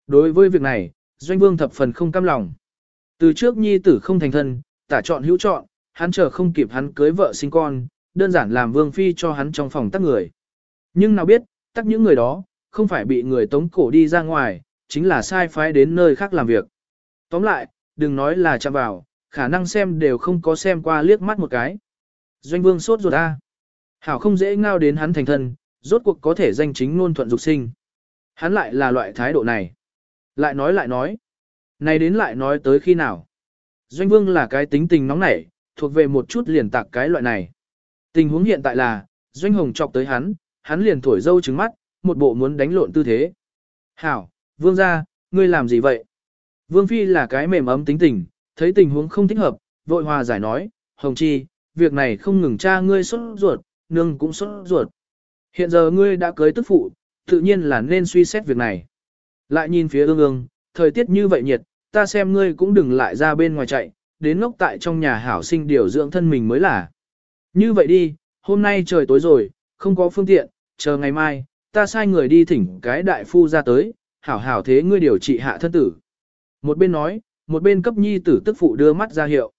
[SPEAKER 1] Đối với việc này, Doanh Vương thập phần không cam lòng. Từ trước nhi tử không thành thân, tả chọn hữu chọn, hắn chờ không kịp hắn cưới vợ sinh con, đơn giản làm Vương Phi cho hắn trong phòng tắc người. Nhưng nào biết, tắc những người đó, không phải bị người tống cổ đi ra ngoài, chính là sai phái đến nơi khác làm việc. Tóm lại, đừng nói là chạm vào, khả năng xem đều không có xem qua liếc mắt một cái. Doanh vương sốt ruột a. Hảo không dễ ngao đến hắn thành thân, rốt cuộc có thể danh chính ngôn thuận dục sinh. Hắn lại là loại thái độ này. Lại nói lại nói. Này đến lại nói tới khi nào. Doanh vương là cái tính tình nóng nảy, thuộc về một chút liền tạc cái loại này. Tình huống hiện tại là, Doanh Hồng chọc tới hắn, hắn liền thổi dâu trứng mắt, một bộ muốn đánh lộn tư thế. Hảo, vương ra, ngươi làm gì vậy? Vương Phi là cái mềm ấm tính tình, thấy tình huống không thích hợp, vội hòa giải nói, Hồng Chi, việc này không ngừng cha ngươi xuất ruột, nương cũng xuất ruột. Hiện giờ ngươi đã cưới tức phụ, tự nhiên là nên suy xét việc này. Lại nhìn phía ương ương, thời tiết như vậy nhiệt, ta xem ngươi cũng đừng lại ra bên ngoài chạy, đến ngốc tại trong nhà hảo sinh điều dưỡng thân mình mới là. Như vậy đi, hôm nay trời tối rồi, không có phương tiện, chờ ngày mai, ta sai người đi thỉnh cái đại phu ra tới, hảo hảo thế ngươi điều trị hạ thân tử. Một bên nói, một bên cấp nhi tử tức phụ đưa mắt ra hiệu.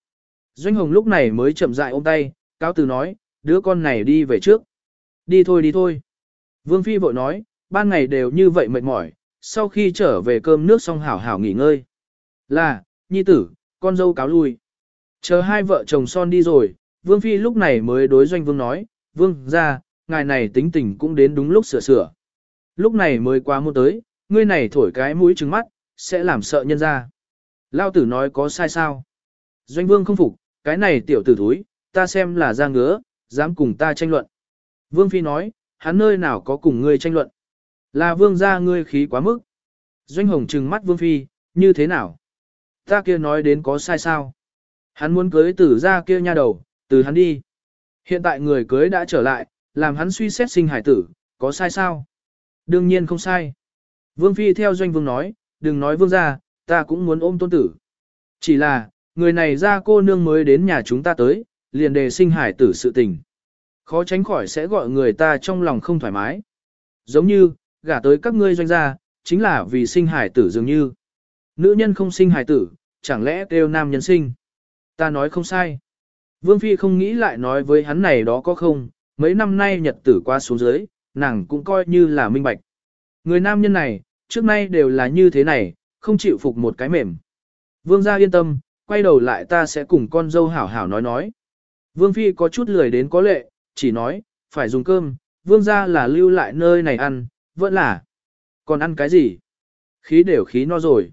[SPEAKER 1] Doanh Hồng lúc này mới chậm dại ôm tay, cáo từ nói, đứa con này đi về trước. Đi thôi đi thôi. Vương Phi vội nói, ban ngày đều như vậy mệt mỏi, sau khi trở về cơm nước xong hảo hảo nghỉ ngơi. Là, nhi tử, con dâu cáo lui. Chờ hai vợ chồng son đi rồi, Vương Phi lúc này mới đối Doanh Vương nói, Vương ra, ngài này tính tình cũng đến đúng lúc sửa sửa. Lúc này mới qua mua tới, ngươi này thổi cái mũi trứng mắt, sẽ làm sợ nhân ra. Lao tử nói có sai sao? Doanh Vương không phục, cái này tiểu tử thúi, ta xem là ra ngứa, dám cùng ta tranh luận. Vương Phi nói, hắn nơi nào có cùng ngươi tranh luận. Là Vương ra ngươi khí quá mức. Doanh Hồng trừng mắt Vương Phi, như thế nào? Ta kia nói đến có sai sao? Hắn muốn cưới tử ra kia nha đầu, từ hắn đi. Hiện tại người cưới đã trở lại, làm hắn suy xét sinh hải tử, có sai sao? Đương nhiên không sai. Vương Phi theo doanh vương nói, đừng nói vương ra, ta cũng muốn ôm tôn tử. Chỉ là, người này ra cô nương mới đến nhà chúng ta tới, liền đề sinh hải tử sự tình. Khó tránh khỏi sẽ gọi người ta trong lòng không thoải mái. Giống như, gả tới các ngươi doanh gia, chính là vì sinh hải tử dường như. Nữ nhân không sinh hài tử, chẳng lẽ kêu nam nhân sinh. Ta nói không sai. Vương Phi không nghĩ lại nói với hắn này đó có không, mấy năm nay nhật tử qua xuống dưới, nàng cũng coi như là minh bạch. Người nam nhân này, trước nay đều là như thế này, không chịu phục một cái mềm. Vương gia yên tâm, quay đầu lại ta sẽ cùng con dâu hảo hảo nói nói. Vương Phi có chút lười đến có lệ, chỉ nói, phải dùng cơm, vương gia là lưu lại nơi này ăn, vẫn là. Còn ăn cái gì? Khí đều khí no rồi.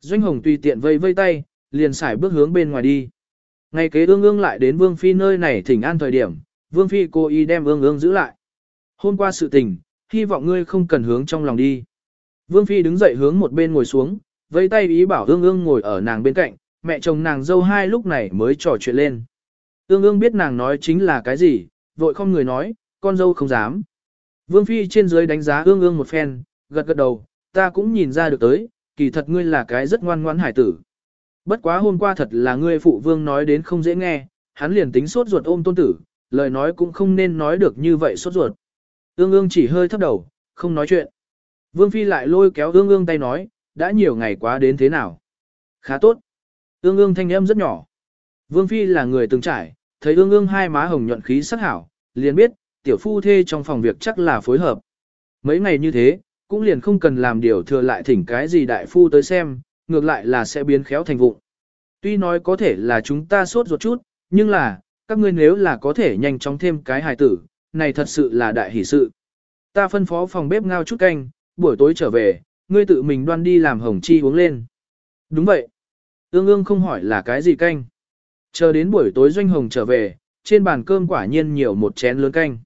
[SPEAKER 1] Doanh Hồng tùy tiện vây vây tay, liền xài bước hướng bên ngoài đi. Ngày kế ương ương lại đến Vương Phi nơi này thỉnh an thời điểm, Vương Phi cố ý đem ương ương giữ lại. Hôm qua sự tình, hy vọng ngươi không cần hướng trong lòng đi. Vương Phi đứng dậy hướng một bên ngồi xuống, vây tay ý bảo ương ương ngồi ở nàng bên cạnh, mẹ chồng nàng dâu hai lúc này mới trò chuyện lên. Ương ương biết nàng nói chính là cái gì, vội không người nói, con dâu không dám. Vương Phi trên dưới đánh giá ương ương một phen, gật gật đầu, ta cũng nhìn ra được tới, kỳ thật ngươi là cái rất ngoan ngoãn hải tử. Bất quá hôm qua thật là ngươi phụ vương nói đến không dễ nghe, hắn liền tính sốt ruột ôm tôn tử, lời nói cũng không nên nói được như vậy sốt ruột. Ương ương chỉ hơi thấp đầu, không nói chuyện. Vương Phi lại lôi kéo ương ương tay nói, đã nhiều ngày quá đến thế nào. Khá tốt. Ương ương thanh âm rất nhỏ. Vương Phi là người từng trải, thấy ương ương hai má hồng nhuận khí sắc hảo, liền biết, tiểu phu thê trong phòng việc chắc là phối hợp. Mấy ngày như thế, cũng liền không cần làm điều thừa lại thỉnh cái gì đại phu tới xem, ngược lại là sẽ biến khéo thành vụng. Tuy nói có thể là chúng ta sốt ruột chút, nhưng là, các ngươi nếu là có thể nhanh chóng thêm cái hài tử, này thật sự là đại hỷ sự. Ta phân phó phòng bếp ngao chút canh, buổi tối trở về, ngươi tự mình đoan đi làm hồng chi uống lên. Đúng vậy. Ương ương không hỏi là cái gì canh. Chờ đến buổi tối doanh hồng trở về, trên bàn cơm quả nhiên nhiều một chén lớn canh.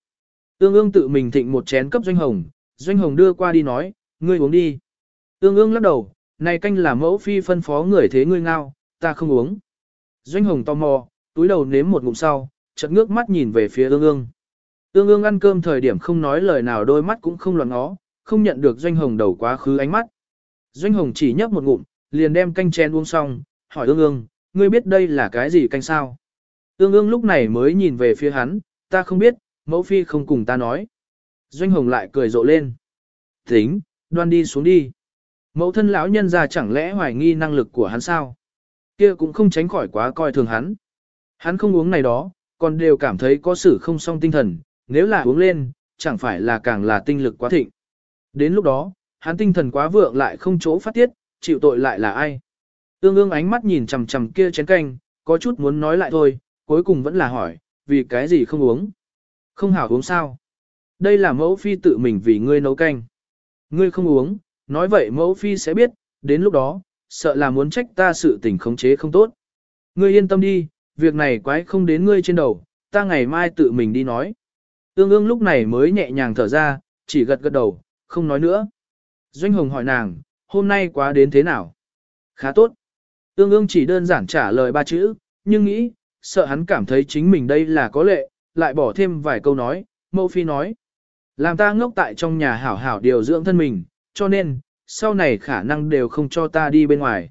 [SPEAKER 1] Ương ương tự mình thịnh một chén cấp doanh hồng, doanh hồng đưa qua đi nói, ngươi uống đi. Ương ương lắc đầu, này canh là mẫu phi phân phó người thế ngươi ngao, ta không uống. Doanh hồng tò mò, túi đầu nếm một ngụm sau, chợt ngước mắt nhìn về phía ương ương. Ương ương ăn cơm thời điểm không nói lời nào đôi mắt cũng không loạn ngó, không nhận được doanh hồng đầu quá khứ ánh mắt. Doanh hồng chỉ nhấp một ngụm, liền đem canh chén uống xong, hỏi ương ương, ngươi biết đây là cái gì canh sao? Ương ương lúc này mới nhìn về phía hắn, ta không biết, mẫu phi không cùng ta nói. Doanh hồng lại cười rộ lên. Tính, đoan đi xuống đi. Mẫu thân lão nhân ra chẳng lẽ hoài nghi năng lực của hắn sao? Kia cũng không tránh khỏi quá coi thường hắn. Hắn không uống này đó, còn đều cảm thấy có sự không song tinh thần, nếu là uống lên, chẳng phải là càng là tinh lực quá thịnh. Đến lúc đó, hắn tinh thần quá vượng lại không chỗ phát tiết, chịu tội lại là ai? Tương ương ánh mắt nhìn chằm chằm kia chén canh, có chút muốn nói lại thôi, cuối cùng vẫn là hỏi, vì cái gì không uống? Không hảo uống sao? Đây là mẫu phi tự mình vì ngươi nấu canh. Ngươi không uống, nói vậy mẫu phi sẽ biết, đến lúc đó, sợ là muốn trách ta sự tình khống chế không tốt. Ngươi yên tâm đi, việc này quái không đến ngươi trên đầu, ta ngày mai tự mình đi nói. Ương ương lúc này mới nhẹ nhàng thở ra, chỉ gật gật đầu, không nói nữa. Doanh Hồng hỏi nàng, hôm nay quá đến thế nào? Khá tốt. Ương ương chỉ đơn giản trả lời ba chữ, nhưng nghĩ, sợ hắn cảm thấy chính mình đây là có lệ, lại bỏ thêm vài câu nói, mẫu phi nói. Làm ta ngốc tại trong nhà hảo hảo điều dưỡng thân mình, cho nên, sau này khả năng đều không cho ta đi bên ngoài.